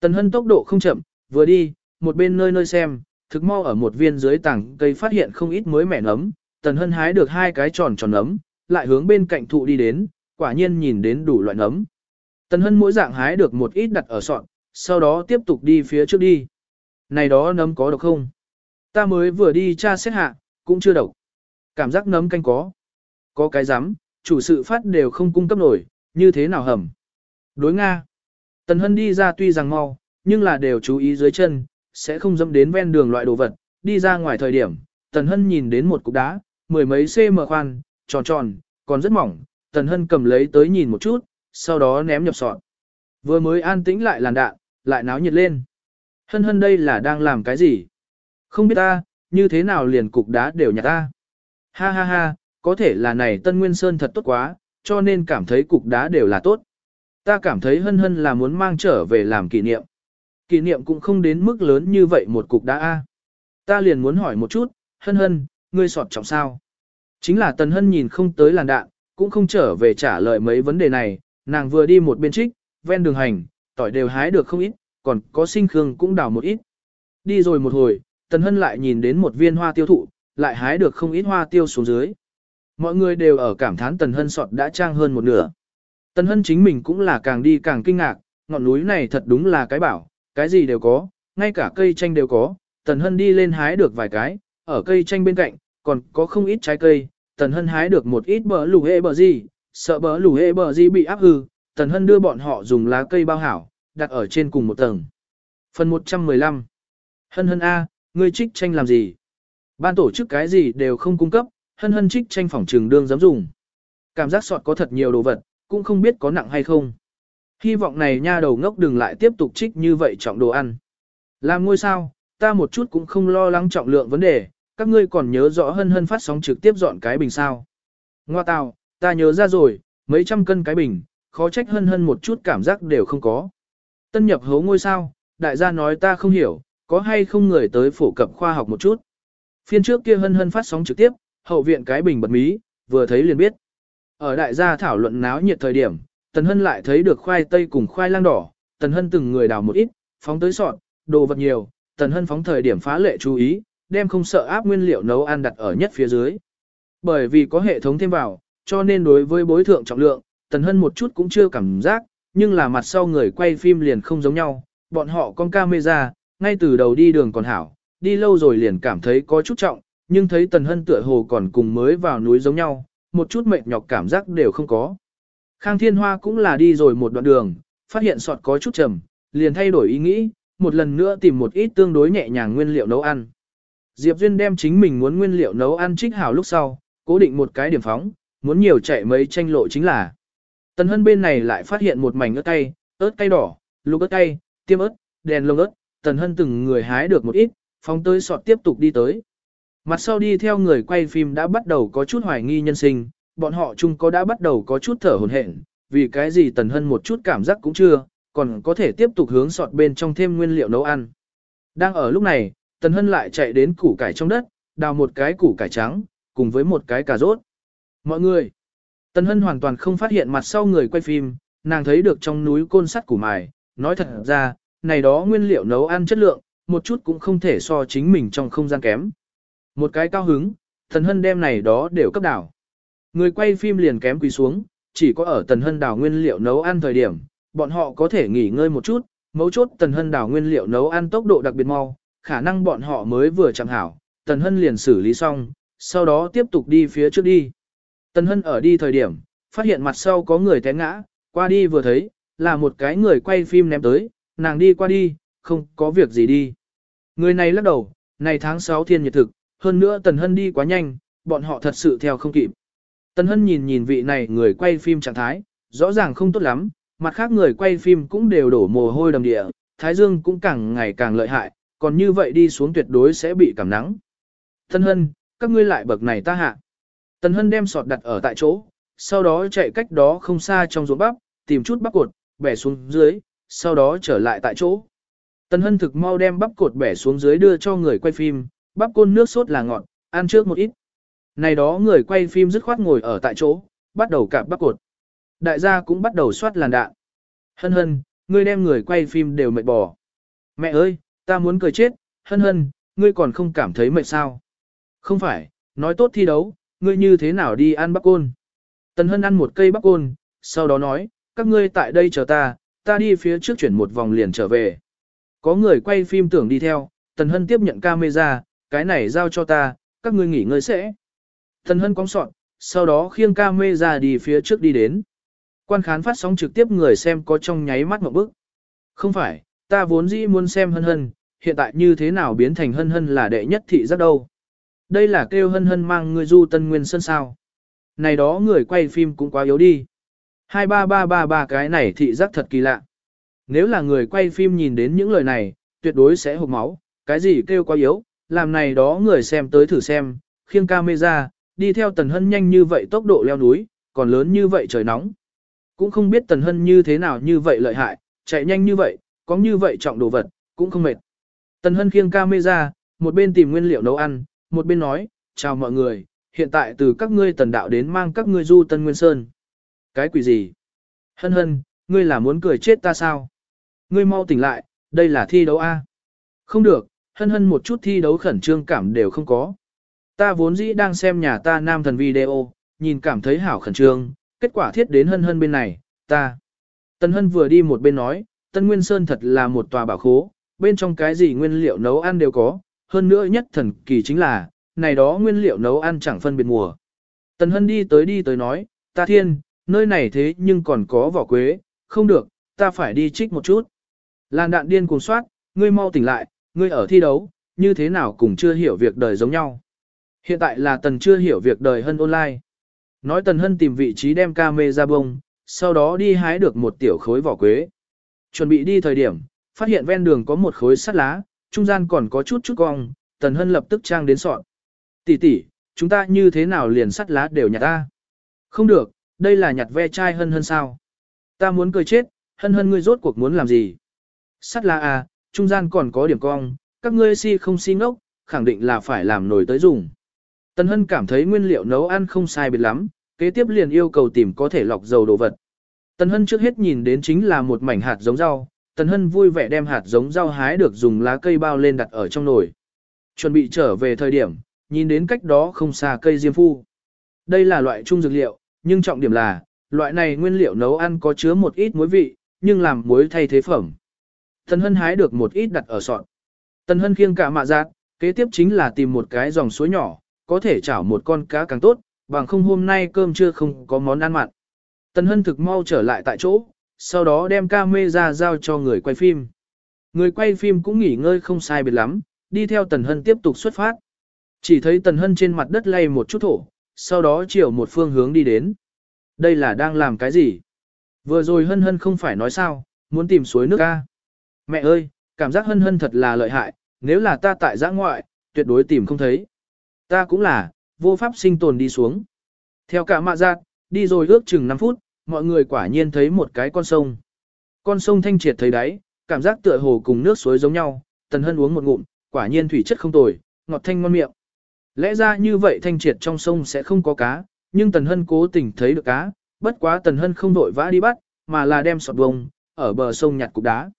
Tần hân tốc độ không chậm, vừa đi, một bên nơi nơi xem, thực mau ở một viên dưới tảng cây phát hiện không ít mới mẻ nấm. Tần hân hái được hai cái tròn tròn nấm, lại hướng bên cạnh thụ đi đến, quả nhiên nhìn đến đủ loại nấm. Tần hân mỗi dạng hái được một ít đặt ở sọn, sau đó tiếp tục đi phía trước đi. Này đó nấm có độc không? Ta mới vừa đi tra xét hạ, cũng chưa độc. Cảm giác nấm canh có. Có cái rắm chủ sự phát đều không cung cấp nổi, như thế nào hầm. Đối Nga. Tần Hân đi ra tuy rằng mau, nhưng là đều chú ý dưới chân, sẽ không dẫm đến ven đường loại đồ vật. Đi ra ngoài thời điểm, Tần Hân nhìn đến một cục đá, mười mấy cm khoan, tròn tròn, còn rất mỏng. Tần Hân cầm lấy tới nhìn một chút, sau đó ném nhập sọt. Vừa mới an tĩnh lại làn đạn, lại náo nhiệt lên. Hân hân đây là đang làm cái gì? Không biết ta, như thế nào liền cục đá đều nhặt ta. Ha ha ha, có thể là này Tân Nguyên Sơn thật tốt quá, cho nên cảm thấy cục đá đều là tốt. Ta cảm thấy hân hân là muốn mang trở về làm kỷ niệm. Kỷ niệm cũng không đến mức lớn như vậy một cục đá A. Ta liền muốn hỏi một chút, hân hân, ngươi sọt trọng sao? Chính là Tần Hân nhìn không tới làn đạn, cũng không trở về trả lời mấy vấn đề này, nàng vừa đi một bên trích, ven đường hành, tỏi đều hái được không ít, còn có sinh khương cũng đào một ít. Đi rồi một hồi, Tần Hân lại nhìn đến một viên hoa tiêu thụ, lại hái được không ít hoa tiêu xuống dưới. Mọi người đều ở cảm thán Tần Hân sọt đã trang hơn một nửa. Tần Hân chính mình cũng là càng đi càng kinh ngạc, ngọn núi này thật đúng là cái bảo, cái gì đều có, ngay cả cây chanh đều có. Tần Hân đi lên hái được vài cái, ở cây chanh bên cạnh, còn có không ít trái cây. Tần Hân hái được một ít bờ lù hệ bờ gì, sợ bờ lù hệ bờ gì bị áp hư, Tần Hân đưa bọn họ dùng lá cây bao hảo, đặt ở trên cùng một tầng. Phần 115 Hân Hân A, ngươi trích tranh làm gì? Ban tổ chức cái gì đều không cung cấp, Hân Hân trích tranh phòng trường đương dám dùng. Cảm giác sọt có thật nhiều đồ vật, cũng không biết có nặng hay không. Hy vọng này nha đầu ngốc đừng lại tiếp tục trích như vậy trọng đồ ăn. Làm ngôi sao, ta một chút cũng không lo lắng trọng lượng vấn đề, các ngươi còn nhớ rõ hân hân phát sóng trực tiếp dọn cái bình sao. Ngoa tào, ta nhớ ra rồi, mấy trăm cân cái bình, khó trách hân hân một chút cảm giác đều không có. Tân nhập hố ngôi sao, đại gia nói ta không hiểu, có hay không người tới phổ cập khoa học một chút. Phiên trước kia hân hân phát sóng trực tiếp, hậu viện cái bình bật mí, vừa thấy liền biết. Ở đại gia thảo luận náo nhiệt thời điểm, Tần Hân lại thấy được khoai tây cùng khoai lang đỏ, Tần Hân từng người đào một ít, phóng tới sọt, đồ vật nhiều, Tần Hân phóng thời điểm phá lệ chú ý, đem không sợ áp nguyên liệu nấu ăn đặt ở nhất phía dưới. Bởi vì có hệ thống thêm vào, cho nên đối với bối thượng trọng lượng, Tần Hân một chút cũng chưa cảm giác, nhưng là mặt sau người quay phim liền không giống nhau, bọn họ con camera, ngay từ đầu đi đường còn hảo, đi lâu rồi liền cảm thấy có chút trọng, nhưng thấy Tần Hân tựa hồ còn cùng mới vào núi giống nhau, một chút mệt nhọc cảm giác đều không có. Khang Thiên Hoa cũng là đi rồi một đoạn đường, phát hiện sọt có chút trầm, liền thay đổi ý nghĩ, một lần nữa tìm một ít tương đối nhẹ nhàng nguyên liệu nấu ăn. Diệp Duyên đem chính mình muốn nguyên liệu nấu ăn trích hảo lúc sau, cố định một cái điểm phóng, muốn nhiều chạy mấy tranh lộ chính là. Tần Hân bên này lại phát hiện một mảnh ớt cay, ớt cay đỏ, lục ớt cay, tiêm ớt, đèn lông ớt, Tần Hân từng người hái được một ít, phóng tới sọt tiếp tục đi tới. Mặt sau đi theo người quay phim đã bắt đầu có chút hoài nghi nhân sinh, bọn họ chung có đã bắt đầu có chút thở hổn hển, vì cái gì Tần Hân một chút cảm giác cũng chưa, còn có thể tiếp tục hướng sọt bên trong thêm nguyên liệu nấu ăn. Đang ở lúc này, Tần Hân lại chạy đến củ cải trong đất, đào một cái củ cải trắng, cùng với một cái cà rốt. Mọi người, Tần Hân hoàn toàn không phát hiện mặt sau người quay phim, nàng thấy được trong núi côn sắt củ mài, nói thật ra, này đó nguyên liệu nấu ăn chất lượng, một chút cũng không thể so chính mình trong không gian kém. Một cái cao hứng, Tần Hân đem này đó đều cấp đảo. Người quay phim liền kém quỳ xuống, chỉ có ở Tần Hân đảo nguyên liệu nấu ăn thời điểm, bọn họ có thể nghỉ ngơi một chút, mấu chốt Tần Hân đảo nguyên liệu nấu ăn tốc độ đặc biệt mau, khả năng bọn họ mới vừa chẳng hảo, Tần Hân liền xử lý xong, sau đó tiếp tục đi phía trước đi. Tần Hân ở đi thời điểm, phát hiện mặt sau có người té ngã, qua đi vừa thấy, là một cái người quay phim ném tới, nàng đi qua đi, không có việc gì đi. Người này lắc đầu, này tháng 6 thiên nhiệt thực, hơn nữa Tần Hân đi quá nhanh, bọn họ thật sự theo không kịp. Tần Hân nhìn nhìn vị này người quay phim trạng thái, rõ ràng không tốt lắm, mặt khác người quay phim cũng đều đổ mồ hôi đầm địa, Thái Dương cũng càng ngày càng lợi hại, còn như vậy đi xuống tuyệt đối sẽ bị cảm nắng. Tân Hân, các ngươi lại bậc này ta hạ. Tần Hân đem sọt đặt ở tại chỗ, sau đó chạy cách đó không xa trong ruộng bắp, tìm chút bắp cột, bẻ xuống dưới, sau đó trở lại tại chỗ. Tần Hân thực mau đem bắp cột bẻ xuống dưới đưa cho người quay phim, bắp côn nước sốt là ngọt, ăn trước một ít. Này đó người quay phim dứt khoát ngồi ở tại chỗ, bắt đầu cạp bắp cột. Đại gia cũng bắt đầu soát làn đạn. Hân hân, ngươi đem người quay phim đều mệt bỏ. Mẹ ơi, ta muốn cười chết, hân hân, ngươi còn không cảm thấy mệt sao? Không phải, nói tốt thi đấu, ngươi như thế nào đi ăn bắp côn? Tần hân ăn một cây bắp côn, sau đó nói, các ngươi tại đây chờ ta, ta đi phía trước chuyển một vòng liền trở về. Có người quay phim tưởng đi theo, Tần Hân tiếp nhận camera, cái này giao cho ta, các ngươi nghỉ ngơi sẽ. Tần Hân cong sọn, sau đó khiêng camera đi phía trước đi đến. Quan khán phát sóng trực tiếp người xem có trong nháy mắt một bức. Không phải, ta vốn dĩ muốn xem hân hân, hiện tại như thế nào biến thành hân hân là đệ nhất thị giác đâu. Đây là kêu hân hân mang người du tân nguyên sân sao. Này đó người quay phim cũng quá yếu đi. Hai ba ba ba ba cái này thị giác thật kỳ lạ. Nếu là người quay phim nhìn đến những lời này, tuyệt đối sẽ hộp máu, cái gì kêu quá yếu, làm này đó người xem tới thử xem, khiêng camera, đi theo tần hân nhanh như vậy tốc độ leo núi, còn lớn như vậy trời nóng. Cũng không biết Tần Hân như thế nào như vậy lợi hại, chạy nhanh như vậy, có như vậy trọng đồ vật, cũng không mệt. Tần Hân khiêng camera, một bên tìm nguyên liệu nấu ăn, một bên nói, chào mọi người, hiện tại từ các ngươi tần đạo đến mang các ngươi du Tân Nguyên Sơn. Cái quỷ gì? Hân hân, ngươi là muốn cười chết ta sao? Ngươi mau tỉnh lại, đây là thi đấu A. Không được, hân hân một chút thi đấu khẩn trương cảm đều không có. Ta vốn dĩ đang xem nhà ta nam thần video, nhìn cảm thấy hảo khẩn trương, kết quả thiết đến hân hân bên này, ta. Tân hân vừa đi một bên nói, Tân Nguyên Sơn thật là một tòa bảo khố, bên trong cái gì nguyên liệu nấu ăn đều có, hơn nữa nhất thần kỳ chính là, này đó nguyên liệu nấu ăn chẳng phân biệt mùa. Tần hân đi tới đi tới nói, ta thiên, nơi này thế nhưng còn có vỏ quế, không được, ta phải đi trích một chút. Làn đạn điên cuồng soát, ngươi mau tỉnh lại, ngươi ở thi đấu, như thế nào cũng chưa hiểu việc đời giống nhau. Hiện tại là tần chưa hiểu việc đời hơn online. Nói tần hân tìm vị trí đem camera bông, sau đó đi hái được một tiểu khối vỏ quế. Chuẩn bị đi thời điểm, phát hiện ven đường có một khối sắt lá, trung gian còn có chút chút cong, tần hân lập tức trang đến sọn. Tỷ tỷ, chúng ta như thế nào liền sắt lá đều nhặt ta? Không được, đây là nhặt ve chai hân hân sao? Ta muốn cười chết, hân hân ngươi rốt cuộc muốn làm gì? Sắt lá à, trung gian còn có điểm cong, các ngươi si không si ngốc, khẳng định là phải làm nồi tới dùng. Tần hân cảm thấy nguyên liệu nấu ăn không sai biệt lắm, kế tiếp liền yêu cầu tìm có thể lọc dầu đồ vật. Tần hân trước hết nhìn đến chính là một mảnh hạt giống rau, tần hân vui vẻ đem hạt giống rau hái được dùng lá cây bao lên đặt ở trong nồi. Chuẩn bị trở về thời điểm, nhìn đến cách đó không xa cây diêm phu. Đây là loại trung dược liệu, nhưng trọng điểm là, loại này nguyên liệu nấu ăn có chứa một ít muối vị, nhưng làm muối thay thế phẩm. Tần hân hái được một ít đặt ở sọt. Tần hân khiêng cả mạ giác, kế tiếp chính là tìm một cái dòng suối nhỏ, có thể chảo một con cá càng tốt, bằng không hôm nay cơm trưa không có món ăn mặn. Tần hân thực mau trở lại tại chỗ, sau đó đem camera giao cho người quay phim. Người quay phim cũng nghỉ ngơi không sai biệt lắm, đi theo Tần Hân tiếp tục xuất phát. Chỉ thấy Tần Hân trên mặt đất lay một chút thổ, sau đó chiều một phương hướng đi đến. Đây là đang làm cái gì? Vừa rồi Hân Hân không phải nói sao, muốn tìm suối nước ca. Mẹ ơi, cảm giác Hân Hân thật là lợi hại, nếu là ta tại giã ngoại, tuyệt đối tìm không thấy. Ta cũng là, vô pháp sinh tồn đi xuống. Theo cả mạ giác, đi rồi ước chừng 5 phút, mọi người quả nhiên thấy một cái con sông. Con sông thanh triệt thấy đáy, cảm giác tựa hồ cùng nước suối giống nhau, tần hân uống một ngụm, quả nhiên thủy chất không tồi, ngọt thanh ngon miệng. Lẽ ra như vậy thanh triệt trong sông sẽ không có cá, nhưng tần hân cố tình thấy được cá, bất quá tần hân không vội vã đi bắt, mà là đem sọt bông, ở bờ sông nhặt cục đá.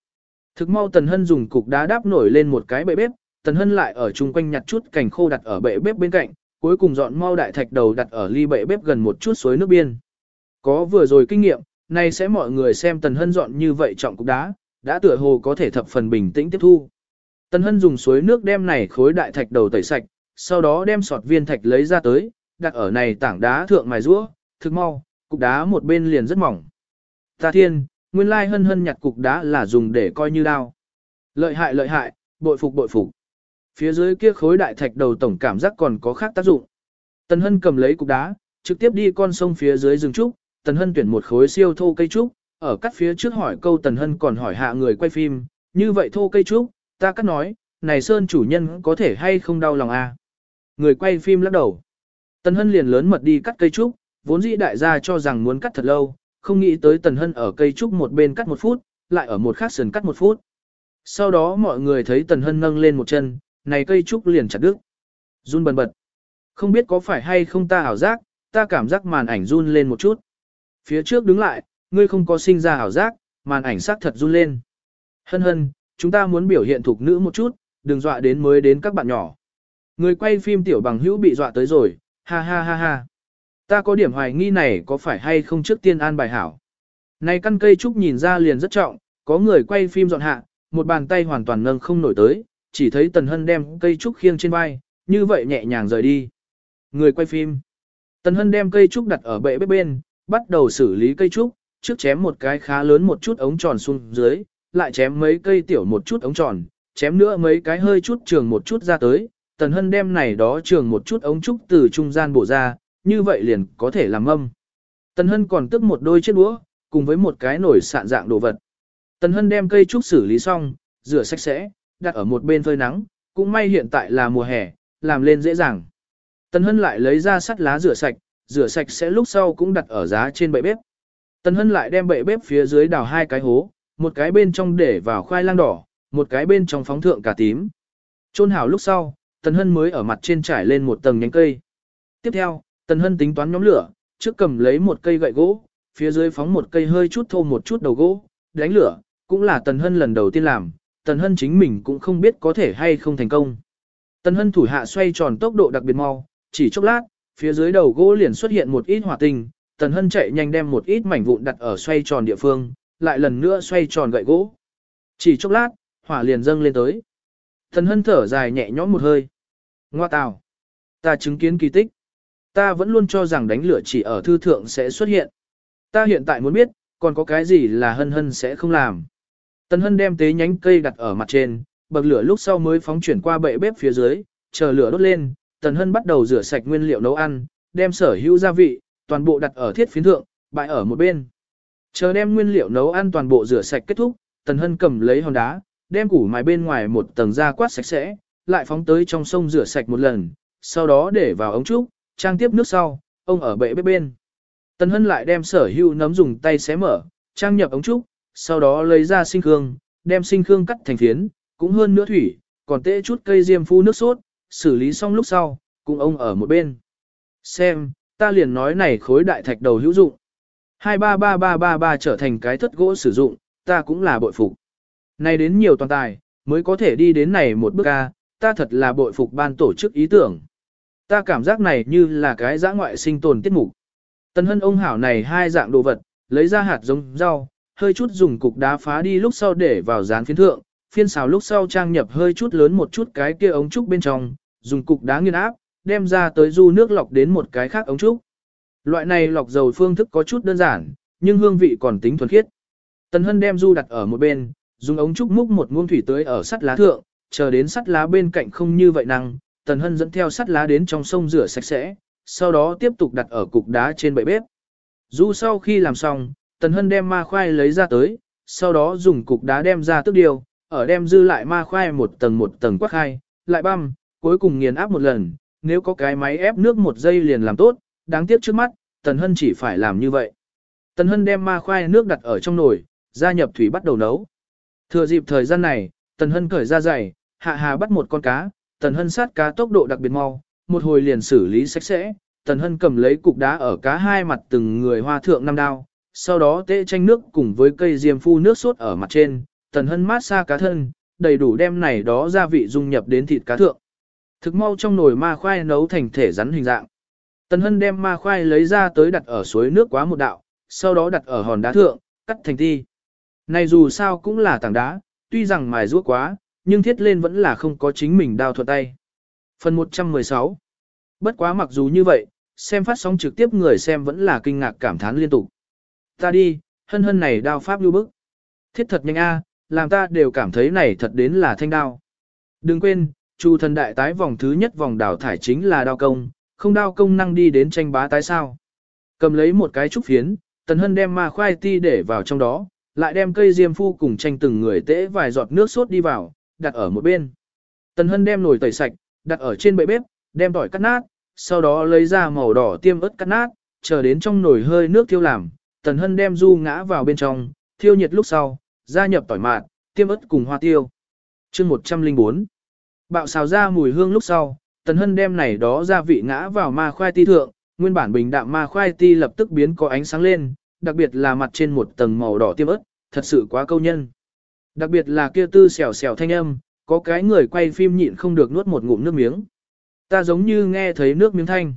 Thực mau tần hân dùng cục đá đáp nổi lên một cái bệ bếp, tần hân lại ở chung quanh nhặt chút cành khô đặt ở bệ bếp bên cạnh, cuối cùng dọn mau đại thạch đầu đặt ở ly bệ bếp gần một chút suối nước biên. Có vừa rồi kinh nghiệm, nay sẽ mọi người xem Tần Hân dọn như vậy trọng cục đá, đã tựa hồ có thể thập phần bình tĩnh tiếp thu. Tần Hân dùng suối nước đem này khối đại thạch đầu tẩy sạch, sau đó đem sọt viên thạch lấy ra tới, đặt ở này tảng đá thượng mài rũa, thực mau, cục đá một bên liền rất mỏng. Ta thiên, nguyên lai hân hân nhặt cục đá là dùng để coi như đao. Lợi hại lợi hại, bội phục bội phục. Phía dưới kia khối đại thạch đầu tổng cảm giác còn có khác tác dụng. Tần Hân cầm lấy cục đá, trực tiếp đi con sông phía dưới rừng trúc, Tần Hân tuyển một khối siêu thô cây trúc, ở cắt phía trước hỏi câu Tần Hân còn hỏi hạ người quay phim, như vậy thô cây trúc, ta cắt nói, này Sơn chủ nhân có thể hay không đau lòng à? Người quay phim lắc đầu. Tần Hân liền lớn mật đi cắt cây trúc, vốn dĩ đại gia cho rằng muốn cắt thật lâu, không nghĩ tới Tần Hân ở cây trúc một bên cắt một phút, lại ở một khác sườn cắt một phút. Sau đó mọi người thấy Tần Hân nâng lên một chân, này cây trúc liền chặt đứt. Run bần bật. Không biết có phải hay không ta ảo giác, ta cảm giác màn ảnh run lên một chút. Phía trước đứng lại, ngươi không có sinh ra ảo giác, màn ảnh sắc thật run lên. Hân hân, chúng ta muốn biểu hiện thuộc nữ một chút, đừng dọa đến mới đến các bạn nhỏ. Người quay phim tiểu bằng hữu bị dọa tới rồi, ha ha ha ha. Ta có điểm hoài nghi này có phải hay không trước tiên an bài hảo. Này căn cây trúc nhìn ra liền rất trọng, có người quay phim dọn hạ, một bàn tay hoàn toàn nâng không nổi tới, chỉ thấy Tần Hân đem cây trúc khiêng trên vai, như vậy nhẹ nhàng rời đi. Người quay phim. Tần Hân đem cây trúc đặt ở bệ bếp bên, bắt đầu xử lý cây trúc, trước chém một cái khá lớn một chút ống tròn xuống dưới, lại chém mấy cây tiểu một chút ống tròn, chém nữa mấy cái hơi chút trường một chút ra tới, Tần Hân đem này đó trường một chút ống trúc từ trung gian bổ ra, như vậy liền có thể làm âm. Tần Hân còn tức một đôi chiếc đũa, cùng với một cái nổi sạn dạng đồ vật. Tần Hân đem cây trúc xử lý xong, rửa sạch sẽ, đặt ở một bên phơi nắng, cũng may hiện tại là mùa hè, làm lên dễ dàng. Tần Hân lại lấy ra sắt lá rửa sạch, rửa sạch sẽ lúc sau cũng đặt ở giá trên bệ bếp. Tần Hân lại đem bệ bếp phía dưới đào hai cái hố, một cái bên trong để vào khoai lang đỏ, một cái bên trong phóng thượng cà tím. Trôn hảo lúc sau, Tần Hân mới ở mặt trên trải lên một tầng nhánh cây. Tiếp theo, Tần Hân tính toán nhóm lửa, trước cầm lấy một cây gậy gỗ, phía dưới phóng một cây hơi chút thô một chút đầu gỗ, đánh lửa, cũng là Tần Hân lần đầu tiên làm, Tần Hân chính mình cũng không biết có thể hay không thành công. Tần Hân thủ hạ xoay tròn tốc độ đặc biệt mau, chỉ chốc lát, phía dưới đầu gỗ liền xuất hiện một ít hỏa tinh, Tần Hân chạy nhanh đem một ít mảnh vụn đặt ở xoay tròn địa phương, lại lần nữa xoay tròn gậy gỗ. Chỉ chốc lát, hỏa liền dâng lên tới. Tần Hân thở dài nhẹ nhõm một hơi. Ngoa tào. Ta chứng kiến kỳ tích. Ta vẫn luôn cho rằng đánh lửa chỉ ở thư thượng sẽ xuất hiện. Ta hiện tại muốn biết, còn có cái gì là hân hân sẽ không làm. Tần hân đem tế nhánh cây đặt ở mặt trên, bậc lửa lúc sau mới phóng chuyển qua bệ bếp phía dưới, chờ lửa đốt lên, tần hân bắt đầu rửa sạch nguyên liệu nấu ăn, đem sở hữu gia vị, toàn bộ đặt ở thiết phiến thượng, bại ở một bên. Chờ đem nguyên liệu nấu ăn toàn bộ rửa sạch kết thúc, tần hân cầm lấy hòn đá, đem củ mài bên ngoài một tầng da quát sạch sẽ, lại phóng tới trong sông rửa sạch một lần, sau đó để vào ống trúc, trang tiếp nước sau, ông ở bệ bếp bên. Tần Hân lại đem sở hữu nấm dùng tay xé mở, trang nhập ống trúc, sau đó lấy ra sinh khương, đem sinh khương cắt thành phiến, cũng hơn nữa thủy, còn tê chút cây diêm phu nước sốt, xử lý xong lúc sau, cùng ông ở một bên. Xem, ta liền nói này khối đại thạch đầu hữu dụng. 233333 trở thành cái thất gỗ sử dụng, ta cũng là bội phục. Này đến nhiều toàn tài, mới có thể đi đến này một bước ca, ta thật là bội phục ban tổ chức ý tưởng. Ta cảm giác này như là cái giã ngoại sinh tồn tiết mục. tân hân ông hảo này hai dạng đồ vật, lấy ra hạt giống rau, hơi chút dùng cục đá phá đi lúc sau để vào dán phiến thượng, phiên xào lúc sau trang nhập hơi chút lớn một chút cái kia ống trúc bên trong, dùng cục đá nghiền áp, đem ra tới du nước lọc đến một cái khác ống trúc. Loại này lọc dầu phương thức có chút đơn giản, nhưng hương vị còn tính thuần khiết. Tần Hân đem du đặt ở một bên, dùng ống trúc múc một muỗng thủy tưới ở sắt lá thượng, chờ đến sắt lá bên cạnh không như vậy năng, Tần Hân dẫn theo sắt lá đến trong sông rửa sạch sẽ, sau đó tiếp tục đặt ở cục đá trên bệ bếp. Du sau khi làm xong, Tần Hân đem ma khoai lấy ra tới, sau đó dùng cục đá đem ra tức điều, ở đem dư lại ma khoai một tầng một tầng quắc hai lại băm, cuối cùng nghiền áp một lần, nếu có cái máy ép nước một giây liền làm tốt, đáng tiếc trước mắt, Tần Hân chỉ phải làm như vậy. Tần Hân đem ma khoai nước đặt ở trong nồi, gia nhập thủy bắt đầu nấu. Thừa dịp thời gian này, Tần Hân cởi ra giày, hạ hà bắt một con cá, Tần Hân sát cá tốc độ đặc biệt mau, một hồi liền xử lý sạch sẽ. Tần Hân cầm lấy cục đá ở cá hai mặt từng người hoa thượng năm đao, sau đó tê chanh nước cùng với cây diêm phu nước sốt ở mặt trên, Tần Hân mát xa cá thân, đầy đủ đem này đó gia vị dung nhập đến thịt cá thượng. Thực mau trong nồi ma khoai nấu thành thể rắn hình dạng. Tần Hân đem ma khoai lấy ra tới đặt ở suối nước quá một đạo, sau đó đặt ở hòn đá thượng, cắt thành ti. Này dù sao cũng là tảng đá, tuy rằng mài ruốc quá, nhưng thiết lên vẫn là không có chính mình đao thuận tay. Phần 116 Bất quá mặc dù như vậy, xem phát sóng trực tiếp người xem vẫn là kinh ngạc cảm thán liên tục. Ta đi, hân hân này đao pháp lưu bức. Thiết thật nhanh a, làm ta đều cảm thấy này thật đến là thanh đao. Đừng quên, Chu thần đại tái vòng thứ nhất vòng đảo thải chính là đao công, không đao công năng đi đến tranh bá tái sao. Cầm lấy một cái trúc phiến, tần hân đem ma khoai ti để vào trong đó, lại đem cây diêm phu cùng tranh từng người tễ vài giọt nước sốt đi vào, đặt ở một bên. Tần hân đem nồi tẩy sạch, đặt ở trên bệ bếp, đem tỏi cắt nát, sau đó lấy ra màu đỏ tiêm ớt cắt nát, chờ đến trong nồi hơi nước thiêu làm, tần hân đem du ngã vào bên trong, thiêu nhiệt lúc sau, gia nhập tỏi mạt, tiêm ớt cùng hoa tiêu. chương 104 Bạo xào ra mùi hương lúc sau, tần hân đem này đó gia vị ngã vào ma khoai ti thượng, nguyên bản bình đạm ma khoai ti lập tức biến có ánh sáng lên, đặc biệt là mặt trên một tầng màu đỏ tiêm ớt, thật sự quá câu nhân. Đặc biệt là kia tư xèo xèo thanh âm, có cái người quay phim nhịn không được nuốt một ngụm nước miếng. Ta giống như nghe thấy nước miếng thanh.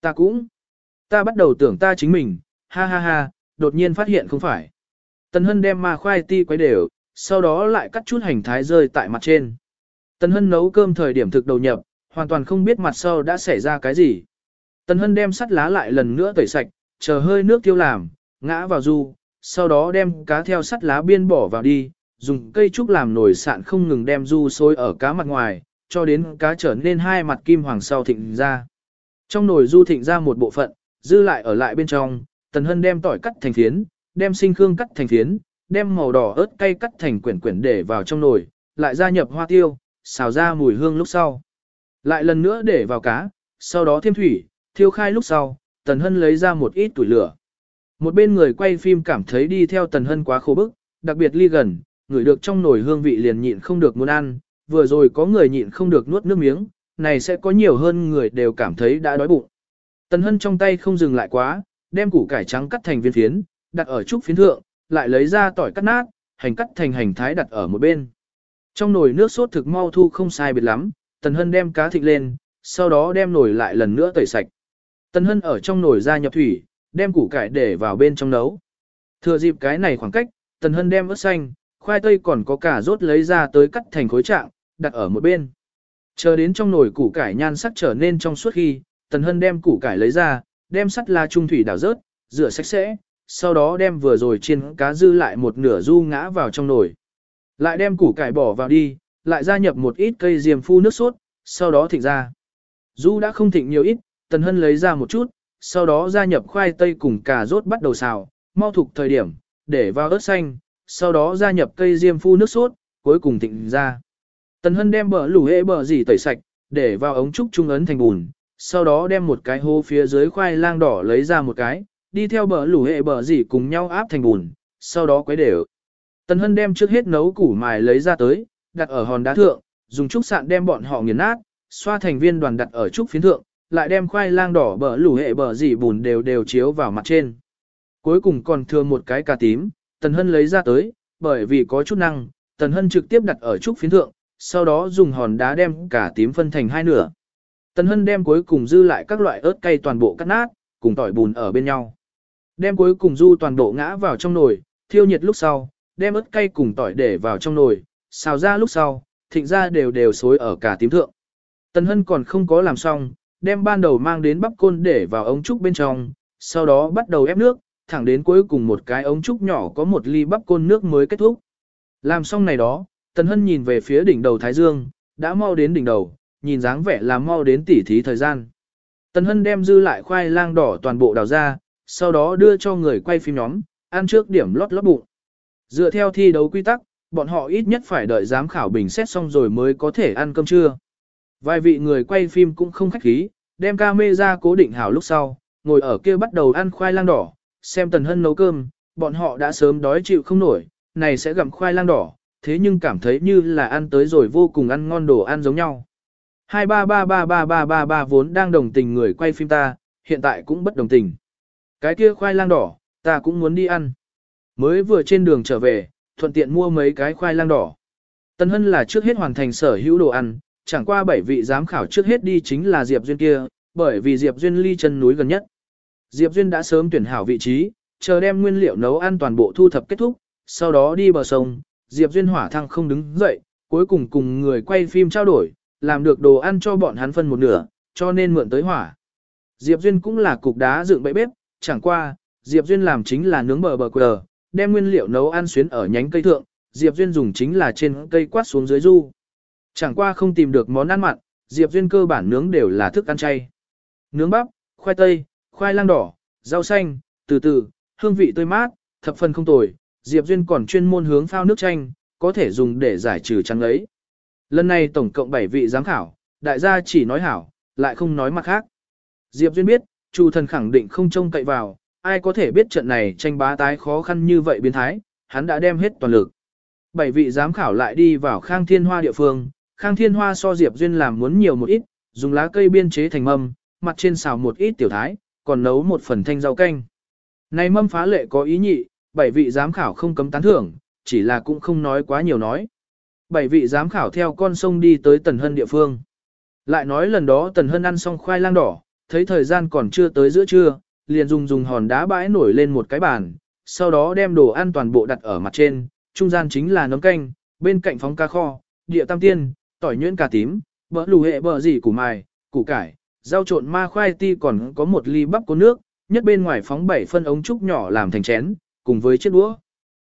Ta cũng. Ta bắt đầu tưởng ta chính mình, ha ha ha, đột nhiên phát hiện không phải. Tần Hân đem ma khoai ti quấy đều, sau đó lại cắt chút hành thái rơi tại mặt trên. Tần Hân nấu cơm thời điểm thực đầu nhập, hoàn toàn không biết mặt sau đã xảy ra cái gì. Tần Hân đem sắt lá lại lần nữa tẩy sạch, chờ hơi nước tiêu làm, ngã vào du, sau đó đem cá theo sắt lá biên bỏ vào đi, dùng cây trúc làm nồi sạn không ngừng đem du sôi ở cá mặt ngoài, cho đến cá trở nên hai mặt kim hoàng sau thịnh ra. Trong nồi du thịnh ra một bộ phận, dư lại ở lại bên trong, Tần Hân đem tỏi cắt thành phiến, đem sinh khương cắt thành phiến, đem màu đỏ ớt cay cắt thành quyển quyển để vào trong nồi, lại gia nhập hoa tiêu, xào ra mùi hương lúc sau. Lại lần nữa để vào cá, sau đó thêm thủy, thiêu khai lúc sau, Tần Hân lấy ra một ít tuổi lửa. Một bên người quay phim cảm thấy đi theo Tần Hân quá khô bức, đặc biệt ly gần, người được trong nồi hương vị liền nhịn không được muốn ăn, vừa rồi có người nhịn không được nuốt nước miếng, này sẽ có nhiều hơn người đều cảm thấy đã đói bụng. Tần Hân trong tay không dừng lại quá, đem củ cải trắng cắt thành viên phiến, đặt ở trúc phiến thượng, lại lấy ra tỏi cắt nát, hành cắt thành hành thái đặt ở một bên. Trong nồi nước sốt thực mau thu không sai biệt lắm, Tần Hân đem cá thịt lên, sau đó đem nồi lại lần nữa tẩy sạch. Tần Hân ở trong nồi ra nhập thủy, đem củ cải để vào bên trong nấu. Thừa dịp cái này khoảng cách, Tần Hân đem ớt xanh, khoai tây còn có cả rốt lấy ra tới cắt thành khối trạng, đặt ở một bên. Chờ đến trong nồi củ cải nhan sắc trở nên trong suốt khi, Tần Hân đem củ cải lấy ra, đem sắt la trung thủy đảo rớt, rửa sạch sẽ, sau đó đem vừa rồi chiên cá dư lại một nửa du ngã vào trong nồi. Lại đem củ cải bỏ vào đi, lại gia nhập một ít cây diềm phu nước sốt, sau đó thịnh ra. Du đã không thịnh nhiều ít, Tần Hân lấy ra một chút, sau đó gia nhập khoai tây cùng cà rốt bắt đầu xào, mau thục thời điểm, để vào ớt xanh, sau đó gia nhập cây diêm phu nước sốt, cuối cùng thịnh ra. Tần Hân đem bờ lủ hễ bờ gì tẩy sạch, để vào ống trúc trung ấn thành bùn, sau đó đem một cái hô phía dưới khoai lang đỏ lấy ra một cái, đi theo bờ lủ hệ bờ gì cùng nhau áp thành bùn, sau đó quấy đều. Tần Hân đem trước hết nấu củ mài lấy ra tới, đặt ở hòn đá thượng, dùng trúc sạn đem bọn họ nghiền nát, xoa thành viên đoàn đặt ở trúc phiến thượng, lại đem khoai lang đỏ bờ lủ hệ bờ dì bùn đều đều chiếu vào mặt trên. Cuối cùng còn thừa một cái cà tím, Tần Hân lấy ra tới, bởi vì có chút năng, Tần Hân trực tiếp đặt ở trúc phiến thượng, sau đó dùng hòn đá đem cà tím phân thành hai nửa. Tần Hân đem cuối cùng dư lại các loại ớt cay toàn bộ cắt nát, cùng tỏi bùn ở bên nhau. Đem cuối cùng du toàn bộ ngã vào trong nồi, thiêu nhiệt lúc sau, đem ớt cay cùng tỏi để vào trong nồi, xào ra lúc sau, thịnh ra đều đều xối ở cả tím thượng. Tần Hân còn không có làm xong, đem ban đầu mang đến bắp côn để vào ống trúc bên trong, sau đó bắt đầu ép nước, thẳng đến cuối cùng một cái ống trúc nhỏ có một ly bắp côn nước mới kết thúc. Làm xong này đó, Tần Hân nhìn về phía đỉnh đầu Thái Dương, đã mau đến đỉnh đầu, nhìn dáng vẻ là mau đến tỉ thí thời gian. Tần Hân đem dư lại khoai lang đỏ toàn bộ đào ra, sau đó đưa cho người quay phim nhóm, ăn trước điểm lót lót bụng. Dựa theo thi đấu quy tắc, bọn họ ít nhất phải đợi giám khảo bình xét xong rồi mới có thể ăn cơm trưa. Vài vị người quay phim cũng không khách khí, đem camera cố định hảo lúc sau, ngồi ở kia bắt đầu ăn khoai lang đỏ, xem Tần Hân nấu cơm, bọn họ đã sớm đói chịu không nổi, này sẽ gặm khoai lang đỏ, thế nhưng cảm thấy như là ăn tới rồi vô cùng ăn ngon đồ ăn giống nhau. Hai ba ba ba ba ba ba ba vốn đang đồng tình người quay phim ta, hiện tại cũng bất đồng tình. Cái kia khoai lang đỏ, ta cũng muốn đi ăn. Mới vừa trên đường trở về, thuận tiện mua mấy cái khoai lang đỏ. Tân Hân là trước hết hoàn thành sở hữu đồ ăn, chẳng qua bảy vị giám khảo trước hết đi chính là Diệp Duyên kia, bởi vì Diệp Duyên ly chân núi gần nhất. Diệp Duyên đã sớm tuyển hảo vị trí, chờ đem nguyên liệu nấu ăn toàn bộ thu thập kết thúc, sau đó đi bờ sông, Diệp Duyên hỏa thăng không đứng dậy, cuối cùng cùng người quay phim trao đổi, làm được đồ ăn cho bọn hắn phân một nửa, cho nên mượn tới hỏa. Diệp Duyên cũng là cục đá dựng bẫy bếp, chẳng qua, Diệp Duyên làm chính là nướng bờ bờ quờ, đem nguyên liệu nấu ăn xuyến ở nhánh cây thượng, Diệp Duyên dùng chính là trên cây quát xuống dưới du. Chẳng qua không tìm được món ăn mặn, Diệp Duyên cơ bản nướng đều là thức ăn chay. Nướng bắp, khoai tây, khoai lang đỏ, rau xanh, từ từ, hương vị tươi mát, thập phần không tồi, Diệp Duyên còn chuyên môn hướng phao nước chanh, có thể dùng để giải trừ trắng ấy. Lần này tổng cộng 7 vị giám khảo, đại gia chỉ nói hảo, lại không nói mặt khác. Diệp Duyên biết, chủ thần khẳng định không trông cậy vào, ai có thể biết trận này tranh bá tái khó khăn như vậy biến thái, hắn đã đem hết toàn lực. Bảy vị giám khảo lại đi vào Khang Thiên Hoa địa phương, Khang Thiên Hoa so Diệp Duyên làm muốn nhiều một ít, dùng lá cây biên chế thành mâm, mặt trên xào một ít tiểu thái, còn nấu một phần thanh rau canh. Này mâm phá lệ có ý nhị, bảy vị giám khảo không cấm tán thưởng, chỉ là cũng không nói quá nhiều nói. Bảy vị giám khảo theo con sông đi tới Tần Hân địa phương. Lại nói lần đó Tần Hân ăn xong khoai lang đỏ, thấy thời gian còn chưa tới giữa trưa, liền dùng dùng hòn đá bãi nổi lên một cái bàn, sau đó đem đồ ăn toàn bộ đặt ở mặt trên, trung gian chính là nấm canh, bên cạnh phóng cá kho, địa tam tiên, tỏi nhuyễn cà tím, bỡ lù hệ bờ gì củ mài, củ cải, rau trộn ma khoai ti còn có một ly bắp có nước, nhất bên ngoài phóng bảy phân ống trúc nhỏ làm thành chén, cùng với chiếc đũa.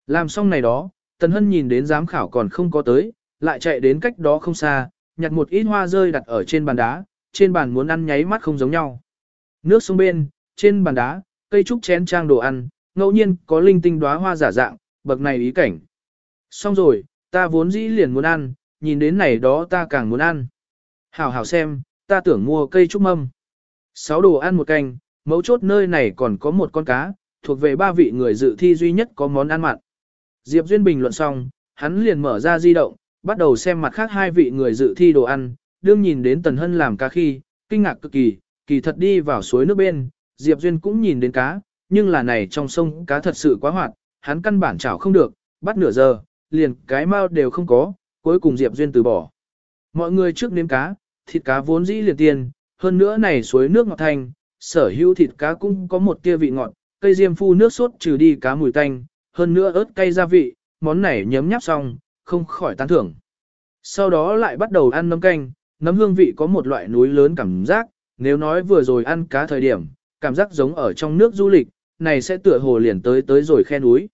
Làm xong này đó, Tần Hân nhìn đến giám khảo còn không có tới, lại chạy đến cách đó không xa, nhặt một ít hoa rơi đặt ở trên bàn đá, trên bàn muốn ăn nháy mắt không giống nhau. Nước sông bên, trên bàn đá, cây trúc chén trang đồ ăn, ngẫu nhiên có linh tinh đóa hoa giả dạng, bậc này ý cảnh. Xong rồi, ta vốn dĩ liền muốn ăn, nhìn đến này đó ta càng muốn ăn. Hảo hảo xem, ta tưởng mua cây trúc mâm. Sáu đồ ăn một canh, mấu chốt nơi này còn có một con cá, thuộc về ba vị người dự thi duy nhất có món ăn mặn. Diệp Duyên bình luận xong, hắn liền mở ra di động, bắt đầu xem mặt khác hai vị người dự thi đồ ăn, đương nhìn đến Tần Hân làm cá khi, kinh ngạc cực kỳ, kỳ thật đi vào suối nước bên, Diệp Duyên cũng nhìn đến cá, nhưng là này trong sông cá thật sự quá hoạt, hắn căn bản chảo không được, bắt nửa giờ, liền cái mao đều không có, cuối cùng Diệp Duyên từ bỏ. Mọi người trước nếm cá, thịt cá vốn dĩ liền tiền, hơn nữa này suối nước ngọt thanh, sở hữu thịt cá cũng có một tia vị ngọt, cây diêm phu nước sốt trừ đi cá mùi tanh, hơn nữa ớt cay gia vị, món này nhấm nháp xong, không khỏi tán thưởng. Sau đó lại bắt đầu ăn nấm canh, nấm hương vị có một loại núi lớn cảm giác, nếu nói vừa rồi ăn cá thời điểm, cảm giác giống ở trong nước du lịch, này sẽ tựa hồ liền tới tới rồi khe núi.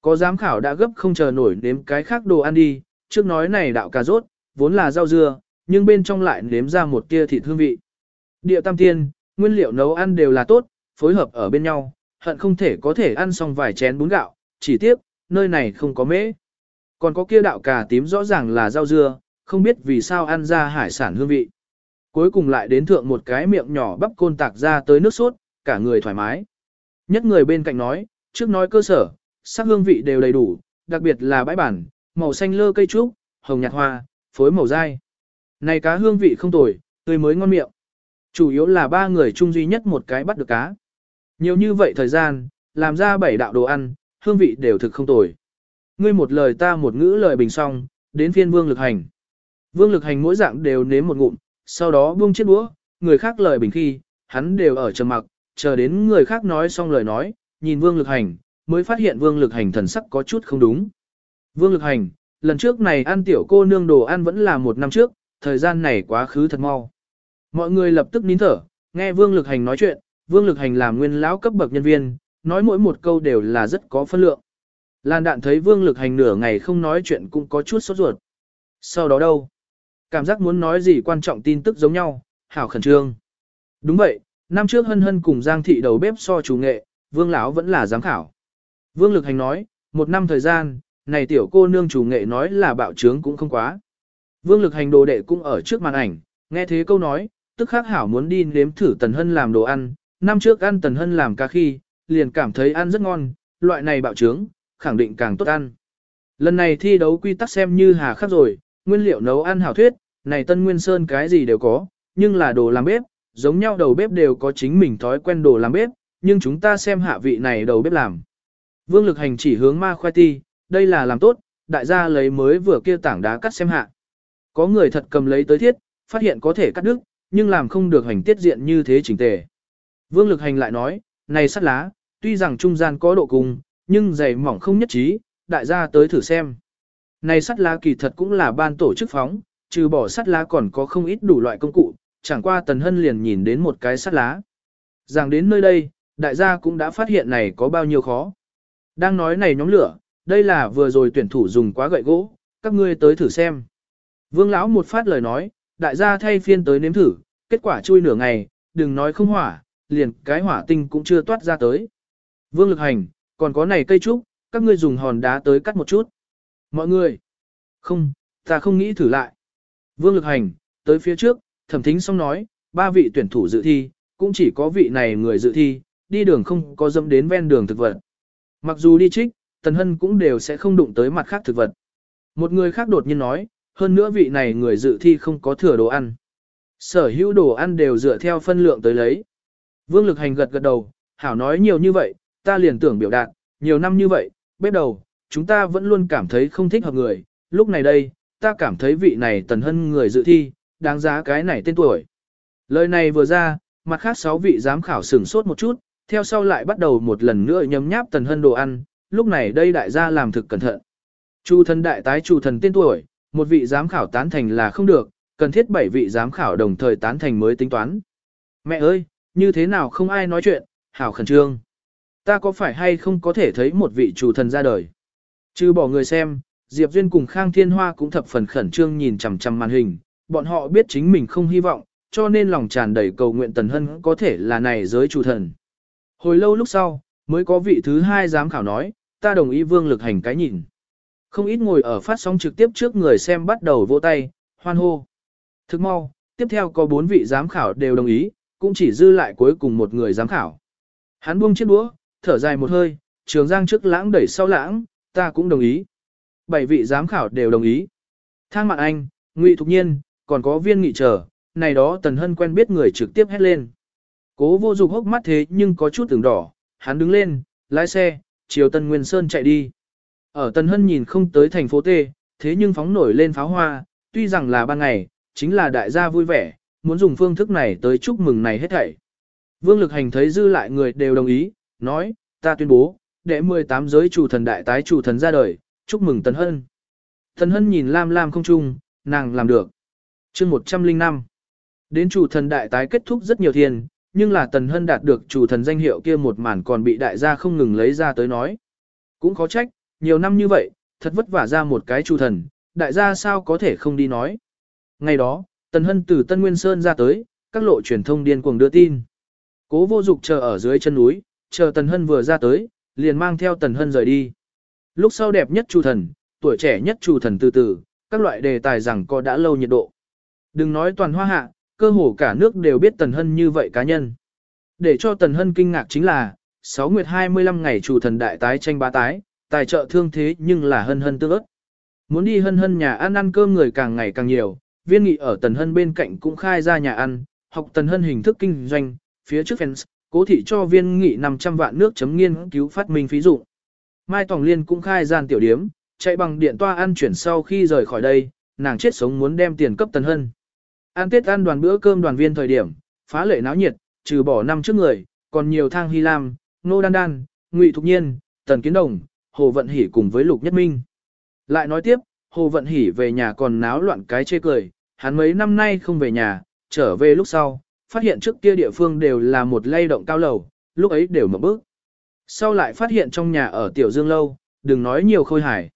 Có giám khảo đã gấp không chờ nổi nếm cái khác đồ ăn đi, trước nói này đạo cà rốt, vốn là rau dưa, nhưng bên trong lại nếm ra một tia thịt hương vị. Địa tam tiên, nguyên liệu nấu ăn đều là tốt, phối hợp ở bên nhau, hận không thể có thể ăn xong vài chén bún gạo, chỉ tiếc, nơi này không có mễ. Còn có kia đạo cà tím rõ ràng là rau dưa, không biết vì sao ăn ra hải sản hương vị. Cuối cùng lại đến thượng một cái miệng nhỏ bắp côn tạc ra tới nước sốt, cả người thoải mái. Nhất người bên cạnh nói, trước nói cơ sở, sắc hương vị đều đầy đủ, đặc biệt là bãi bản, màu xanh lơ cây trúc, hồng nhạt hoa, phối màu dai. Này cá hương vị không tồi, tươi mới ngon miệng. Chủ yếu là ba người chung duy nhất một cái bắt được cá. Nhiều như vậy thời gian, làm ra bảy đạo đồ ăn, hương vị đều thực không tồi. Ngươi một lời ta một ngữ lời bình song, đến phiên vương lực hành. Vương lực hành mỗi dạng đều nếm một ngụm, sau đó buông chiếc đũa, người khác lời bình khi, hắn đều ở trầm mặc, chờ đến người khác nói xong lời nói, nhìn vương lực hành, mới phát hiện vương lực hành thần sắc có chút không đúng. Vương lực hành, lần trước này ăn tiểu cô nương đồ ăn vẫn là một năm trước, thời gian này quá khứ thật mau. Mọi người lập tức nín thở, nghe vương lực hành nói chuyện, vương lực hành làm nguyên lão cấp bậc nhân viên, nói mỗi một câu đều là rất có phân lượng. Lan đạn thấy vương lực hành nửa ngày không nói chuyện cũng có chút sốt ruột. Sau đó đâu? Cảm giác muốn nói gì quan trọng tin tức giống nhau, hảo khẩn trương. Đúng vậy, năm trước hân hân cùng Giang thị đầu bếp so chủ nghệ, vương lão vẫn là giám khảo. Vương lực hành nói, một năm thời gian, này tiểu cô nương chủ nghệ nói là bạo trướng cũng không quá. Vương lực hành đồ đệ cũng ở trước màn ảnh, nghe thế câu nói, tức khắc hảo muốn đi nếm thử tần hân làm đồ ăn, năm trước ăn tần hân làm ca khi, liền cảm thấy ăn rất ngon, loại này bạo trướng, khẳng định càng tốt ăn. Lần này thi đấu quy tắc xem như hà khắc rồi, nguyên liệu nấu ăn hảo thuyết, này Tân Nguyên Sơn cái gì đều có, nhưng là đồ làm bếp, giống nhau đầu bếp đều có chính mình thói quen đồ làm bếp, nhưng chúng ta xem hạ vị này đầu bếp làm. Vương lực hành chỉ hướng ma khoai ti, đây là làm tốt, đại gia lấy mới vừa kia tảng đá cắt xem hạ. Có người thật cầm lấy tới thiết, phát hiện có thể cắt đứt, nhưng làm không được hành tiết diện như thế chỉnh tề. Vương lực hành lại nói, này sắt lá, tuy rằng trung gian có độ cùng, nhưng dày mỏng không nhất trí, đại gia tới thử xem. Này sắt lá kỳ thật cũng là ban tổ chức phóng, trừ bỏ sắt lá còn có không ít đủ loại công cụ, chẳng qua Tần Hân liền nhìn đến một cái sắt lá. Rằng đến nơi đây, đại gia cũng đã phát hiện này có bao nhiêu khó. Đang nói này nhóm lửa, đây là vừa rồi tuyển thủ dùng quá gậy gỗ, các ngươi tới thử xem. Vương lão một phát lời nói, đại gia thay phiên tới nếm thử, kết quả chui nửa ngày, đừng nói không hỏa, liền cái hỏa tinh cũng chưa toát ra tới. Vương lực hành, còn có này cây trúc, các ngươi dùng hòn đá tới cắt một chút. Mọi người, không, ta không nghĩ thử lại. Vương lực hành, tới phía trước, thẩm thính xong nói, ba vị tuyển thủ dự thi, cũng chỉ có vị này người dự thi, đi đường không có dâm đến ven đường thực vật. Mặc dù đi trích, Tần Hân cũng đều sẽ không đụng tới mặt khác thực vật. Một người khác đột nhiên nói, hơn nữa vị này người dự thi không có thừa đồ ăn. Sở hữu đồ ăn đều dựa theo phân lượng tới lấy. Vương lực hành gật gật đầu, hảo nói nhiều như vậy, ta liền tưởng biểu đạt, nhiều năm như vậy, bếp đầu, chúng ta vẫn luôn cảm thấy không thích hợp người, lúc này đây, ta cảm thấy vị này tần hân người dự thi, đáng giá cái này tên tuổi. Lời này vừa ra, mặt khác sáu vị giám khảo sửng sốt một chút, theo sau lại bắt đầu một lần nữa nhấm nháp tần hân đồ ăn, lúc này đây đại gia làm thực cẩn thận. Chu thần đại tái chu thần tên tuổi, một vị giám khảo tán thành là không được, cần thiết bảy vị giám khảo đồng thời tán thành mới tính toán. Mẹ ơi, như thế nào không ai nói chuyện, hảo khẩn trương. Ta có phải hay không có thể thấy một vị chủ thần ra đời? Chứ bỏ người xem, Diệp Duyên cùng Khang Thiên Hoa cũng thập phần khẩn trương nhìn chằm chằm màn hình, bọn họ biết chính mình không hy vọng, cho nên lòng tràn đầy cầu nguyện Tần Hân có thể là này giới chủ thần. Hồi lâu lúc sau, mới có vị thứ hai giám khảo nói, ta đồng ý vương lực hành cái nhìn. Không ít ngồi ở phát sóng trực tiếp trước người xem bắt đầu vỗ tay, hoan hô. Thức mau, tiếp theo có bốn vị giám khảo đều đồng ý, cũng chỉ dư lại cuối cùng một người giám khảo. Hắn buông chiếc đũa, thở dài một hơi, trường giang trước lãng đẩy sau lãng, ta cũng đồng ý. Bảy vị giám khảo đều đồng ý. Thang Mạn Anh, Ngụy Thục Nhiên, còn có viên nghị trở, này đó Tần Hân quen biết người trực tiếp hét lên. Cố vô dục hốc mắt thế nhưng có chút từng đỏ, hắn đứng lên, lái xe, chiều Tân Nguyên Sơn chạy đi. Ở Tần Hân nhìn không tới thành phố T, thế nhưng phóng nổi lên pháo hoa, tuy rằng là ban ngày, chính là đại gia vui vẻ, muốn dùng phương thức này tới chúc mừng này hết thảy. Vương Lực Hành thấy dư lại người đều đồng ý, nói, ta tuyên bố, đệ 18 giới chủ thần đại tái chủ thần ra đời, chúc mừng Tần Hân. Tần Hân nhìn Lam Lam không chung, nàng làm được. chương 105. Đến chủ thần đại tái kết thúc rất nhiều thiên, nhưng là Tần Hân đạt được chủ thần danh hiệu kia một màn còn bị đại gia không ngừng lấy ra tới nói. Cũng khó trách, nhiều năm như vậy, thật vất vả ra một cái chủ thần, đại gia sao có thể không đi nói. Ngày đó, Tần Hân từ Tân Nguyên Sơn ra tới, các lộ truyền thông điên cuồng đưa tin. Cố vô dục chờ ở dưới chân núi, chờ Tần Hân vừa ra tới, liền mang theo Tần Hân rời đi. Lúc sau đẹp nhất chủ thần, tuổi trẻ nhất chủ thần từ từ, các loại đề tài rằng có đã lâu nhiệt độ. Đừng nói toàn hoa hạ, cơ hồ cả nước đều biết Tần Hân như vậy cá nhân. Để cho Tần Hân kinh ngạc chính là, 6 nguyệt 25 ngày chủ thần đại tái tranh bá tái, tài trợ thương thế nhưng là hân hân tương ớt. Muốn đi hân hân nhà ăn ăn cơm người càng ngày càng nhiều, viên nghị ở Tần Hân bên cạnh cũng khai ra nhà ăn, học Tần Hân hình thức kinh doanh, phía trước fans, cố thị cho viên nghị 500 vạn nước chấm nghiên cứu phát minh phí dụ. Mai Tòng Liên cũng khai gian tiểu điếm, chạy bằng điện toa ăn chuyển sau khi rời khỏi đây, nàng chết sống muốn đem tiền cấp Tần Hân. Ăn Tết ăn đoàn bữa cơm đoàn viên thời điểm, phá lệ náo nhiệt, trừ bỏ năm trước người, còn nhiều thang Hy Lam, Nô Đan Đan, Ngụy Thục Nhiên, Tần Kiến Đồng, Hồ Vận Hỷ cùng với Lục Nhất Minh. Lại nói tiếp, Hồ Vận Hỷ về nhà còn náo loạn cái chê cười, hắn mấy năm nay không về nhà, trở về lúc sau, phát hiện trước kia địa phương đều là một lay động cao lầu, lúc ấy đều mở bước. Sau lại phát hiện trong nhà ở Tiểu Dương Lâu, đừng nói nhiều khôi hài.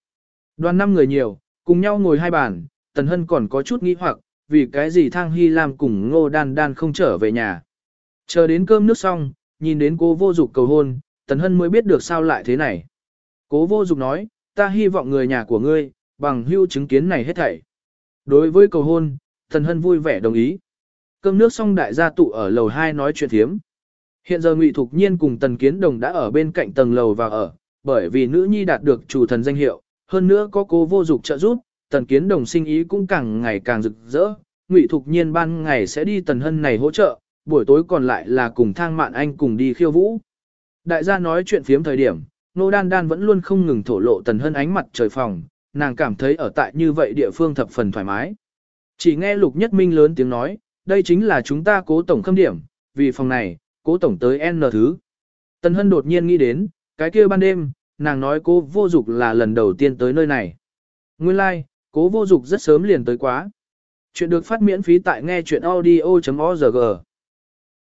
Đoàn năm người nhiều, cùng nhau ngồi hai bàn, Tần Hân còn có chút nghi hoặc, vì cái gì Thang Hy Lam cùng Ngô Đan Đan không trở về nhà. Chờ đến cơm nước xong, nhìn đến cô vô dục cầu hôn, Tần Hân mới biết được sao lại thế này. Cố vô dục nói, ta hy vọng người nhà của ngươi, bằng hưu chứng kiến này hết thảy. Đối với cầu hôn, Tần Hân vui vẻ đồng ý. Cơm nước xong đại gia tụ ở lầu 2 nói chuyện thiếm. Hiện giờ Ngụy Thục Nhiên cùng Tần Kiến Đồng đã ở bên cạnh tầng lầu và ở, bởi vì nữ nhi đạt được chủ thần danh hiệu, hơn nữa có cố vô dục trợ giúp, Tần Kiến Đồng sinh ý cũng càng ngày càng rực rỡ. Ngụy Thục Nhiên ban ngày sẽ đi Tần Hân này hỗ trợ, buổi tối còn lại là cùng Thang Mạn Anh cùng đi khiêu vũ. Đại gia nói chuyện phiếm thời điểm, Nô Đan Đan vẫn luôn không ngừng thổ lộ Tần Hân ánh mặt trời phòng, nàng cảm thấy ở tại như vậy địa phương thập phần thoải mái. Chỉ nghe Lục Nhất Minh lớn tiếng nói, đây chính là chúng ta cố tổng khâm điểm, vì phòng này, cố tổng tới N thứ. Tần Hân đột nhiên nghĩ đến, cái kia ban đêm, nàng nói cố vô dục là lần đầu tiên tới nơi này. Nguyên lai, like, cố vô dục rất sớm liền tới quá. Chuyện được phát miễn phí tại nghe chuyện audio.org.